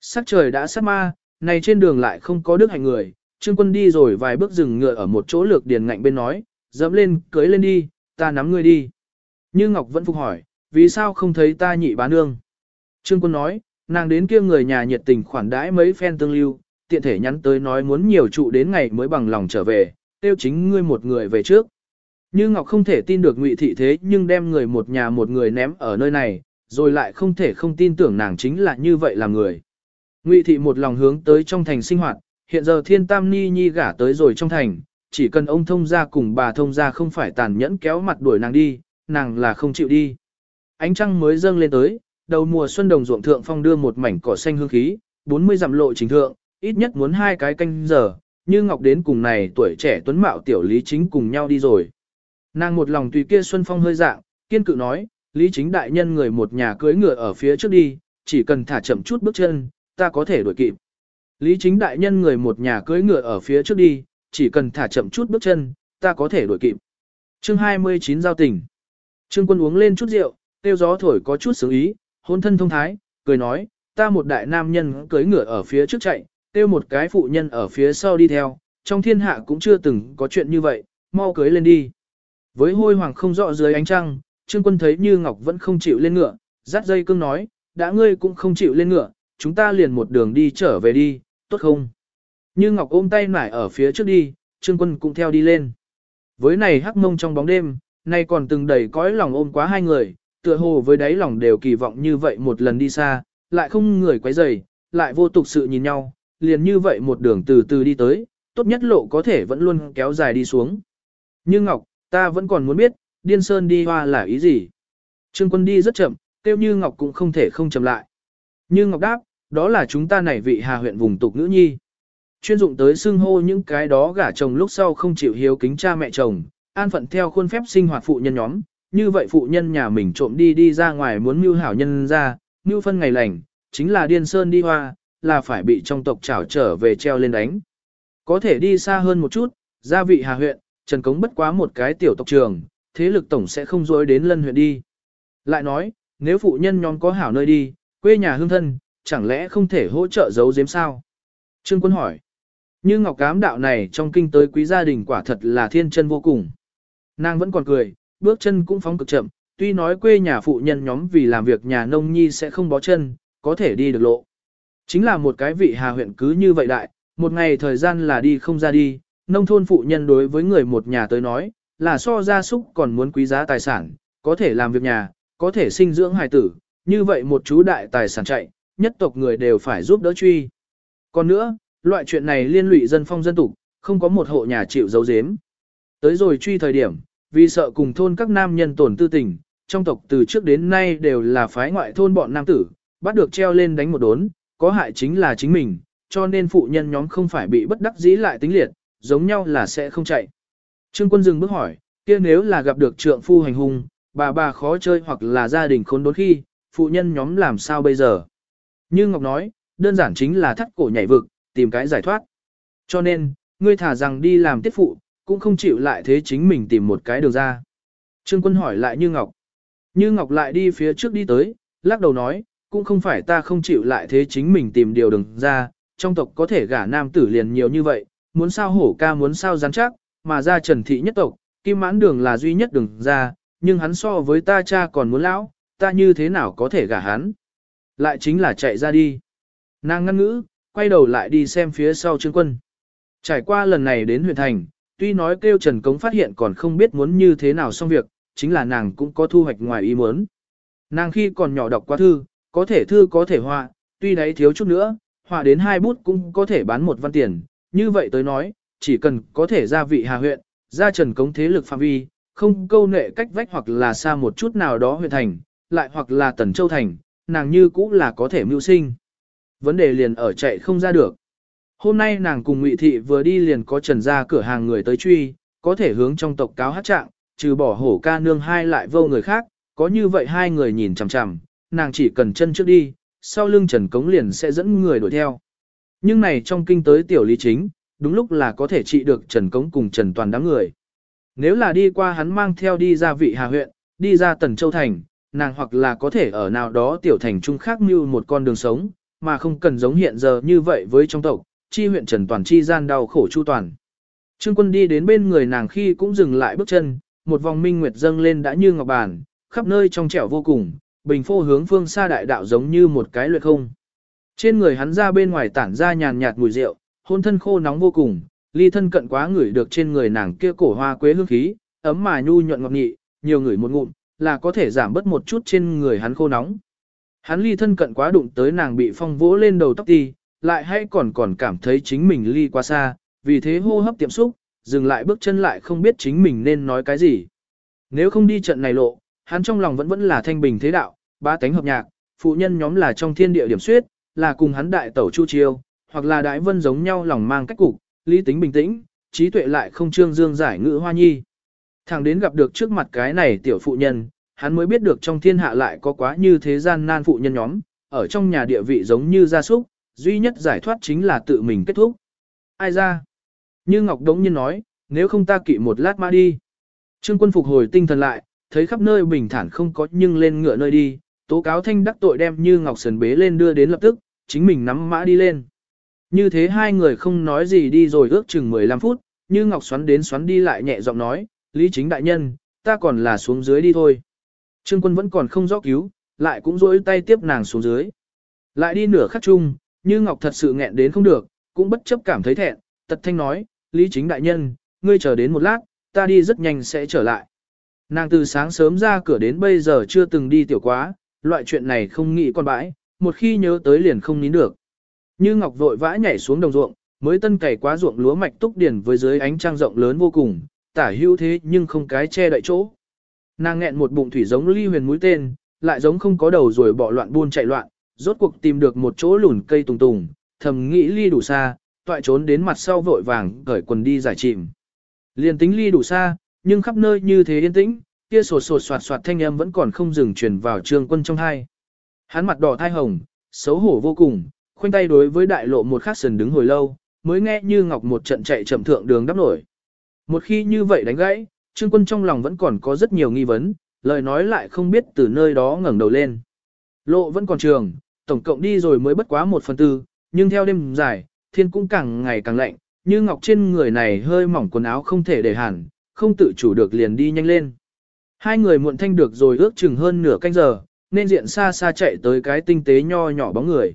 Sắc trời đã sát ma, này trên đường lại không có đức hạnh người, trương quân đi rồi vài bước dừng ngựa ở một chỗ lược điền ngạnh bên nói, dẫm lên, cưới lên đi, ta nắm ngươi đi. Như Ngọc vẫn phục hỏi, vì sao không thấy ta nhị Bá nương? Trương quân nói, nàng đến kia người nhà nhiệt tình khoản đãi mấy phen tương lưu, tiện thể nhắn tới nói muốn nhiều trụ đến ngày mới bằng lòng trở về, tiêu chính ngươi một người về trước. Như Ngọc không thể tin được ngụy thị thế nhưng đem người một nhà một người ném ở nơi này, rồi lại không thể không tin tưởng nàng chính là như vậy là người. Ngụy thị một lòng hướng tới trong thành sinh hoạt, hiện giờ thiên tam ni nhi gả tới rồi trong thành, chỉ cần ông thông gia cùng bà thông gia không phải tàn nhẫn kéo mặt đuổi nàng đi, nàng là không chịu đi. Ánh trăng mới dâng lên tới, đầu mùa xuân đồng ruộng thượng phong đưa một mảnh cỏ xanh hương khí, 40 dặm lộ trình thượng, ít nhất muốn hai cái canh giờ, như Ngọc đến cùng này tuổi trẻ tuấn mạo tiểu Lý Chính cùng nhau đi rồi. Nàng một lòng tùy kia Xuân Phong hơi dạng, kiên cự nói, Lý Chính đại nhân người một nhà cưới ngựa ở phía trước đi, chỉ cần thả chậm chút bước chân, ta có thể đuổi kịp. Lý Chính đại nhân người một nhà cưới ngựa ở phía trước đi, chỉ cần thả chậm chút bước chân, ta có thể đuổi kịp. Chương 29 giao tình. Trương quân uống lên chút rượu, tiêu gió thổi có chút sướng ý, hôn thân thông thái, cười nói, ta một đại nam nhân cưới ngựa ở phía trước chạy, tiêu một cái phụ nhân ở phía sau đi theo, trong thiên hạ cũng chưa từng có chuyện như vậy, mau cưới lên đi. Với hôi hoàng không rõ dưới ánh trăng, Trương Quân thấy Như Ngọc vẫn không chịu lên ngựa, dắt dây cương nói, đã ngươi cũng không chịu lên ngựa, chúng ta liền một đường đi trở về đi, tốt không? Như Ngọc ôm tay nải ở phía trước đi, Trương Quân cũng theo đi lên. Với này hắc mông trong bóng đêm, nay còn từng đầy cõi lòng ôm quá hai người, tựa hồ với đáy lòng đều kỳ vọng như vậy một lần đi xa, lại không người quấy rầy, lại vô tục sự nhìn nhau, liền như vậy một đường từ từ đi tới, tốt nhất lộ có thể vẫn luôn kéo dài đi xuống. Như Ngọc, ta vẫn còn muốn biết, điên sơn đi hoa là ý gì? Trương quân đi rất chậm, tiêu như Ngọc cũng không thể không chậm lại. Như Ngọc đáp, đó là chúng ta này vị hà huyện vùng tục nữ nhi. Chuyên dụng tới xưng hô những cái đó gả chồng lúc sau không chịu hiếu kính cha mẹ chồng, an phận theo khuôn phép sinh hoạt phụ nhân nhóm, như vậy phụ nhân nhà mình trộm đi đi ra ngoài muốn mưu hảo nhân ra, mưu phân ngày lành, chính là điên sơn đi hoa, là phải bị trong tộc trảo trở về treo lên đánh. Có thể đi xa hơn một chút, gia vị Hà huyện, Trần Cống bất quá một cái tiểu tộc trường, thế lực tổng sẽ không dối đến lân huyện đi. Lại nói, nếu phụ nhân nhóm có hảo nơi đi, quê nhà hương thân, chẳng lẽ không thể hỗ trợ giấu giếm sao? Trương Quân hỏi. Như Ngọc Cám đạo này trong kinh tới quý gia đình quả thật là thiên chân vô cùng. Nàng vẫn còn cười, bước chân cũng phóng cực chậm, tuy nói quê nhà phụ nhân nhóm vì làm việc nhà nông nhi sẽ không bó chân, có thể đi được lộ. Chính là một cái vị hà huyện cứ như vậy đại, một ngày thời gian là đi không ra đi, nông thôn phụ nhân đối với người một nhà tới nói, là so gia súc còn muốn quý giá tài sản, có thể làm việc nhà, có thể sinh dưỡng hài tử, như vậy một chú đại tài sản chạy, nhất tộc người đều phải giúp đỡ truy. Còn nữa, loại chuyện này liên lụy dân phong dân tục, không có một hộ nhà chịu giấu giếm. Tới rồi truy thời điểm, vì sợ cùng thôn các nam nhân tổn tư tình, trong tộc từ trước đến nay đều là phái ngoại thôn bọn nam tử, bắt được treo lên đánh một đốn, có hại chính là chính mình, cho nên phụ nhân nhóm không phải bị bất đắc dĩ lại tính liệt, giống nhau là sẽ không chạy. Trương quân dừng bước hỏi, kia nếu là gặp được trượng phu hành hung, bà bà khó chơi hoặc là gia đình khốn đốn khi, phụ nhân nhóm làm sao bây giờ. Như Ngọc nói, đơn giản chính là thắt cổ nhảy vực, tìm cái giải thoát. Cho nên, ngươi thả rằng đi làm tiết phụ, cũng không chịu lại thế chính mình tìm một cái đường ra. Trương quân hỏi lại Như Ngọc. Như Ngọc lại đi phía trước đi tới, lắc đầu nói, cũng không phải ta không chịu lại thế chính mình tìm điều đường ra, trong tộc có thể gả nam tử liền nhiều như vậy, muốn sao hổ ca muốn sao rắn chắc, mà ra trần thị nhất tộc, kim mãn đường là duy nhất đường ra, nhưng hắn so với ta cha còn muốn lão, ta như thế nào có thể gả hắn. Lại chính là chạy ra đi. Nàng ngăn ngữ, quay đầu lại đi xem phía sau trương quân. Trải qua lần này đến huyện thành, tuy nói kêu Trần Cống phát hiện còn không biết muốn như thế nào xong việc, chính là nàng cũng có thu hoạch ngoài ý muốn. Nàng khi còn nhỏ đọc qua thư, có thể thư có thể họa, tuy đấy thiếu chút nữa, họa đến hai bút cũng có thể bán một văn tiền. Như vậy tới nói, chỉ cần có thể ra vị hà huyện, ra Trần Cống thế lực phạm vi, không câu nệ cách vách hoặc là xa một chút nào đó huyện thành, lại hoặc là Tần Châu Thành, nàng như cũng là có thể mưu sinh. Vấn đề liền ở chạy không ra được. Hôm nay nàng cùng Ngụy Thị vừa đi liền có trần ra cửa hàng người tới truy, có thể hướng trong tộc cáo hát trạng, trừ bỏ hổ ca nương hai lại vô người khác, có như vậy hai người nhìn chằm chằm, nàng chỉ cần chân trước đi, sau lưng Trần Cống liền sẽ dẫn người đuổi theo. Nhưng này trong kinh tới tiểu lý chính, đúng lúc là có thể trị được Trần Cống cùng Trần Toàn đám người. Nếu là đi qua hắn mang theo đi ra vị Hà huyện, đi ra Tần Châu Thành, nàng hoặc là có thể ở nào đó tiểu thành trung khác như một con đường sống, mà không cần giống hiện giờ như vậy với trong tộc, chi huyện Trần Toàn chi gian đau khổ chu toàn. Trương quân đi đến bên người nàng khi cũng dừng lại bước chân, một vòng minh nguyệt dâng lên đã như ngọc bàn, khắp nơi trong trẻo vô cùng, bình phô hướng phương xa đại đạo giống như một cái luyện không. Trên người hắn ra bên ngoài tản ra nhàn nhạt mùi rượu, hôn thân khô nóng vô cùng, ly thân cận quá ngửi được trên người nàng kia cổ hoa quế hương khí, ấm mà nhu nhuận ngọt nghị, nhiều người một ngụm, là có thể giảm bớt một chút trên người hắn khô nóng. Hắn ly thân cận quá đụng tới nàng bị phong vỗ lên đầu tóc ti, lại hay còn còn cảm thấy chính mình ly quá xa, vì thế hô hấp tiệm xúc, dừng lại bước chân lại không biết chính mình nên nói cái gì. Nếu không đi trận này lộ, hắn trong lòng vẫn vẫn là thanh bình thế đạo, ba tánh hợp nhạc, phụ nhân nhóm là trong thiên địa điểm suyết, là cùng hắn đại tẩu chu chiêu, hoặc là đại vân giống nhau lòng mang cách cục, lý tính bình tĩnh, trí tuệ lại không trương dương giải ngữ hoa nhi. Thằng đến gặp được trước mặt cái này tiểu phụ nhân, hắn mới biết được trong thiên hạ lại có quá như thế gian nan phụ nhân nhóm, ở trong nhà địa vị giống như gia súc, duy nhất giải thoát chính là tự mình kết thúc. Ai ra? Như Ngọc Đống Nhiên nói, nếu không ta kỵ một lát mà đi. Trương quân phục hồi tinh thần lại, thấy khắp nơi bình thản không có nhưng lên ngựa nơi đi, tố cáo thanh đắc tội đem Như Ngọc Sần bế lên đưa đến lập tức, chính mình nắm mã đi lên. Như thế hai người không nói gì đi rồi ước chừng 15 phút, Như Ngọc xoắn đến xoắn đi lại nhẹ giọng nói, Lý chính đại nhân, ta còn là xuống dưới đi thôi. Trương quân vẫn còn không rõ cứu, lại cũng rỗi tay tiếp nàng xuống dưới. Lại đi nửa khắc chung, Như Ngọc thật sự nghẹn đến không được, cũng bất chấp cảm thấy thẹn, tật thanh nói, Lý chính đại nhân, ngươi chờ đến một lát, ta đi rất nhanh sẽ trở lại. Nàng từ sáng sớm ra cửa đến bây giờ chưa từng đi tiểu quá, loại chuyện này không nghĩ con bãi, một khi nhớ tới liền không nín được. Như Ngọc vội vã nhảy xuống đồng ruộng, mới tân cày quá ruộng lúa mạch túc điển với dưới ánh trăng rộng lớn vô cùng, tả hữu thế nhưng không cái che đậy chỗ. Nàng nghẹn một bụng thủy giống ly huyền mũi tên, lại giống không có đầu rồi bỏ loạn buôn chạy loạn, rốt cuộc tìm được một chỗ lùn cây tùng tùng, thầm nghĩ ly đủ xa, toại trốn đến mặt sau vội vàng cởi quần đi giải chìm. Liền tính ly đủ xa, nhưng khắp nơi như thế yên tĩnh, kia sột sột soạt soạt thanh âm vẫn còn không dừng truyền vào trương quân trong hai. Hắn mặt đỏ thai hồng, xấu hổ vô cùng, khoanh tay đối với đại lộ một khắc sần đứng hồi lâu, mới nghe như ngọc một trận chạy chậm thượng đường đắp nổi. Một khi như vậy đánh gãy, trương quân trong lòng vẫn còn có rất nhiều nghi vấn, lời nói lại không biết từ nơi đó ngẩng đầu lên. Lộ vẫn còn trường, tổng cộng đi rồi mới bất quá một phần tư, nhưng theo đêm dài, thiên cũng càng ngày càng lạnh, như ngọc trên người này hơi mỏng quần áo không thể để hẳn, không tự chủ được liền đi nhanh lên. Hai người muộn thanh được rồi ước chừng hơn nửa canh giờ, nên diện xa xa chạy tới cái tinh tế nho nhỏ bóng người.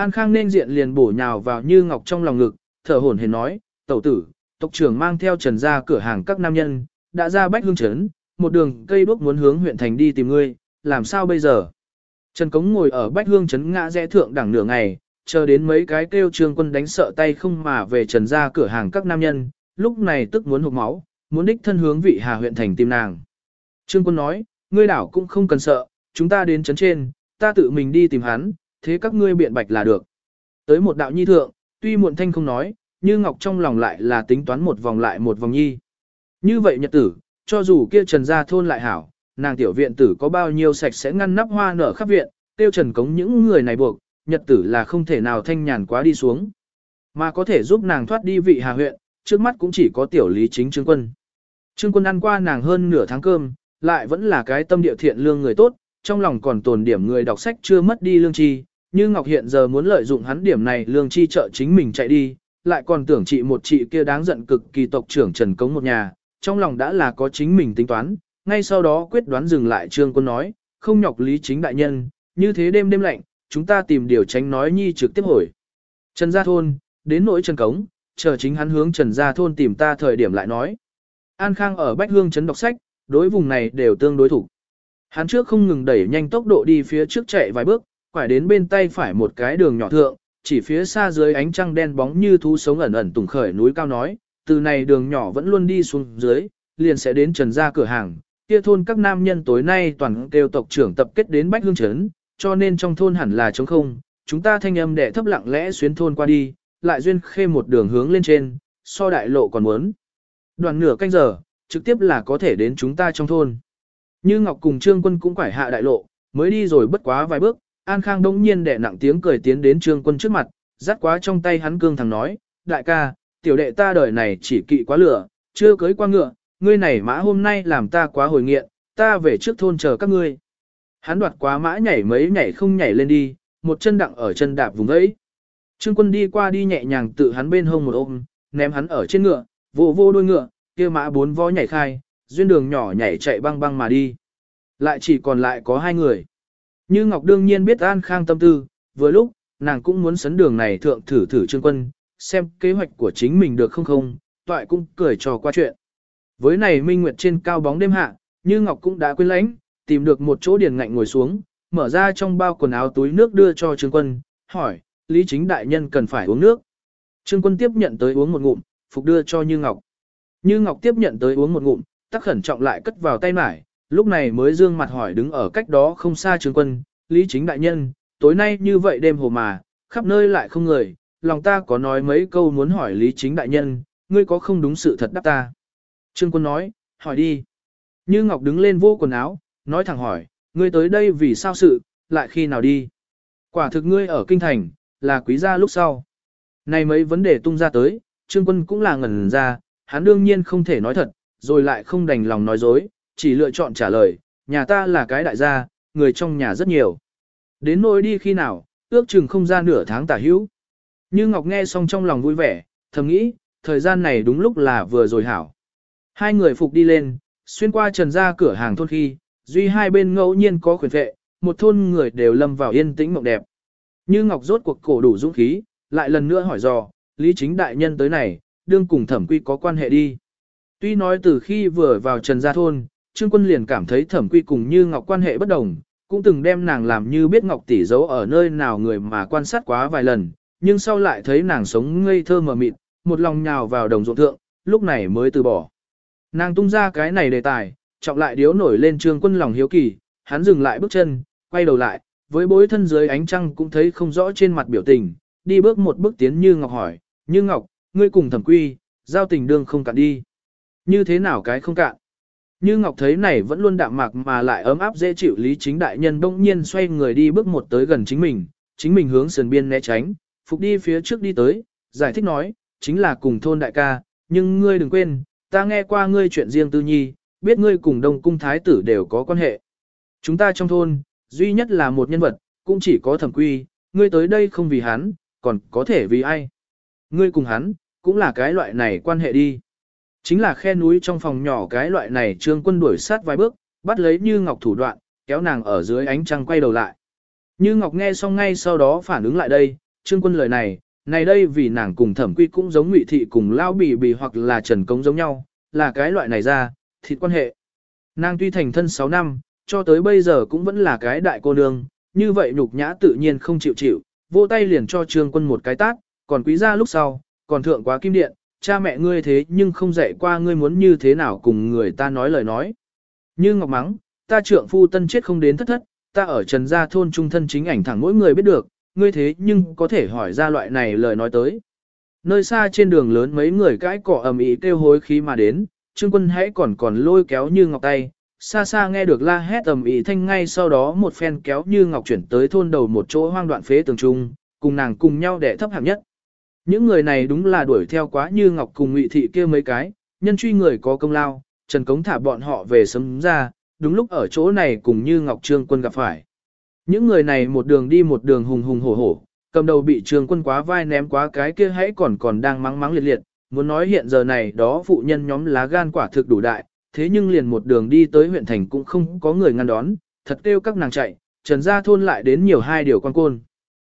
An Khang nên diện liền bổ nhào vào như ngọc trong lòng ngực, thở hổn hển nói, tẩu tử, tộc trưởng mang theo trần ra cửa hàng các nam nhân, đã ra bách hương trấn, một đường cây đuốc muốn hướng huyện thành đi tìm ngươi, làm sao bây giờ? Trần Cống ngồi ở bách hương trấn ngã rẽ thượng đẳng nửa ngày, chờ đến mấy cái kêu trương quân đánh sợ tay không mà về trần ra cửa hàng các nam nhân, lúc này tức muốn hụt máu, muốn đích thân hướng vị hà huyện thành tìm nàng. Trương quân nói, ngươi đảo cũng không cần sợ, chúng ta đến trấn trên, ta tự mình đi tìm hắn, thế các ngươi biện bạch là được. Tới một đạo nhi thượng, tuy muộn thanh không nói, như ngọc trong lòng lại là tính toán một vòng lại một vòng nhi. Như vậy nhật tử, cho dù kia trần gia thôn lại hảo, nàng tiểu viện tử có bao nhiêu sạch sẽ ngăn nắp hoa nở khắp viện, tiêu trần cống những người này buộc, nhật tử là không thể nào thanh nhàn quá đi xuống. Mà có thể giúp nàng thoát đi vị hà huyện, trước mắt cũng chỉ có tiểu lý chính trương quân. Trương quân ăn qua nàng hơn nửa tháng cơm, lại vẫn là cái tâm địa thiện lương người tốt, trong lòng còn tồn điểm người đọc sách chưa mất đi lương chi, như Ngọc hiện giờ muốn lợi dụng hắn điểm này lương chi trợ chính mình chạy đi, lại còn tưởng chị một chị kia đáng giận cực kỳ tộc trưởng Trần Cống một nhà, trong lòng đã là có chính mình tính toán, ngay sau đó quyết đoán dừng lại trương quân nói, không nhọc lý chính đại nhân, như thế đêm đêm lạnh, chúng ta tìm điều tránh nói nhi trực tiếp hồi. Trần Gia Thôn, đến nỗi Trần Cống, chờ chính hắn hướng Trần Gia Thôn tìm ta thời điểm lại nói. An Khang ở Bách Hương Trấn đọc sách, đối vùng này đều tương đối thủ. Hắn trước không ngừng đẩy nhanh tốc độ đi phía trước chạy vài bước, quải đến bên tay phải một cái đường nhỏ thượng, chỉ phía xa dưới ánh trăng đen bóng như thú sống ẩn ẩn tùng khởi núi cao nói, từ này đường nhỏ vẫn luôn đi xuống dưới, liền sẽ đến trần gia cửa hàng. Kia thôn các nam nhân tối nay toàn kêu tộc trưởng tập kết đến Bách Hương Trấn, cho nên trong thôn hẳn là trống không, chúng ta thanh âm đệ thấp lặng lẽ xuyến thôn qua đi, lại duyên khê một đường hướng lên trên, so đại lộ còn muốn. Đoàn nửa canh giờ, trực tiếp là có thể đến chúng ta trong thôn. Như Ngọc cùng Trương Quân cũng quải hạ đại lộ, mới đi rồi bất quá vài bước, An Khang đông nhiên đẻ nặng tiếng cười tiến đến Trương Quân trước mặt, dắt quá trong tay hắn cương thằng nói, đại ca, tiểu đệ ta đời này chỉ kỵ quá lửa, chưa cưới qua ngựa, ngươi này mã hôm nay làm ta quá hồi nghiện, ta về trước thôn chờ các ngươi. Hắn đoạt quá mã nhảy mấy nhảy không nhảy lên đi, một chân đặng ở chân đạp vùng ấy. Trương quân đi qua đi nhẹ nhàng tự hắn bên hông một ôm, ném hắn ở trên ngựa, vô vô đuôi ngựa, kia mã bốn vó nhảy khai, duyên đường nhỏ nhảy chạy băng băng mà đi. Lại chỉ còn lại có hai người. Như Ngọc đương nhiên biết An Khang tâm tư, vừa lúc, nàng cũng muốn sấn đường này thượng thử thử Trương quân, xem kế hoạch của chính mình được không không, toại cũng cười trò qua chuyện. Với này minh nguyệt trên cao bóng đêm hạ, Như Ngọc cũng đã quên lãnh, tìm được một chỗ điền ngạnh ngồi xuống, mở ra trong bao quần áo túi nước đưa cho Trương quân, hỏi, Lý Chính Đại Nhân cần phải uống nước. Trương quân tiếp nhận tới uống một ngụm, phục đưa cho Như Ngọc. Như Ngọc tiếp nhận tới uống một ngụm, tắc khẩn trọng lại cất vào tay mải, lúc này mới dương mặt hỏi đứng ở cách đó không xa Trương quân, Lý Chính Đại Nhân, tối nay như vậy đêm hồ mà, khắp nơi lại không người, lòng ta có nói mấy câu muốn hỏi Lý Chính Đại Nhân, ngươi có không đúng sự thật đáp ta. Trương quân nói, hỏi đi. Như Ngọc đứng lên vô quần áo, nói thẳng hỏi, ngươi tới đây vì sao sự, lại khi nào đi. Quả thực ngươi ở kinh thành, là quý gia lúc sau. Này mấy vấn đề tung ra tới, Trương quân cũng là ngẩn ra, hắn đương nhiên không thể nói thật, rồi lại không đành lòng nói dối, chỉ lựa chọn trả lời, nhà ta là cái đại gia, người trong nhà rất nhiều. Đến nỗi đi khi nào, ước chừng không ra nửa tháng tả hữu. Như Ngọc nghe xong trong lòng vui vẻ, thầm nghĩ, thời gian này đúng lúc là vừa rồi hảo. Hai người phục đi lên, xuyên qua trần ra cửa hàng thôn khi, duy hai bên ngẫu nhiên có khuyến vệ, một thôn người đều lâm vào yên tĩnh mộng đẹp. Như Ngọc rốt cuộc cổ đủ dũng khí, lại lần nữa hỏi dò, Lý Chính Đại Nhân tới này, đương cùng thẩm quy có quan hệ đi. Tuy nói từ khi vừa vào Trần Gia Thôn, Trương Quân liền cảm thấy thẩm quy cùng Như Ngọc quan hệ bất đồng, cũng từng đem nàng làm như biết Ngọc tỷ giấu ở nơi nào người mà quan sát quá vài lần, nhưng sau lại thấy nàng sống ngây thơ mờ mịt, một lòng nhào vào đồng ruộng thượng, lúc này mới từ bỏ. Nàng tung ra cái này đề tài, trọng lại điếu nổi lên Trương Quân lòng hiếu kỳ, hắn dừng lại bước chân, quay đầu lại, với bối thân dưới ánh trăng cũng thấy không rõ trên mặt biểu tình, đi bước một bước tiến như Ngọc hỏi, như Ngọc, ngươi cùng thẩm quy, giao tình đương không cạn đi. Như thế nào cái không cạn? Như Ngọc thấy này vẫn luôn đạm mạc mà lại ấm áp dễ chịu lý chính đại nhân bỗng nhiên xoay người đi bước một tới gần chính mình, chính mình hướng sườn biên né tránh, phục đi phía trước đi tới, giải thích nói, chính là cùng thôn đại ca, nhưng ngươi đừng quên, ta nghe qua ngươi chuyện riêng tư nhi, biết ngươi cùng đông cung thái tử đều có quan hệ. Chúng ta trong thôn, duy nhất là một nhân vật, cũng chỉ có thẩm quy, ngươi tới đây không vì hắn, còn có thể vì ai. Ngươi cùng hắn, cũng là cái loại này quan hệ đi. Chính là khe núi trong phòng nhỏ cái loại này trương quân đuổi sát vài bước, bắt lấy Như Ngọc thủ đoạn, kéo nàng ở dưới ánh trăng quay đầu lại. Như Ngọc nghe xong ngay sau đó phản ứng lại đây, trương quân lời này, này đây vì nàng cùng thẩm quy cũng giống ngụy thị cùng lao bì bì hoặc là trần công giống nhau, là cái loại này ra, thịt quan hệ. Nàng tuy thành thân 6 năm, cho tới bây giờ cũng vẫn là cái đại cô nương, như vậy nhục nhã tự nhiên không chịu chịu, vô tay liền cho trương quân một cái tát, còn quý gia lúc sau, còn thượng quá kim điện, cha mẹ ngươi thế nhưng không dạy qua ngươi muốn như thế nào cùng người ta nói lời nói. Như ngọc mắng, ta trượng phu tân chết không đến thất thất, ta ở trần gia thôn trung thân chính ảnh thẳng mỗi người biết được, ngươi thế nhưng có thể hỏi ra loại này lời nói tới. Nơi xa trên đường lớn mấy người cãi cỏ ầm ĩ kêu hối khí mà đến, Trương Quân hãy còn còn lôi kéo Như Ngọc tay, xa xa nghe được la hét ầm ĩ thanh ngay sau đó một phen kéo Như Ngọc chuyển tới thôn đầu một chỗ hoang đoạn phế tường trung, cùng nàng cùng nhau để thấp hạng nhất. Những người này đúng là đuổi theo quá Như Ngọc cùng Ngụy thị kia mấy cái, nhân truy người có công lao, Trần Cống thả bọn họ về sớm ra, đúng lúc ở chỗ này cùng Như Ngọc Trương Quân gặp phải. Những người này một đường đi một đường hùng hùng hổ hổ, cầm đầu bị Trương Quân quá vai ném quá cái kia hãy còn còn đang mắng mắng liệt liệt, muốn nói hiện giờ này đó phụ nhân nhóm lá gan quả thực đủ đại, thế nhưng liền một đường đi tới huyện thành cũng không có người ngăn đón, thật kêu các nàng chạy, trần gia thôn lại đến nhiều hai điều quan côn.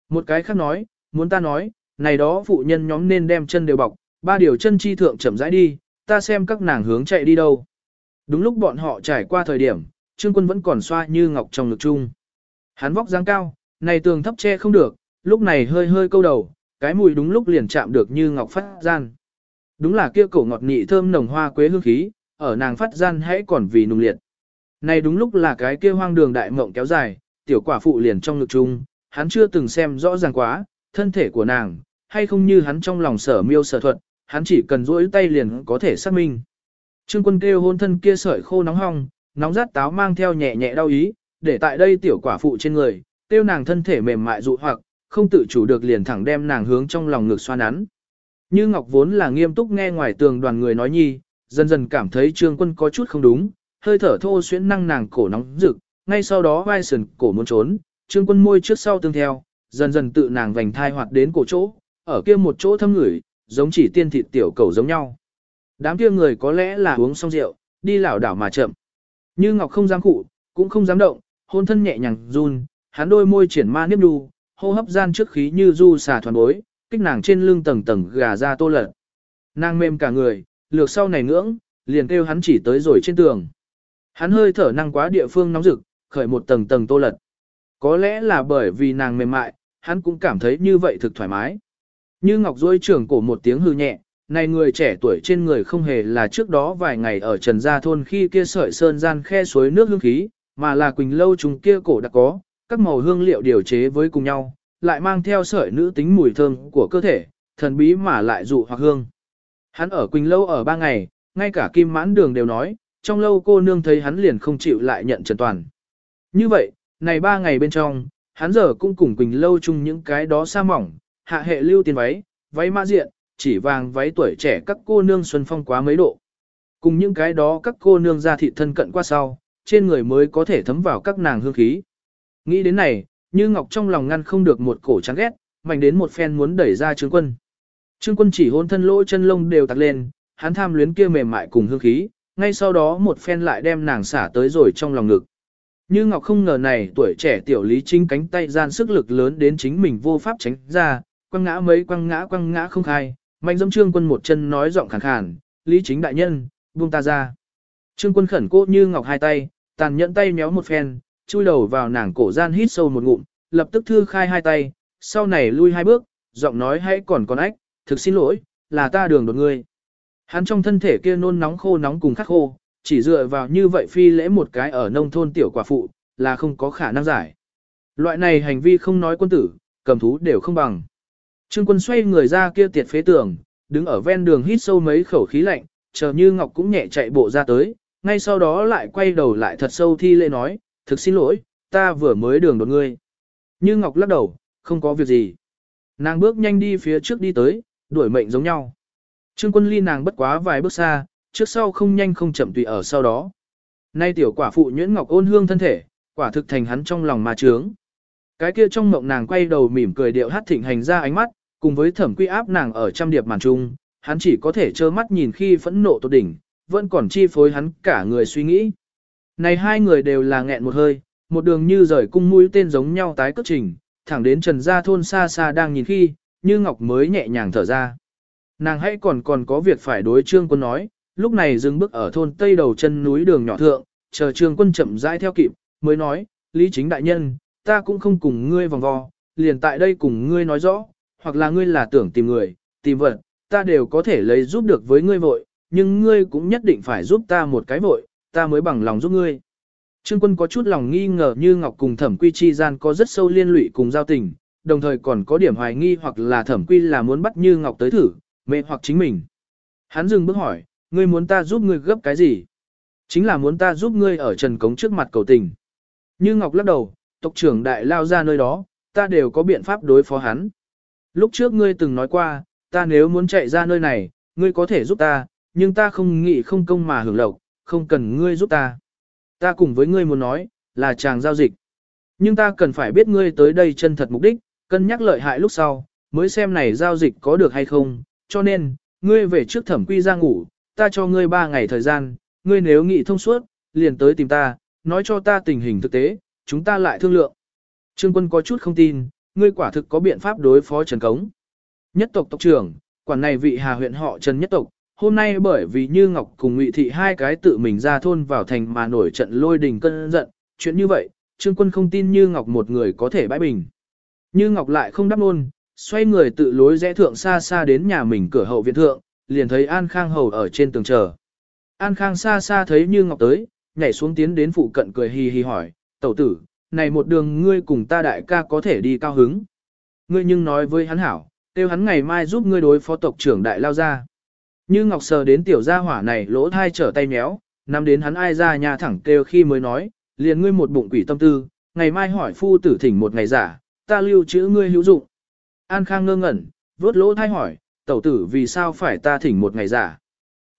Một cái khác nói, muốn ta nói, này đó phụ nhân nhóm nên đem chân đều bọc, ba điều chân chi thượng chậm rãi đi, ta xem các nàng hướng chạy đi đâu. Đúng lúc bọn họ trải qua thời điểm, Trương Quân vẫn còn xoa như ngọc trong ngực chung. Hắn vóc dáng cao, này tường thấp che không được, lúc này hơi hơi câu đầu, cái mùi đúng lúc liền chạm được như ngọc phát gian. Đúng là kia cổ ngọt nị thơm nồng hoa quế hương khí, ở nàng phát gian hãy còn vì nung liệt. Này đúng lúc là cái kia hoang đường đại mộng kéo dài, tiểu quả phụ liền trong ngực chung, hắn chưa từng xem rõ ràng quá, thân thể của nàng, hay không như hắn trong lòng sở miêu sở thuật, hắn chỉ cần duỗi tay liền có thể xác minh. Trương quân kêu hôn thân kia sợi khô nóng hong, nóng rát táo mang theo nhẹ nhẹ đau ý, để tại đây tiểu quả phụ trên người, tiêu nàng thân thể mềm mại dụ hoặc, không tự chủ được liền thẳng đem nàng hướng trong lòng ngực xoa nắn. Như Ngọc vốn là nghiêm túc nghe ngoài tường đoàn người nói nhi, dần dần cảm thấy trương quân có chút không đúng, hơi thở thô xuyễn năng nàng cổ nóng rực, ngay sau đó vai sườn cổ muốn trốn, trương quân môi trước sau tương theo, dần dần tự nàng vành thai hoạt đến cổ chỗ, ở kia một chỗ thâm ngửi, giống chỉ tiên thịt tiểu cầu giống nhau. Đám kia người có lẽ là uống xong rượu, đi lảo đảo mà chậm. Như Ngọc không dám cụ, cũng không dám động, hôn thân nhẹ nhàng run, hắn đôi môi triển ma niếp đu, hô hấp gian trước khí như du xà thoàn bối, kích nàng trên lưng tầng tầng gà ra tô lật. Nàng mềm cả người, lược sau này ngưỡng, liền kêu hắn chỉ tới rồi trên tường. Hắn hơi thở năng quá địa phương nóng rực, khởi một tầng tầng tô lật. Có lẽ là bởi vì nàng mềm mại, hắn cũng cảm thấy như vậy thực thoải mái. Như Ngọc Dôi trưởng cổ một tiếng hư nhẹ, này người trẻ tuổi trên người không hề là trước đó vài ngày ở Trần Gia Thôn khi kia sợi sơn gian khe suối nước hương khí, mà là Quỳnh Lâu chúng kia cổ đã có, các màu hương liệu điều chế với cùng nhau, lại mang theo sợi nữ tính mùi thơm của cơ thể, thần bí mà lại dụ hoặc hương. Hắn ở Quỳnh Lâu ở ba ngày, ngay cả Kim Mãn Đường đều nói, trong lâu cô nương thấy hắn liền không chịu lại nhận Trần Toàn. Như vậy, này ba ngày bên trong, hắn giờ cũng cùng Quỳnh Lâu chung những cái đó xa mỏng, hạ hệ lưu tiền váy, váy mã diện, chỉ vàng váy tuổi trẻ các cô nương xuân phong quá mấy độ. Cùng những cái đó các cô nương ra thị thân cận qua sau, trên người mới có thể thấm vào các nàng hương khí. Nghĩ đến này, như Ngọc trong lòng ngăn không được một cổ chán ghét, mạnh đến một phen muốn đẩy ra Trương Quân. Trương Quân chỉ hôn thân lỗ chân lông đều tặc lên, hắn tham luyến kia mềm mại cùng hương khí, ngay sau đó một phen lại đem nàng xả tới rồi trong lòng ngực. Như Ngọc không ngờ này tuổi trẻ tiểu lý chính cánh tay gian sức lực lớn đến chính mình vô pháp tránh ra, quăng ngã mấy quăng ngã quăng ngã không khai, mạnh dâm trương quân một chân nói giọng khàn khàn, lý chính đại nhân, buông ta ra. Trương quân khẩn cố như Ngọc hai tay, tàn nhẫn tay méo một phen, chui đầu vào nàng cổ gian hít sâu một ngụm, lập tức thư khai hai tay, sau này lui hai bước, giọng nói hãy còn còn ách, thực xin lỗi, là ta đường đột ngươi. Hắn trong thân thể kia nôn nóng khô nóng cùng khắc khô, chỉ dựa vào như vậy phi lễ một cái ở nông thôn tiểu quả phụ, là không có khả năng giải. Loại này hành vi không nói quân tử, cầm thú đều không bằng. Trương quân xoay người ra kia tiệt phế tường, đứng ở ven đường hít sâu mấy khẩu khí lạnh, chờ như Ngọc cũng nhẹ chạy bộ ra tới, ngay sau đó lại quay đầu lại thật sâu thi lễ nói, thực xin lỗi, ta vừa mới đường đột ngươi. Như Ngọc lắc đầu, không có việc gì. Nàng bước nhanh đi phía trước đi tới, đuổi mệnh giống nhau. Trương quân ly nàng bất quá vài bước xa, trước sau không nhanh không chậm tùy ở sau đó. Nay tiểu quả phụ nhuyễn ngọc ôn hương thân thể, quả thực thành hắn trong lòng mà trướng. Cái kia trong mộng nàng quay đầu mỉm cười điệu hát thịnh hành ra ánh mắt, cùng với thẩm quy áp nàng ở trăm điệp màn trung, hắn chỉ có thể trơ mắt nhìn khi phẫn nộ tột đỉnh, vẫn còn chi phối hắn cả người suy nghĩ. Này hai người đều là nghẹn một hơi, một đường như rời cung mũi tên giống nhau tái cất trình, thẳng đến trần gia thôn xa xa đang nhìn khi, như ngọc mới nhẹ nhàng thở ra. Nàng hãy còn còn có việc phải đối trương quân nói, lúc này dừng bước ở thôn tây đầu chân núi đường nhỏ thượng, chờ trương quân chậm rãi theo kịp, mới nói, lý chính đại nhân, ta cũng không cùng ngươi vòng vo, liền tại đây cùng ngươi nói rõ, hoặc là ngươi là tưởng tìm người, tìm vật, ta đều có thể lấy giúp được với ngươi vội, nhưng ngươi cũng nhất định phải giúp ta một cái vội, ta mới bằng lòng giúp ngươi. Trương quân có chút lòng nghi ngờ như Ngọc cùng thẩm quy chi gian có rất sâu liên lụy cùng giao tình, đồng thời còn có điểm hoài nghi hoặc là thẩm quy là muốn bắt như Ngọc tới thử, mê hoặc chính mình. Hắn dừng bước hỏi, Ngươi muốn ta giúp ngươi gấp cái gì? Chính là muốn ta giúp ngươi ở Trần Cống trước mặt cầu tình. Như Ngọc lắc đầu, tộc trưởng đại lao ra nơi đó, ta đều có biện pháp đối phó hắn. Lúc trước ngươi từng nói qua, ta nếu muốn chạy ra nơi này, ngươi có thể giúp ta, nhưng ta không nghĩ không công mà hưởng lộc, không cần ngươi giúp ta. Ta cùng với ngươi muốn nói, là chàng giao dịch. Nhưng ta cần phải biết ngươi tới đây chân thật mục đích, cân nhắc lợi hại lúc sau, mới xem này giao dịch có được hay không, cho nên, ngươi về trước thẩm quy ra ngủ, ta cho ngươi 3 ngày thời gian, ngươi nếu nghĩ thông suốt, liền tới tìm ta, nói cho ta tình hình thực tế, chúng ta lại thương lượng. Trương quân có chút không tin, ngươi quả thực có biện pháp đối phó Trần Cống. Nhất tộc tộc trưởng, quản này vị hà huyện họ Trần Nhất tộc, hôm nay bởi vì Như Ngọc cùng Ngụy Thị hai cái tự mình ra thôn vào thành mà nổi trận lôi đình cơn giận, chuyện như vậy, Trương quân không tin Như Ngọc một người có thể bãi bình. Như Ngọc lại không đáp luôn, xoay người tự lối rẽ thượng xa xa đến nhà mình cửa hậu viện thượng, liền thấy An Khang hầu ở trên tường chờ. An Khang xa xa thấy Như Ngọc tới, nhảy xuống tiến đến phụ cận cười hì hì hỏi, tẩu tử, này một đường ngươi cùng ta đại ca có thể đi cao hứng. Ngươi nhưng nói với hắn hảo, kêu hắn ngày mai giúp ngươi đối phó tộc trưởng đại lao ra. Như Ngọc sờ đến tiểu gia hỏa này lỗ thai trở tay méo, nắm đến hắn ai ra nhà thẳng kêu khi mới nói, liền ngươi một bụng quỷ tâm tư, ngày mai hỏi phu tử thỉnh một ngày giả, ta lưu trữ ngươi hữu dụng. An Khang ngơ ngẩn, vớt lỗ thai hỏi, tẩu tử vì sao phải ta thỉnh một ngày giả.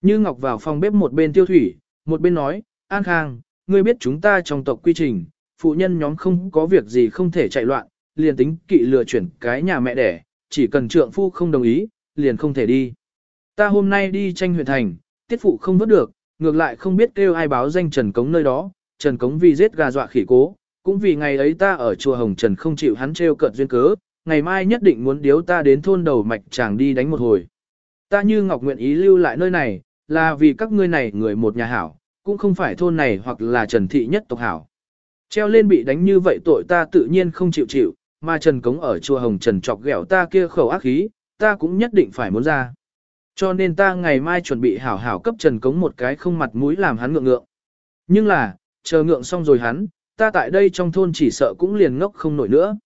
Như Ngọc vào phòng bếp một bên tiêu thủy, một bên nói, An Khang, ngươi biết chúng ta trong tộc quy trình, phụ nhân nhóm không có việc gì không thể chạy loạn, liền tính kỵ lừa chuyển cái nhà mẹ đẻ, chỉ cần trượng phu không đồng ý, liền không thể đi. Ta hôm nay đi tranh huyện thành, tiết phụ không vớt được, ngược lại không biết kêu ai báo danh Trần Cống nơi đó, Trần Cống vì giết gà dọa khỉ cố, cũng vì ngày ấy ta ở chùa Hồng Trần không chịu hắn trêu cợt duyên cớ, ngày mai nhất định muốn điếu ta đến thôn đầu mạch chàng đi đánh một hồi. Ta như Ngọc nguyện ý lưu lại nơi này, là vì các ngươi này người một nhà hảo, cũng không phải thôn này hoặc là Trần Thị nhất tộc hảo. Treo lên bị đánh như vậy tội ta tự nhiên không chịu chịu, mà Trần Cống ở chùa Hồng Trần chọc ghẹo ta kia khẩu ác khí, ta cũng nhất định phải muốn ra. Cho nên ta ngày mai chuẩn bị hảo hảo cấp Trần Cống một cái không mặt mũi làm hắn ngượng ngượng. Nhưng là, chờ ngượng xong rồi hắn, ta tại đây trong thôn chỉ sợ cũng liền ngốc không nổi nữa.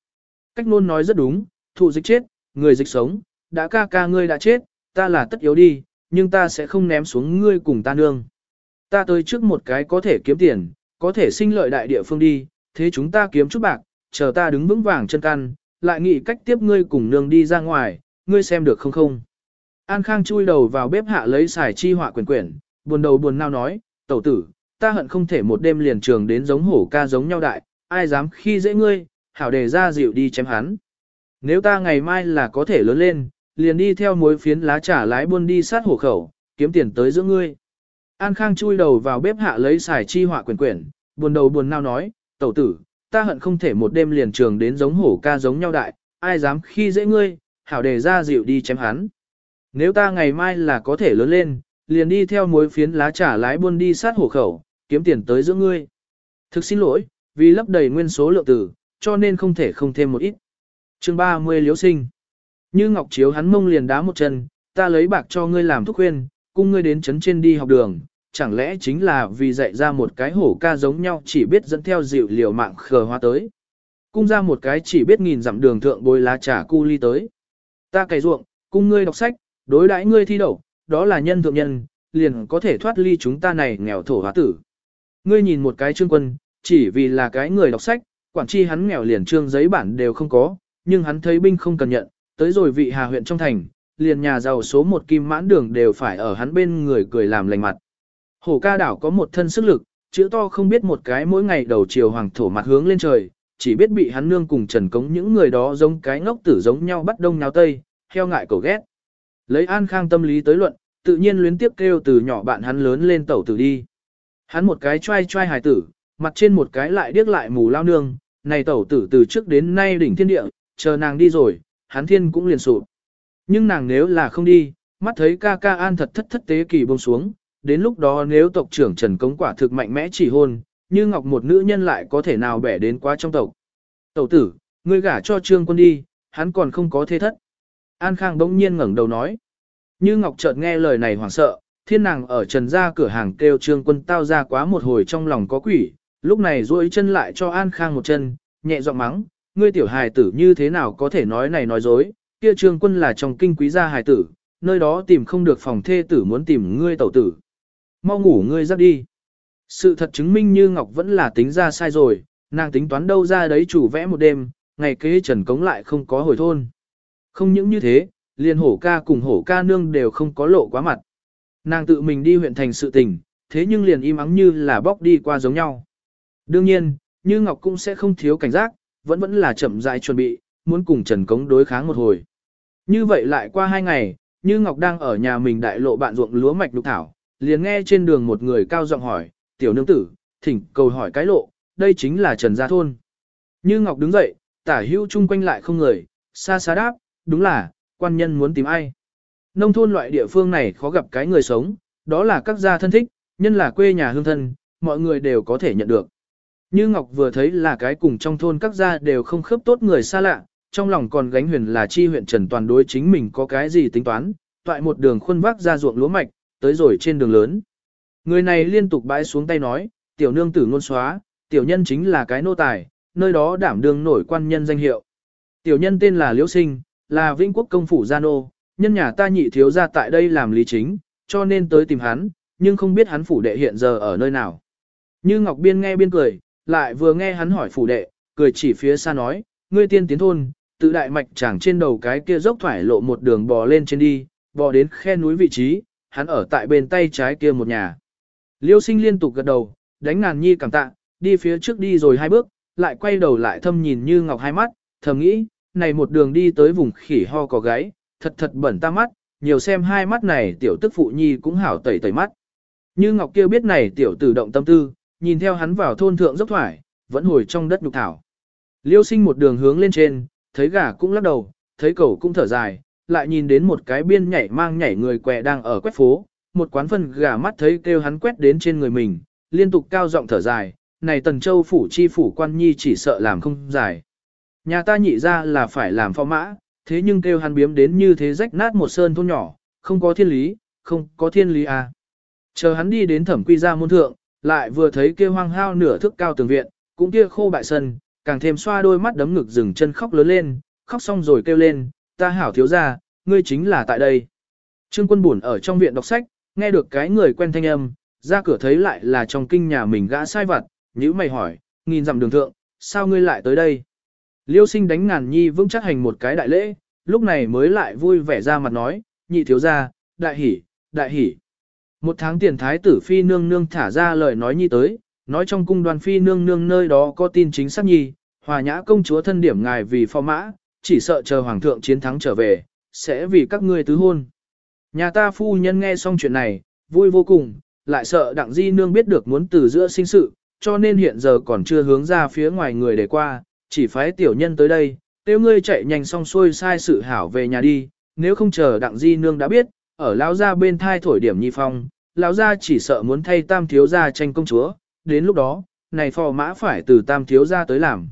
Cách nôn nói rất đúng, thụ dịch chết, người dịch sống, đã ca ca ngươi đã chết, ta là tất yếu đi, nhưng ta sẽ không ném xuống ngươi cùng ta nương. Ta tới trước một cái có thể kiếm tiền, có thể sinh lợi đại địa phương đi, thế chúng ta kiếm chút bạc, chờ ta đứng vững vàng chân căn, lại nghĩ cách tiếp ngươi cùng nương đi ra ngoài, ngươi xem được không không. An Khang chui đầu vào bếp hạ lấy xài chi họa quyển quyển, buồn đầu buồn nao nói, tẩu tử, ta hận không thể một đêm liền trường đến giống hổ ca giống nhau đại, ai dám khi dễ ngươi, hảo đề ra dịu đi chém hắn. Nếu ta ngày mai là có thể lớn lên, liền đi theo mối phiến lá trà lái buôn đi sát hổ khẩu, kiếm tiền tới giữa ngươi. An Khang chui đầu vào bếp hạ lấy xài chi họa quyển quyển, buồn đầu buồn nao nói, tẩu tử, ta hận không thể một đêm liền trường đến giống hổ ca giống nhau đại, ai dám khi dễ ngươi, hảo đề ra dịu đi chém hắn. Nếu ta ngày mai là có thể lớn lên, liền đi theo mối phiến lá trả lái buôn đi sát hổ khẩu, kiếm tiền tới giữa ngươi. Thực xin lỗi, vì lấp đầy nguyên số lượng tử, cho nên không thể không thêm một ít. chương 30 liếu sinh. Như Ngọc Chiếu hắn mông liền đá một chân, ta lấy bạc cho ngươi làm thuốc khuyên, cung ngươi đến chấn trên đi học đường, chẳng lẽ chính là vì dạy ra một cái hổ ca giống nhau chỉ biết dẫn theo dịu liều mạng khờ hoa tới. Cung ra một cái chỉ biết nghìn dặm đường thượng bồi lá trà cu ly tới. Ta cày ruộng, cung ngươi đọc sách, đối đãi ngươi thi đậu, đó là nhân thượng nhân, liền có thể thoát ly chúng ta này nghèo thổ hóa tử. Ngươi nhìn một cái trương quân, chỉ vì là cái người đọc sách, quản chi hắn nghèo liền trương giấy bản đều không có, nhưng hắn thấy binh không cần nhận, tới rồi vị hà huyện trong thành, liền nhà giàu số một kim mãn đường đều phải ở hắn bên người cười làm lành mặt. Hổ ca đảo có một thân sức lực, chữ to không biết một cái mỗi ngày đầu chiều hoàng thổ mặt hướng lên trời, chỉ biết bị hắn nương cùng trần cống những người đó giống cái ngốc tử giống nhau bắt đông nháo tây, heo ngại cổ ghét. Lấy an khang tâm lý tới luận, tự nhiên luyến tiếp kêu từ nhỏ bạn hắn lớn lên tẩu tử đi. Hắn một cái trai trai hài tử, mặt trên một cái lại điếc lại mù lao nương, này tẩu tử từ trước đến nay đỉnh thiên địa, chờ nàng đi rồi, hắn thiên cũng liền sụp. Nhưng nàng nếu là không đi, mắt thấy ca ca an thật thất thất tế kỳ buông xuống, đến lúc đó nếu tộc trưởng Trần Cống quả thực mạnh mẽ chỉ hôn, như ngọc một nữ nhân lại có thể nào bẻ đến quá trong tộc. Tẩu tử, ngươi gả cho trương quân đi, hắn còn không có thế thất. An Khang bỗng nhiên ngẩng đầu nói. Như Ngọc chợt nghe lời này hoảng sợ, thiên nàng ở trần ra cửa hàng kêu trương quân tao ra quá một hồi trong lòng có quỷ, lúc này duỗi chân lại cho An Khang một chân, nhẹ giọng mắng, ngươi tiểu hài tử như thế nào có thể nói này nói dối, kia trương quân là trong kinh quý gia hài tử, nơi đó tìm không được phòng thê tử muốn tìm ngươi tẩu tử. Mau ngủ ngươi giấc đi. Sự thật chứng minh như Ngọc vẫn là tính ra sai rồi, nàng tính toán đâu ra đấy chủ vẽ một đêm, ngày kế trần cống lại không có hồi thôn. Không những như thế, liền hổ ca cùng hổ ca nương đều không có lộ quá mặt. Nàng tự mình đi huyện thành sự tình, thế nhưng liền im ắng như là bóc đi qua giống nhau. Đương nhiên, như Ngọc cũng sẽ không thiếu cảnh giác, vẫn vẫn là chậm rãi chuẩn bị, muốn cùng Trần Cống đối kháng một hồi. Như vậy lại qua hai ngày, Như Ngọc đang ở nhà mình đại lộ bạn ruộng lúa mạch lục thảo, liền nghe trên đường một người cao giọng hỏi, tiểu nương tử, thỉnh cầu hỏi cái lộ, đây chính là Trần Gia Thôn. Như Ngọc đứng dậy, tả hữu chung quanh lại không người, xa xa đáp, đúng là, quan nhân muốn tìm ai. Nông thôn loại địa phương này khó gặp cái người sống, đó là các gia thân thích, nhân là quê nhà hương thân, mọi người đều có thể nhận được. Như Ngọc vừa thấy là cái cùng trong thôn các gia đều không khớp tốt người xa lạ, trong lòng còn gánh huyền là chi huyện Trần Toàn đối chính mình có cái gì tính toán, toại một đường khuôn vác ra ruộng lúa mạch, tới rồi trên đường lớn. Người này liên tục bãi xuống tay nói, tiểu nương tử ngôn xóa, tiểu nhân chính là cái nô tài, nơi đó đảm đương nổi quan nhân danh hiệu. Tiểu nhân tên là Liễu Sinh, là Vĩnh Quốc công phủ gia nô, nhân nhà ta nhị thiếu ra tại đây làm lý chính, cho nên tới tìm hắn, nhưng không biết hắn phủ đệ hiện giờ ở nơi nào. Như Ngọc Biên nghe biên cười, lại vừa nghe hắn hỏi phủ đệ, cười chỉ phía xa nói, ngươi tiên tiến thôn, tự đại mạch chàng trên đầu cái kia dốc thoải lộ một đường bò lên trên đi, bò đến khe núi vị trí, hắn ở tại bên tay trái kia một nhà. Liêu sinh liên tục gật đầu, đánh ngàn nhi cảm tạ, đi phía trước đi rồi hai bước, lại quay đầu lại thâm nhìn như ngọc hai mắt, thầm nghĩ, này một đường đi tới vùng khỉ ho có gáy, thật thật bẩn ta mắt, nhiều xem hai mắt này tiểu tức phụ nhi cũng hảo tẩy tẩy mắt. Như ngọc kia biết này tiểu tử động tâm tư, nhìn theo hắn vào thôn thượng dốc thoải, vẫn hồi trong đất nhục thảo. Liêu sinh một đường hướng lên trên, thấy gà cũng lắc đầu, thấy cẩu cũng thở dài, lại nhìn đến một cái biên nhảy mang nhảy người què đang ở quét phố, một quán phân gà mắt thấy kêu hắn quét đến trên người mình, liên tục cao giọng thở dài, này tần châu phủ chi phủ quan nhi chỉ sợ làm không dài. Nhà ta nhị ra là phải làm phò mã, thế nhưng kêu hắn biếm đến như thế rách nát một sơn thôn nhỏ, không có thiên lý, không có thiên lý à. Chờ hắn đi đến thẩm quy gia môn thượng, lại vừa thấy kia hoang hao nửa thước cao tường viện, cũng kia khô bại sân, càng thêm xoa đôi mắt đấm ngực dừng chân khóc lớn lên, khóc xong rồi kêu lên, ta hảo thiếu ra, ngươi chính là tại đây. Trương quân buồn ở trong viện đọc sách, nghe được cái người quen thanh âm, ra cửa thấy lại là trong kinh nhà mình gã sai vặt, nhữ mày hỏi, nghìn dặm đường thượng, sao ngươi lại tới đây? Liêu sinh đánh ngàn nhi vững chắc hành một cái đại lễ, lúc này mới lại vui vẻ ra mặt nói, nhị thiếu ra, đại hỉ, đại hỉ. Một tháng tiền thái tử phi nương nương thả ra lời nói nhi tới, nói trong cung đoàn phi nương nương nơi đó có tin chính xác nhi, hòa nhã công chúa thân điểm ngài vì phò mã, chỉ sợ chờ hoàng thượng chiến thắng trở về, sẽ vì các ngươi tứ hôn. Nhà ta phu nhân nghe xong chuyện này, vui vô cùng, lại sợ đặng di nương biết được muốn từ giữa sinh sự, cho nên hiện giờ còn chưa hướng ra phía ngoài người để qua, chỉ phái tiểu nhân tới đây, tiêu ngươi chạy nhanh xong xuôi sai sự hảo về nhà đi, nếu không chờ đặng di nương đã biết, ở lão gia bên thai thổi điểm nhi phong, lão gia chỉ sợ muốn thay tam thiếu gia tranh công chúa, đến lúc đó, này phò mã phải từ tam thiếu gia tới làm.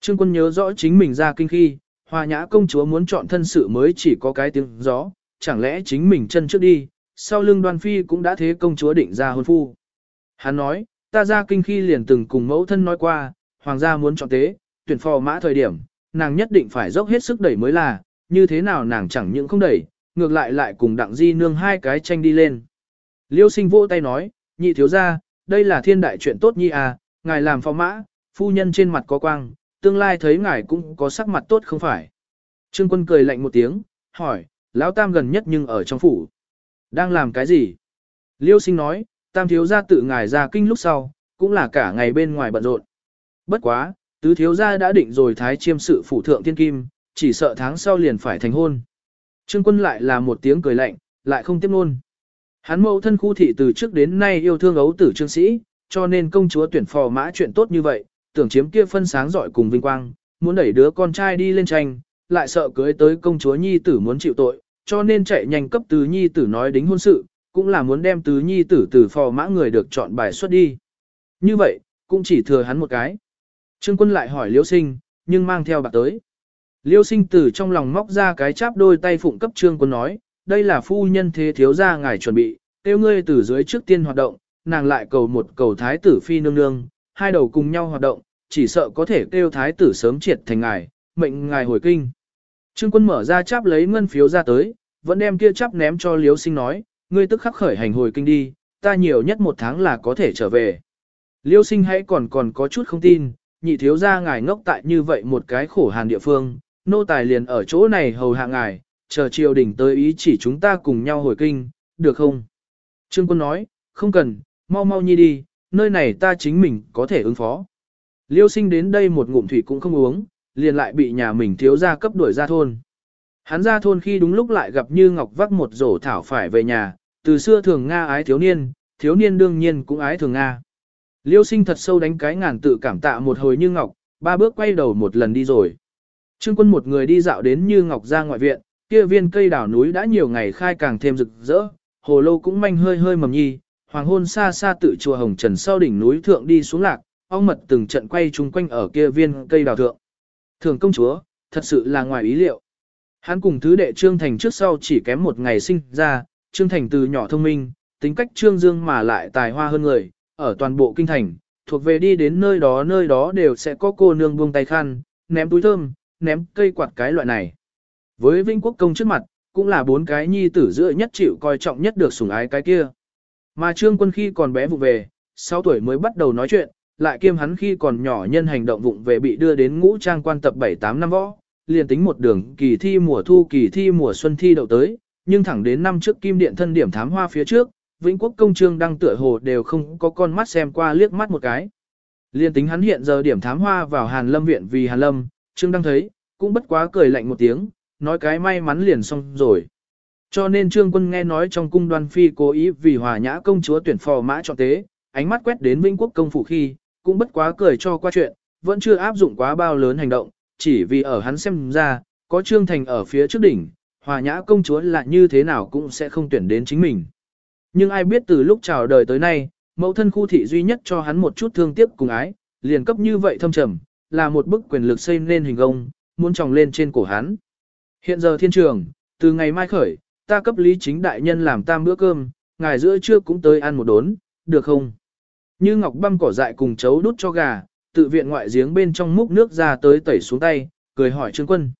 Trương quân nhớ rõ chính mình ra kinh khi, hòa nhã công chúa muốn chọn thân sự mới chỉ có cái tiếng gió, chẳng lẽ chính mình chân trước đi, sau lưng đoan phi cũng đã thế công chúa định ra hôn phu. Hắn nói, ta ra kinh khi liền từng cùng mẫu thân nói qua, hoàng gia muốn chọn tế, tuyển phò mã thời điểm, nàng nhất định phải dốc hết sức đẩy mới là, như thế nào nàng chẳng những không đẩy, ngược lại lại cùng đặng di nương hai cái tranh đi lên. Liêu sinh vỗ tay nói, nhị thiếu ra, đây là thiên đại chuyện tốt nhi à, ngài làm phò mã, phu nhân trên mặt có quang, tương lai thấy ngài cũng có sắc mặt tốt không phải. Trương quân cười lạnh một tiếng, hỏi, lão tam gần nhất nhưng ở trong phủ. Đang làm cái gì? Liêu sinh nói, tam thiếu gia tự ngài ra kinh lúc sau, cũng là cả ngày bên ngoài bận rộn. Bất quá, tứ thiếu gia đã định rồi thái chiêm sự phủ thượng tiên kim, chỉ sợ tháng sau liền phải thành hôn. Trương quân lại là một tiếng cười lạnh, lại không tiếp luôn. Hắn mẫu thân khu thị từ trước đến nay yêu thương ấu tử trương sĩ, cho nên công chúa tuyển phò mã chuyện tốt như vậy, tưởng chiếm kia phân sáng giỏi cùng vinh quang, muốn đẩy đứa con trai đi lên tranh, lại sợ cưới tới công chúa nhi tử muốn chịu tội, cho nên chạy nhanh cấp tứ nhi tử nói đính hôn sự, cũng là muốn đem tứ nhi tử từ phò mã người được chọn bài xuất đi. Như vậy, cũng chỉ thừa hắn một cái. Trương quân lại hỏi liêu sinh, nhưng mang theo bạc tới. Liêu sinh tử trong lòng móc ra cái cháp đôi tay phụng cấp trương quân nói, đây là phu nhân thế thiếu gia ngài chuẩn bị, tiêu ngươi từ dưới trước tiên hoạt động, nàng lại cầu một cầu thái tử phi nương nương, hai đầu cùng nhau hoạt động, chỉ sợ có thể kêu thái tử sớm triệt thành ngài, mệnh ngài hồi kinh. Trương quân mở ra cháp lấy ngân phiếu ra tới, vẫn đem kia chắp ném cho Liêu Sinh nói, ngươi tức khắc khởi hành hồi kinh đi, ta nhiều nhất một tháng là có thể trở về. Liêu Sinh hãy còn còn có chút không tin, nhị thiếu gia ngài ngốc tại như vậy một cái khổ hàn địa phương, nô tài liền ở chỗ này hầu hạ ngài, chờ triều đình tới ý chỉ chúng ta cùng nhau hồi kinh, được không? Trương quân nói, không cần, mau mau nhi đi, nơi này ta chính mình có thể ứng phó. Liêu sinh đến đây một ngụm thủy cũng không uống, liền lại bị nhà mình thiếu gia cấp đuổi ra thôn. Hắn ra thôn khi đúng lúc lại gặp Như Ngọc vác một rổ thảo phải về nhà, từ xưa thường Nga ái thiếu niên, thiếu niên đương nhiên cũng ái thường Nga. Liêu sinh thật sâu đánh cái ngàn tự cảm tạ một hồi Như Ngọc, ba bước quay đầu một lần đi rồi. Trương quân một người đi dạo đến Như Ngọc ra ngoại viện, kia viên cây đảo núi đã nhiều ngày khai càng thêm rực rỡ, hồ lô cũng manh hơi hơi mầm nhi, hoàng hôn xa xa tự chùa Hồng Trần sau đỉnh núi thượng đi xuống lạc, ong mật từng trận quay chung quanh ở kia viên cây đào thượng. Thường công chúa, thật sự là ngoài ý liệu. Hắn cùng thứ đệ Trương Thành trước sau chỉ kém một ngày sinh ra, Trương Thành từ nhỏ thông minh, tính cách Trương Dương mà lại tài hoa hơn người, ở toàn bộ kinh thành, thuộc về đi đến nơi đó nơi đó đều sẽ có cô nương buông tay khăn, ném túi thơm, ném cây quạt cái loại này. Với Vinh Quốc công trước mặt, cũng là bốn cái nhi tử giữa nhất chịu coi trọng nhất được sủng ái cái kia. Mà Trương Quân khi còn bé vụ về, 6 tuổi mới bắt đầu nói chuyện, lại kiêm hắn khi còn nhỏ nhân hành động vụng về bị đưa đến ngũ trang quan tập 7-8 năm võ, liền tính một đường kỳ thi mùa thu kỳ thi mùa xuân thi đậu tới, nhưng thẳng đến năm trước kim điện thân điểm thám hoa phía trước, Vĩnh Quốc công trương đăng tựa hồ đều không có con mắt xem qua liếc mắt một cái. Liên tính hắn hiện giờ điểm thám hoa vào Hàn Lâm viện vì Hàn Lâm, trương đăng thấy, cũng bất quá cười lạnh một tiếng, nói cái may mắn liền xong rồi. Cho nên trương quân nghe nói trong cung đoan phi cố ý vì hòa nhã công chúa tuyển phò mã chọn tế, ánh mắt quét đến Vĩnh Quốc công phủ khi, cũng bất quá cười cho qua chuyện, vẫn chưa áp dụng quá bao lớn hành động, chỉ vì ở hắn xem ra, có trương thành ở phía trước đỉnh, hòa nhã công chúa là như thế nào cũng sẽ không tuyển đến chính mình. Nhưng ai biết từ lúc chào đời tới nay, mẫu thân khu thị duy nhất cho hắn một chút thương tiếc cùng ái, liền cấp như vậy thâm trầm, là một bức quyền lực xây nên hình gông, muốn tròng lên trên cổ hắn. Hiện giờ thiên trường, từ ngày mai khởi, ta cấp lý chính đại nhân làm tam bữa cơm, ngài giữa trưa cũng tới ăn một đốn, được không? Như ngọc băm cỏ dại cùng chấu đút cho gà, tự viện ngoại giếng bên trong múc nước ra tới tẩy xuống tay, cười hỏi Trương Quân.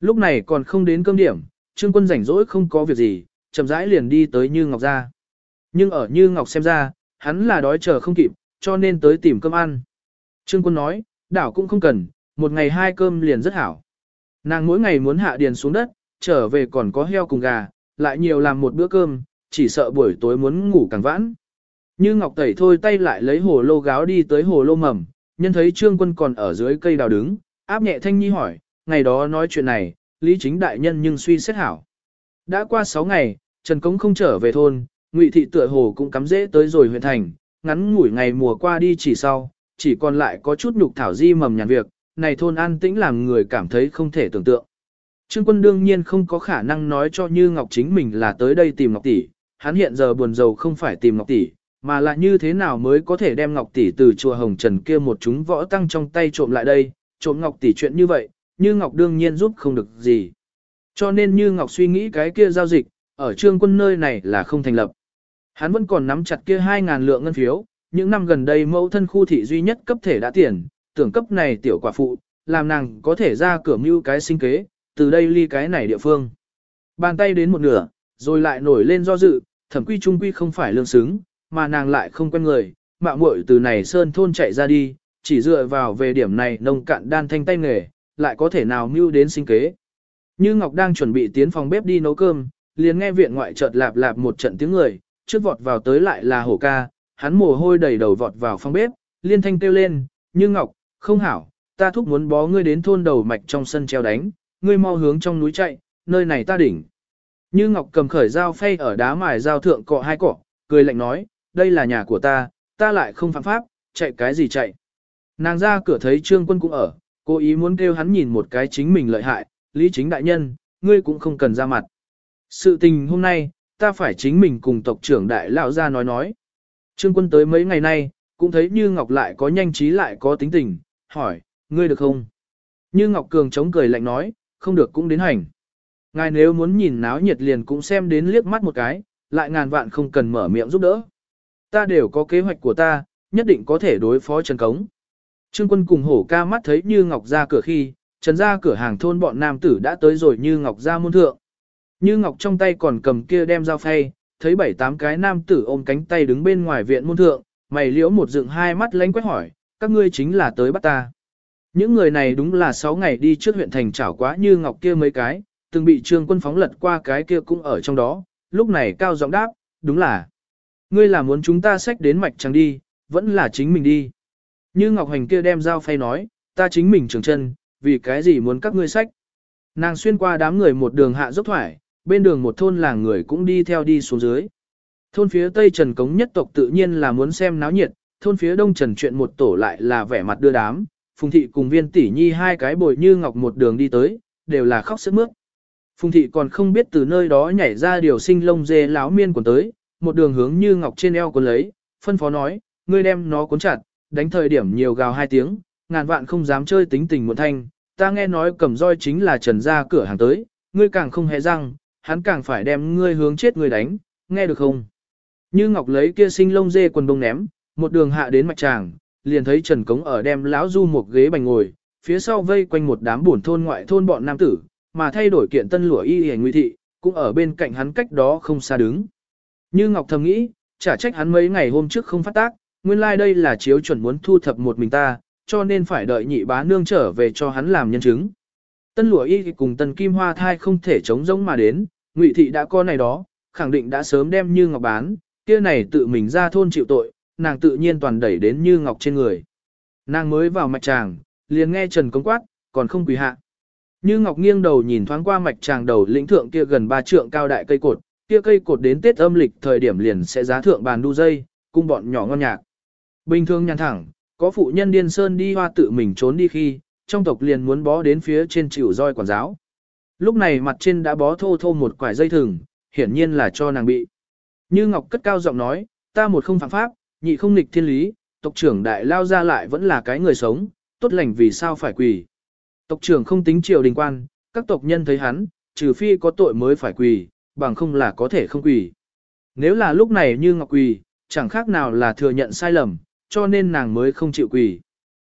Lúc này còn không đến cơm điểm, Trương Quân rảnh rỗi không có việc gì, chậm rãi liền đi tới Như Ngọc ra. Nhưng ở Như Ngọc xem ra, hắn là đói chờ không kịp, cho nên tới tìm cơm ăn. Trương Quân nói, đảo cũng không cần, một ngày hai cơm liền rất hảo. Nàng mỗi ngày muốn hạ điền xuống đất, trở về còn có heo cùng gà, lại nhiều làm một bữa cơm, chỉ sợ buổi tối muốn ngủ càng vãn. Như Ngọc tẩy thôi tay lại lấy hồ lô gáo đi tới hồ lô mầm, nhân thấy Trương Quân còn ở dưới cây đào đứng, áp nhẹ thanh nhi hỏi, ngày đó nói chuyện này, lý chính đại nhân nhưng suy xét hảo. Đã qua 6 ngày, Trần Cống không trở về thôn, Ngụy thị tựa hồ cũng cắm dễ tới rồi huyện thành, ngắn ngủi ngày mùa qua đi chỉ sau, chỉ còn lại có chút nhục thảo di mầm nhàn việc, này thôn an tĩnh làm người cảm thấy không thể tưởng tượng. Trương quân đương nhiên không có khả năng nói cho Như Ngọc chính mình là tới đây tìm Ngọc Tỷ, hắn hiện giờ buồn rầu không phải tìm Ngọc Tỷ, mà là như thế nào mới có thể đem Ngọc Tỷ từ chùa Hồng Trần kia một chúng võ tăng trong tay trộm lại đây, trộm Ngọc Tỷ chuyện như vậy, Như Ngọc đương nhiên giúp không được gì. Cho nên Như Ngọc suy nghĩ cái kia giao dịch, ở trương quân nơi này là không thành lập. Hắn vẫn còn nắm chặt kia 2.000 lượng ngân phiếu, những năm gần đây mẫu thân khu thị duy nhất cấp thể đã tiền, tưởng cấp này tiểu quả phụ, làm nàng có thể ra cửa mưu cái sinh kế, từ đây ly cái này địa phương. Bàn tay đến một nửa, rồi lại nổi lên do dự, thẩm quy trung quy không phải lương xứng, mà nàng lại không quen người, mạo muội từ này sơn thôn chạy ra đi, chỉ dựa vào về điểm này nông cạn đan thanh tay nghề, lại có thể nào mưu đến sinh kế. Như Ngọc đang chuẩn bị tiến phòng bếp đi nấu cơm, liền nghe viện ngoại chợt lạp lạp một trận tiếng người, trước vọt vào tới lại là hổ ca, hắn mồ hôi đầy đầu vọt vào phòng bếp, liên thanh kêu lên, như ngọc, không hảo, ta thúc muốn bó ngươi đến thôn đầu mạch trong sân treo đánh, ngươi mau hướng trong núi chạy, nơi này ta đỉnh. Như ngọc cầm khởi dao phay ở đá mài dao thượng cọ hai cọ, cười lạnh nói, đây là nhà của ta, ta lại không phạm pháp, chạy cái gì chạy. Nàng ra cửa thấy trương quân cũng ở, cố ý muốn kêu hắn nhìn một cái chính mình lợi hại, lý chính đại nhân, ngươi cũng không cần ra mặt. Sự tình hôm nay, ta phải chính mình cùng tộc trưởng đại lão ra nói nói. Trương quân tới mấy ngày nay, cũng thấy Như Ngọc lại có nhanh trí lại có tính tình, hỏi, ngươi được không? Như Ngọc Cường chống cười lạnh nói, không được cũng đến hành. Ngài nếu muốn nhìn náo nhiệt liền cũng xem đến liếc mắt một cái, lại ngàn vạn không cần mở miệng giúp đỡ. Ta đều có kế hoạch của ta, nhất định có thể đối phó Trần Cống. Trương quân cùng hổ ca mắt thấy Như Ngọc ra cửa khi, Trần ra cửa hàng thôn bọn nam tử đã tới rồi Như Ngọc ra môn thượng. Như Ngọc trong tay còn cầm kia đem dao phay, thấy bảy tám cái nam tử ôm cánh tay đứng bên ngoài viện môn thượng, mày liễu một dựng hai mắt lánh quét hỏi, các ngươi chính là tới bắt ta. Những người này đúng là 6 ngày đi trước huyện thành trảo quá như Ngọc kia mấy cái, từng bị trương quân phóng lật qua cái kia cũng ở trong đó, lúc này cao giọng đáp, đúng là. Ngươi là muốn chúng ta xách đến mạch trắng đi, vẫn là chính mình đi. Như Ngọc Hành kia đem dao phay nói, ta chính mình trường chân, vì cái gì muốn các ngươi xách. Nàng xuyên qua đám người một đường hạ dốc thoải, bên đường một thôn làng người cũng đi theo đi xuống dưới. Thôn phía tây Trần Cống nhất tộc tự nhiên là muốn xem náo nhiệt, thôn phía đông Trần chuyện một tổ lại là vẻ mặt đưa đám, Phùng Thị cùng viên tỷ nhi hai cái bồi như ngọc một đường đi tới, đều là khóc sức mướt. Phùng Thị còn không biết từ nơi đó nhảy ra điều sinh lông dê láo miên quần tới, một đường hướng như ngọc trên eo cuốn lấy, phân phó nói, ngươi đem nó cuốn chặt, đánh thời điểm nhiều gào hai tiếng, ngàn vạn không dám chơi tính tình muộn thanh, ta nghe nói cầm roi chính là trần ra cửa hàng tới, ngươi càng không hề răng, hắn càng phải đem ngươi hướng chết ngươi đánh, nghe được không? Như Ngọc lấy kia sinh lông dê quần bông ném, một đường hạ đến mạch tràng, liền thấy Trần Cống ở đem lão du một ghế bành ngồi, phía sau vây quanh một đám buồn thôn ngoại thôn bọn nam tử, mà thay đổi kiện tân lụa y hề nguy thị, cũng ở bên cạnh hắn cách đó không xa đứng. Như Ngọc thầm nghĩ, chả trách hắn mấy ngày hôm trước không phát tác, nguyên lai like đây là chiếu chuẩn muốn thu thập một mình ta, cho nên phải đợi nhị bá nương trở về cho hắn làm nhân chứng. Tân lụa y cùng tân kim hoa thai không thể chống giống mà đến, ngụy thị đã có này đó, khẳng định đã sớm đem như ngọc bán, kia này tự mình ra thôn chịu tội, nàng tự nhiên toàn đẩy đến như ngọc trên người. Nàng mới vào mạch tràng, liền nghe Trần Công quát, còn không quỳ hạ. Như Ngọc nghiêng đầu nhìn thoáng qua mạch tràng đầu lĩnh thượng kia gần ba trượng cao đại cây cột, kia cây cột đến Tết âm lịch thời điểm liền sẽ giá thượng bàn đu dây, cung bọn nhỏ ngon nhạc. Bình thường nhàn thẳng, có phụ nhân điên sơn đi hoa tự mình trốn đi khi, trong tộc liền muốn bó đến phía trên chịu roi quản giáo. Lúc này mặt trên đã bó thô thô một quải dây thừng, hiển nhiên là cho nàng bị. Như Ngọc cất cao giọng nói, ta một không phạm pháp, nhị không nghịch thiên lý, tộc trưởng đại lao ra lại vẫn là cái người sống, tốt lành vì sao phải quỳ. Tộc trưởng không tính triều đình quan, các tộc nhân thấy hắn, trừ phi có tội mới phải quỳ, bằng không là có thể không quỳ. Nếu là lúc này như Ngọc quỳ, chẳng khác nào là thừa nhận sai lầm, cho nên nàng mới không chịu quỳ.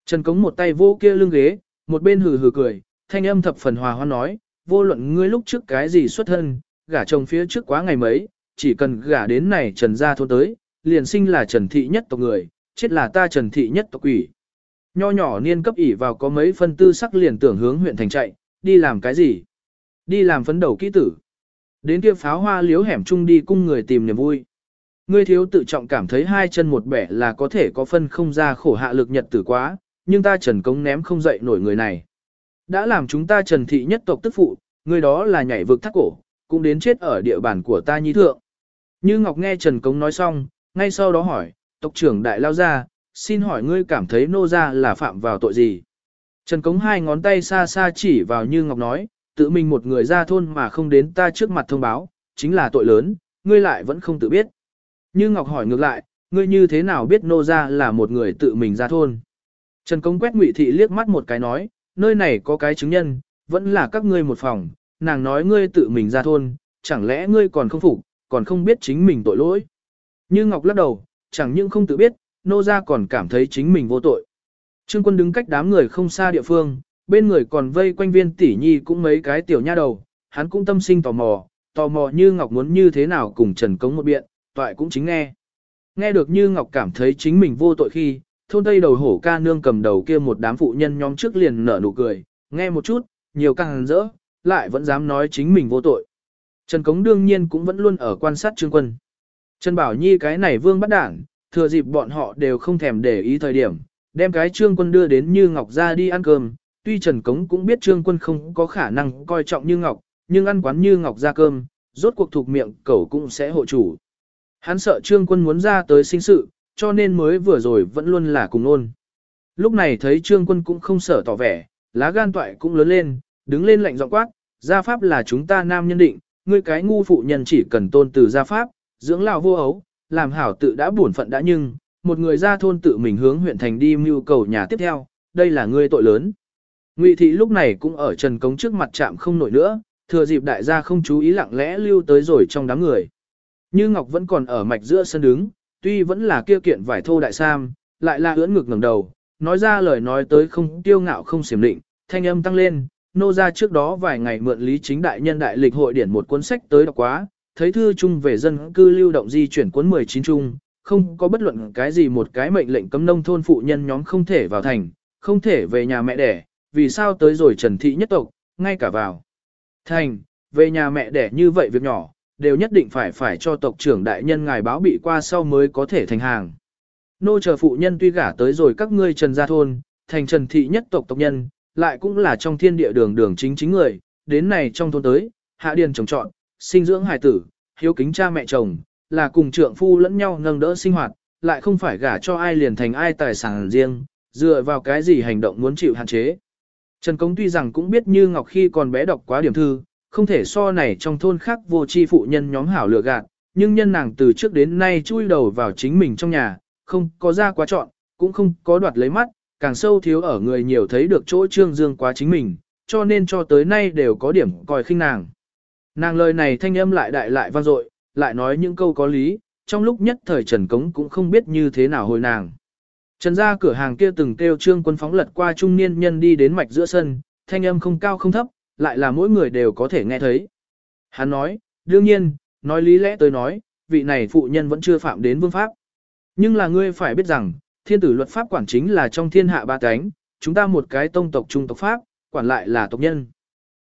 Trần Cống một tay vô kia lưng ghế, một bên hừ hừ cười, thanh âm thập phần hòa hoan nói, vô luận ngươi lúc trước cái gì xuất thân, gả chồng phía trước quá ngày mấy, chỉ cần gả đến này Trần gia thôn tới, liền sinh là Trần thị nhất tộc người, chết là ta Trần thị nhất tộc quỷ. Nho nhỏ niên cấp ỉ vào có mấy phân tư sắc liền tưởng hướng huyện thành chạy, đi làm cái gì? Đi làm phấn đầu kỹ tử. Đến kia pháo hoa liếu hẻm chung đi cung người tìm niềm vui. Ngươi thiếu tự trọng cảm thấy hai chân một bẻ là có thể có phân không ra khổ hạ lực nhật tử quá, nhưng ta trần cống ném không dậy nổi người này. Đã làm chúng ta trần thị nhất tộc tức phụ, người đó là nhảy vực thác cổ, cũng đến chết ở địa bàn của ta nhi thượng. Như Ngọc nghe Trần Cống nói xong, ngay sau đó hỏi, tộc trưởng đại lao ra, xin hỏi ngươi cảm thấy nô ra là phạm vào tội gì? Trần Cống hai ngón tay xa xa chỉ vào Như Ngọc nói, tự mình một người ra thôn mà không đến ta trước mặt thông báo, chính là tội lớn, ngươi lại vẫn không tự biết. Như Ngọc hỏi ngược lại, ngươi như thế nào biết nô ra là một người tự mình ra thôn? Trần Cống quét Ngụy Thị liếc mắt một cái nói, nơi này có cái chứng nhân, vẫn là các ngươi một phòng, nàng nói ngươi tự mình ra thôn, chẳng lẽ ngươi còn không phục, còn không biết chính mình tội lỗi. Như Ngọc lắc đầu, chẳng những không tự biết, nô ra còn cảm thấy chính mình vô tội. Trương quân đứng cách đám người không xa địa phương, bên người còn vây quanh viên tỷ nhi cũng mấy cái tiểu nha đầu, hắn cũng tâm sinh tò mò, tò mò như Ngọc muốn như thế nào cùng Trần Cống một biện, toại cũng chính nghe. Nghe được như Ngọc cảm thấy chính mình vô tội khi, thôn tây đầu hổ ca nương cầm đầu kia một đám phụ nhân nhóm trước liền nở nụ cười, nghe một chút, nhiều càng rỡ, lại vẫn dám nói chính mình vô tội. Trần Cống đương nhiên cũng vẫn luôn ở quan sát Trương Quân. Trần Bảo Nhi cái này vương bắt đảng, thừa dịp bọn họ đều không thèm để ý thời điểm, đem cái Trương Quân đưa đến Như Ngọc ra đi ăn cơm. Tuy Trần Cống cũng biết Trương Quân không có khả năng coi trọng Như Ngọc, nhưng ăn quán Như Ngọc ra cơm, rốt cuộc thuộc miệng cẩu cũng sẽ hộ chủ. Hắn sợ Trương Quân muốn ra tới sinh sự, cho nên mới vừa rồi vẫn luôn là cùng ôn. Lúc này thấy Trương Quân cũng không sợ tỏ vẻ, lá gan toại cũng lớn lên, đứng lên lạnh giọng quát, gia pháp là chúng ta nam nhân định, ngươi cái ngu phụ nhân chỉ cần tôn từ gia pháp, dưỡng lão vô ấu, làm hảo tự đã buồn phận đã nhưng, một người ra thôn tự mình hướng huyện thành đi mưu cầu nhà tiếp theo, đây là ngươi tội lớn. Ngụy thị lúc này cũng ở trần cống trước mặt chạm không nổi nữa, thừa dịp đại gia không chú ý lặng lẽ lưu tới rồi trong đám người. Như Ngọc vẫn còn ở mạch giữa sân đứng, tuy vẫn là kia kiện vải thô đại sam, lại là ưỡn ngực ngẩng đầu, nói ra lời nói tới không tiêu ngạo không xiểm định, thanh âm tăng lên, nô ra trước đó vài ngày mượn lý chính đại nhân đại lịch hội điển một cuốn sách tới đọc quá, thấy thư chung về dân cư lưu động di chuyển cuốn 19 chung, không có bất luận cái gì một cái mệnh lệnh cấm nông thôn phụ nhân nhóm không thể vào thành, không thể về nhà mẹ đẻ, vì sao tới rồi trần thị nhất tộc, ngay cả vào thành, về nhà mẹ đẻ như vậy việc nhỏ, đều nhất định phải phải cho tộc trưởng đại nhân ngài báo bị qua sau mới có thể thành hàng. Nô chờ phụ nhân tuy gả tới rồi các ngươi trần gia thôn, thành trần thị nhất tộc tộc nhân, lại cũng là trong thiên địa đường đường chính chính người, đến này trong thôn tới, hạ điền trồng trọn, sinh dưỡng hài tử, hiếu kính cha mẹ chồng, là cùng trượng phu lẫn nhau nâng đỡ sinh hoạt, lại không phải gả cho ai liền thành ai tài sản riêng, dựa vào cái gì hành động muốn chịu hạn chế. Trần Công tuy rằng cũng biết như Ngọc khi còn bé đọc quá điểm thư, không thể so này trong thôn khác vô chi phụ nhân nhóm hảo lừa gạt, nhưng nhân nàng từ trước đến nay chui đầu vào chính mình trong nhà, không có ra quá chọn, cũng không có đoạt lấy mắt, càng sâu thiếu ở người nhiều thấy được chỗ trương dương quá chính mình, cho nên cho tới nay đều có điểm coi khinh nàng. Nàng lời này thanh âm lại đại lại vang dội, lại nói những câu có lý, trong lúc nhất thời Trần Cống cũng không biết như thế nào hồi nàng. Trần ra cửa hàng kia từng kêu trương quân phóng lật qua trung niên nhân đi đến mạch giữa sân, thanh âm không cao không thấp, lại là mỗi người đều có thể nghe thấy. Hắn nói, đương nhiên, nói lý lẽ tôi nói, vị này phụ nhân vẫn chưa phạm đến vương pháp. Nhưng là ngươi phải biết rằng, thiên tử luật pháp quản chính là trong thiên hạ ba cánh, chúng ta một cái tông tộc trung tộc pháp, quản lại là tộc nhân.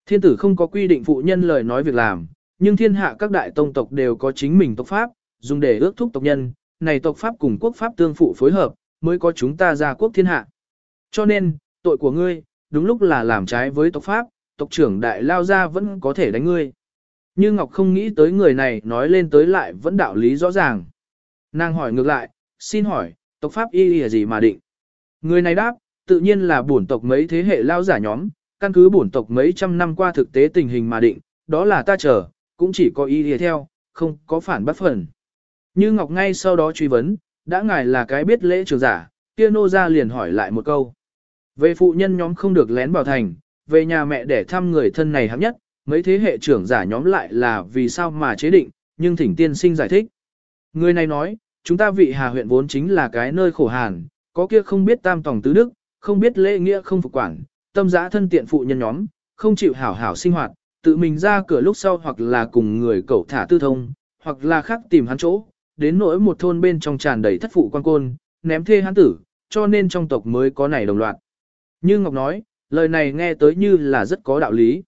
Thiên tử không có quy định phụ nhân lời nói việc làm, nhưng thiên hạ các đại tông tộc đều có chính mình tộc pháp, dùng để ước thúc tộc nhân, này tộc pháp cùng quốc pháp tương phụ phối hợp, mới có chúng ta ra quốc thiên hạ. Cho nên, tội của ngươi, đúng lúc là làm trái với tộc pháp, tộc trưởng đại lao ra vẫn có thể đánh ngươi. Như Ngọc không nghĩ tới người này nói lên tới lại vẫn đạo lý rõ ràng. Nàng hỏi ngược lại, xin hỏi, tộc pháp y y gì mà định? Người này đáp, tự nhiên là bổn tộc mấy thế hệ lao giả nhóm, căn cứ bổn tộc mấy trăm năm qua thực tế tình hình mà định, đó là ta chờ, cũng chỉ có ý đi theo, không có phản bất phần. Như Ngọc ngay sau đó truy vấn, đã ngài là cái biết lễ trường giả, kia nô ra liền hỏi lại một câu. Về phụ nhân nhóm không được lén vào thành, về nhà mẹ để thăm người thân này hấp nhất, mấy thế hệ trưởng giả nhóm lại là vì sao mà chế định, nhưng thỉnh tiên sinh giải thích. Người này nói, chúng ta vị hà huyện vốn chính là cái nơi khổ hàn, có kia không biết tam tòng tứ đức, không biết lễ nghĩa không phục quản, tâm giã thân tiện phụ nhân nhóm, không chịu hảo hảo sinh hoạt, tự mình ra cửa lúc sau hoặc là cùng người cậu thả tư thông, hoặc là khác tìm hắn chỗ, đến nỗi một thôn bên trong tràn đầy thất phụ quan côn, ném thê hắn tử, cho nên trong tộc mới có này đồng loạt. Như Ngọc nói, lời này nghe tới như là rất có đạo lý.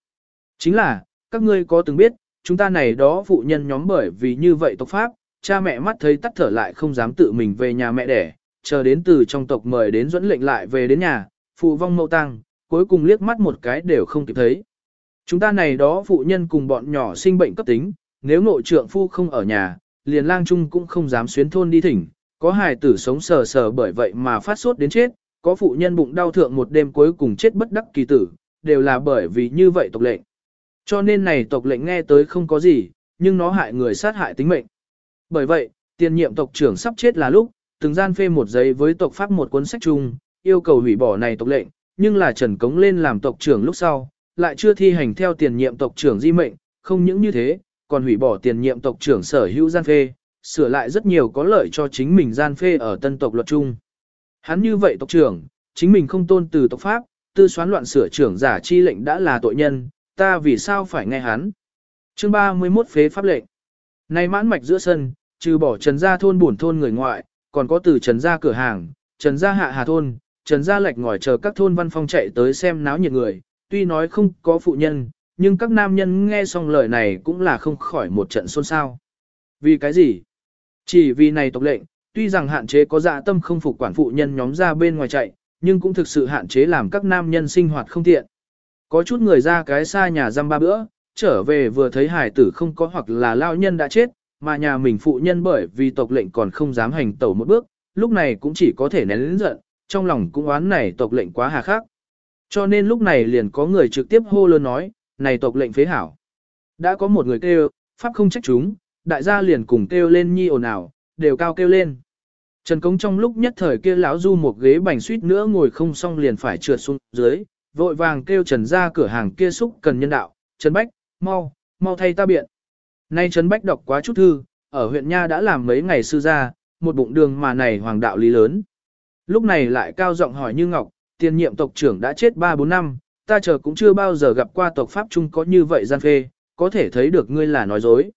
Chính là, các ngươi có từng biết, chúng ta này đó phụ nhân nhóm bởi vì như vậy tộc pháp, cha mẹ mắt thấy tắt thở lại không dám tự mình về nhà mẹ đẻ, chờ đến từ trong tộc mời đến dẫn lệnh lại về đến nhà, phụ vong mậu tăng, cuối cùng liếc mắt một cái đều không kịp thấy. Chúng ta này đó phụ nhân cùng bọn nhỏ sinh bệnh cấp tính, nếu nội trượng phu không ở nhà, liền lang chung cũng không dám xuyến thôn đi thỉnh, có hài tử sống sờ sờ bởi vậy mà phát sốt đến chết, có phụ nhân bụng đau thượng một đêm cuối cùng chết bất đắc kỳ tử, đều là bởi vì như vậy tộc lệnh. Cho nên này tộc lệnh nghe tới không có gì, nhưng nó hại người sát hại tính mệnh. Bởi vậy, tiền nhiệm tộc trưởng sắp chết là lúc, từng gian phê một giấy với tộc pháp một cuốn sách chung, yêu cầu hủy bỏ này tộc lệnh, nhưng là Trần Cống lên làm tộc trưởng lúc sau, lại chưa thi hành theo tiền nhiệm tộc trưởng di mệnh, không những như thế, còn hủy bỏ tiền nhiệm tộc trưởng sở hữu gian phê, sửa lại rất nhiều có lợi cho chính mình gian phê ở tân tộc luật chung. Hắn như vậy tộc trưởng, chính mình không tôn từ tộc pháp, tư xoán loạn sửa trưởng giả chi lệnh đã là tội nhân, ta vì sao phải nghe hắn. Chương 31 phế pháp lệnh. Nay mãn mạch giữa sân, trừ bỏ trần gia thôn buồn thôn người ngoại, còn có từ trần gia cửa hàng, trần gia hạ hà thôn, trần gia lạch ngồi chờ các thôn văn phong chạy tới xem náo nhiệt người, tuy nói không có phụ nhân, nhưng các nam nhân nghe xong lời này cũng là không khỏi một trận xôn xao. Vì cái gì? Chỉ vì này tộc lệnh, tuy rằng hạn chế có dạ tâm không phục quản phụ nhân nhóm ra bên ngoài chạy, nhưng cũng thực sự hạn chế làm các nam nhân sinh hoạt không tiện. Có chút người ra cái xa nhà dăm ba bữa, trở về vừa thấy hải tử không có hoặc là lao nhân đã chết, mà nhà mình phụ nhân bởi vì tộc lệnh còn không dám hành tẩu một bước, lúc này cũng chỉ có thể nén lĩnh giận, trong lòng cũng oán này tộc lệnh quá hà khắc. Cho nên lúc này liền có người trực tiếp hô lớn nói, này tộc lệnh phế hảo. Đã có một người kêu, pháp không trách chúng, đại gia liền cùng kêu lên nhi ồn ào, đều cao kêu lên. Trần Công trong lúc nhất thời kia lão du một ghế bành suýt nữa ngồi không xong liền phải trượt xuống dưới, vội vàng kêu Trần ra cửa hàng kia xúc cần nhân đạo, Trần Bách, mau, mau thay ta biện. Nay Trần Bách đọc quá chút thư, ở huyện Nha đã làm mấy ngày sư gia một bụng đường mà này hoàng đạo lý lớn. Lúc này lại cao giọng hỏi như Ngọc, tiền nhiệm tộc trưởng đã chết 3-4 năm, ta chờ cũng chưa bao giờ gặp qua tộc Pháp trung có như vậy gian phê, có thể thấy được ngươi là nói dối.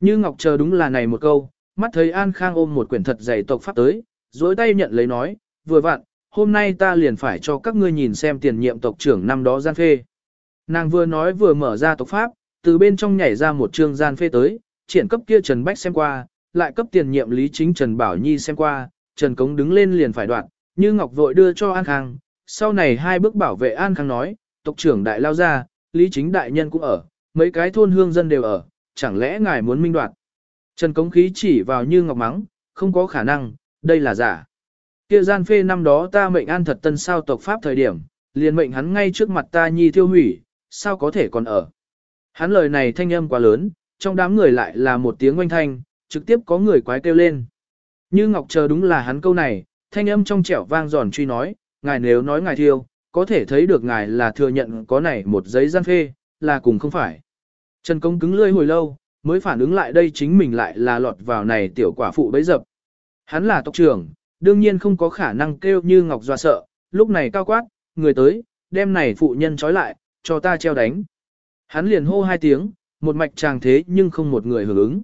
Như Ngọc chờ đúng là này một câu, mắt thấy An Khang ôm một quyển thật dày tộc Pháp tới, dối tay nhận lấy nói, vừa vặn, hôm nay ta liền phải cho các ngươi nhìn xem tiền nhiệm tộc trưởng năm đó gian phê. Nàng vừa nói vừa mở ra tộc Pháp, từ bên trong nhảy ra một chương gian phê tới, triển cấp kia Trần Bách xem qua, lại cấp tiền nhiệm lý chính Trần Bảo Nhi xem qua, Trần Cống đứng lên liền phải đoạn, như Ngọc vội đưa cho An Khang, sau này hai bước bảo vệ An Khang nói, tộc trưởng đại lao ra, lý chính đại nhân cũng ở, mấy cái thôn hương dân đều ở, chẳng lẽ ngài muốn minh đoạt. Trần Cống khí chỉ vào như Ngọc mắng, không có khả năng, đây là giả. Kia gian phê năm đó ta mệnh an thật tân sao tộc pháp thời điểm, liền mệnh hắn ngay trước mặt ta nhi thiêu hủy, sao có thể còn ở. Hắn lời này thanh âm quá lớn, trong đám người lại là một tiếng oanh thanh, trực tiếp có người quái kêu lên. Như Ngọc chờ đúng là hắn câu này, thanh âm trong trẻo vang giòn truy nói, ngài nếu nói ngài thiêu, có thể thấy được ngài là thừa nhận có này một giấy gian phê, là cùng không phải. Trần Công cứng lưỡi hồi lâu, mới phản ứng lại đây chính mình lại là lọt vào này tiểu quả phụ bấy dập. Hắn là tộc trưởng, đương nhiên không có khả năng kêu như Ngọc dọa sợ, lúc này cao quát, người tới, đem này phụ nhân trói lại, cho ta treo đánh. Hắn liền hô hai tiếng, một mạch chàng thế nhưng không một người hưởng ứng.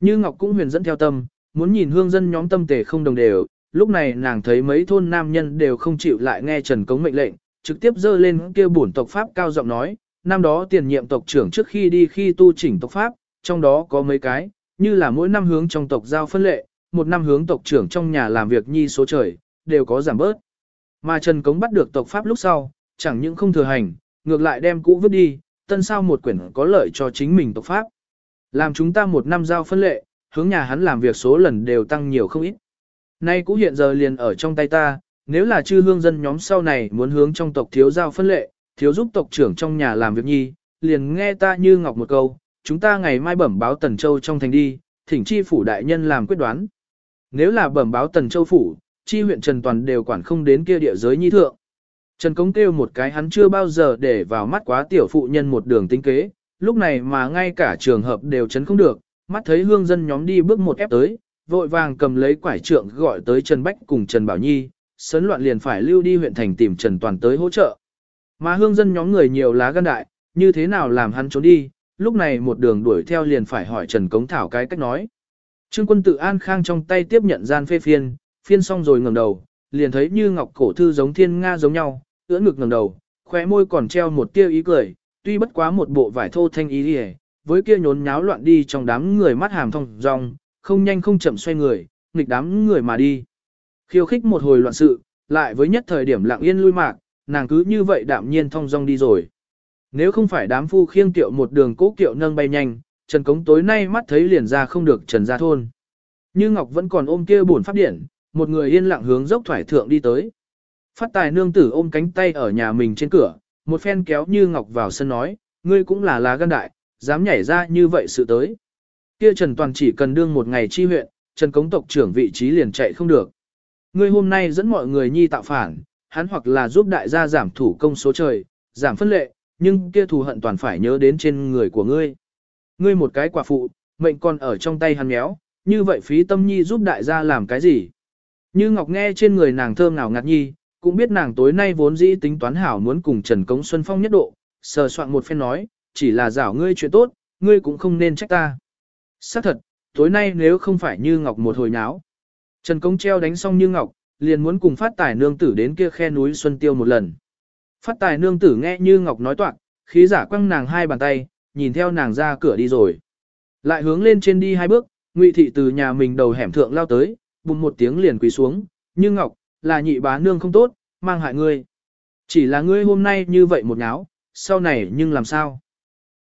Như Ngọc cũng huyền dẫn theo tâm, muốn nhìn hương dân nhóm tâm tề không đồng đều, lúc này nàng thấy mấy thôn nam nhân đều không chịu lại nghe Trần Cống mệnh lệnh, trực tiếp dơ lên kia bổn tộc Pháp cao giọng nói, năm đó tiền nhiệm tộc trưởng trước khi đi khi tu chỉnh tộc Pháp, trong đó có mấy cái, như là mỗi năm hướng trong tộc giao phân lệ, một năm hướng tộc trưởng trong nhà làm việc nhi số trời, đều có giảm bớt. Mà Trần Cống bắt được tộc Pháp lúc sau, chẳng những không thừa hành, ngược lại đem cũ vứt đi, tân sao một quyển có lợi cho chính mình tộc Pháp. Làm chúng ta một năm giao phân lệ, hướng nhà hắn làm việc số lần đều tăng nhiều không ít. Nay cũ hiện giờ liền ở trong tay ta, nếu là chư hương dân nhóm sau này muốn hướng trong tộc thiếu giao phân lệ, thiếu giúp tộc trưởng trong nhà làm việc nhi, liền nghe ta như ngọc một câu, chúng ta ngày mai bẩm báo Tần Châu trong thành đi, thỉnh chi phủ đại nhân làm quyết đoán. Nếu là bẩm báo Tần Châu phủ, chi huyện Trần Toàn đều quản không đến kia địa giới nhi thượng. Trần Cống kêu một cái hắn chưa bao giờ để vào mắt quá tiểu phụ nhân một đường tính kế, lúc này mà ngay cả trường hợp đều chấn không được, mắt thấy hương dân nhóm đi bước một ép tới, vội vàng cầm lấy quải trượng gọi tới Trần Bách cùng Trần Bảo Nhi, sấn loạn liền phải lưu đi huyện thành tìm Trần Toàn tới hỗ trợ. Mà hương dân nhóm người nhiều lá gan đại, như thế nào làm hắn trốn đi, lúc này một đường đuổi theo liền phải hỏi Trần Cống Thảo cái cách nói. Trương quân tự an khang trong tay tiếp nhận gian phê phiên, phiên xong rồi ngẩng đầu, liền thấy như ngọc cổ thư giống thiên nga giống nhau, ưỡn ngực ngẩng đầu, khóe môi còn treo một tia ý cười, tuy bất quá một bộ vải thô thanh ý đi với kia nhốn nháo loạn đi trong đám người mắt hàm thông rong, không nhanh không chậm xoay người, nghịch đám người mà đi. Khiêu khích một hồi loạn sự, lại với nhất thời điểm lặng yên lui mạc, nàng cứ như vậy đạm nhiên thông dong đi rồi. Nếu không phải đám phu khiêng tiệu một đường cố kiệu nâng bay nhanh, Trần Cống tối nay mắt thấy liền ra không được Trần gia thôn. Như Ngọc vẫn còn ôm kia buồn pháp điển, một người yên lặng hướng dốc thoải thượng đi tới. Phát tài nương tử ôm cánh tay ở nhà mình trên cửa, một phen kéo Như Ngọc vào sân nói, ngươi cũng là lá gan đại, dám nhảy ra như vậy sự tới. Kia Trần Toàn chỉ cần đương một ngày chi huyện, Trần Cống tộc trưởng vị trí liền chạy không được. Ngươi hôm nay dẫn mọi người nhi tạo phản, hắn hoặc là giúp đại gia giảm thủ công số trời, giảm phân lệ, nhưng kia thù hận toàn phải nhớ đến trên người của ngươi. Ngươi một cái quả phụ, mệnh còn ở trong tay hắn méo, như vậy phí tâm nhi giúp đại gia làm cái gì? Như Ngọc nghe trên người nàng thơm nào ngạt nhi, cũng biết nàng tối nay vốn dĩ tính toán hảo muốn cùng Trần Cống Xuân Phong nhất độ, sờ soạn một phen nói, chỉ là rảo ngươi chuyện tốt, ngươi cũng không nên trách ta. Xác thật, tối nay nếu không phải Như Ngọc một hồi nháo. Trần công treo đánh xong Như Ngọc, liền muốn cùng phát tài nương tử đến kia khe núi Xuân Tiêu một lần. Phát tài nương tử nghe Như Ngọc nói toạc, khí giả quăng nàng hai bàn tay, nhìn theo nàng ra cửa đi rồi. Lại hướng lên trên đi hai bước, Ngụy thị từ nhà mình đầu hẻm thượng lao tới, bùng một tiếng liền quỳ xuống, Như Ngọc, là nhị bá nương không tốt, mang hại ngươi. Chỉ là ngươi hôm nay như vậy một nháo, sau này nhưng làm sao?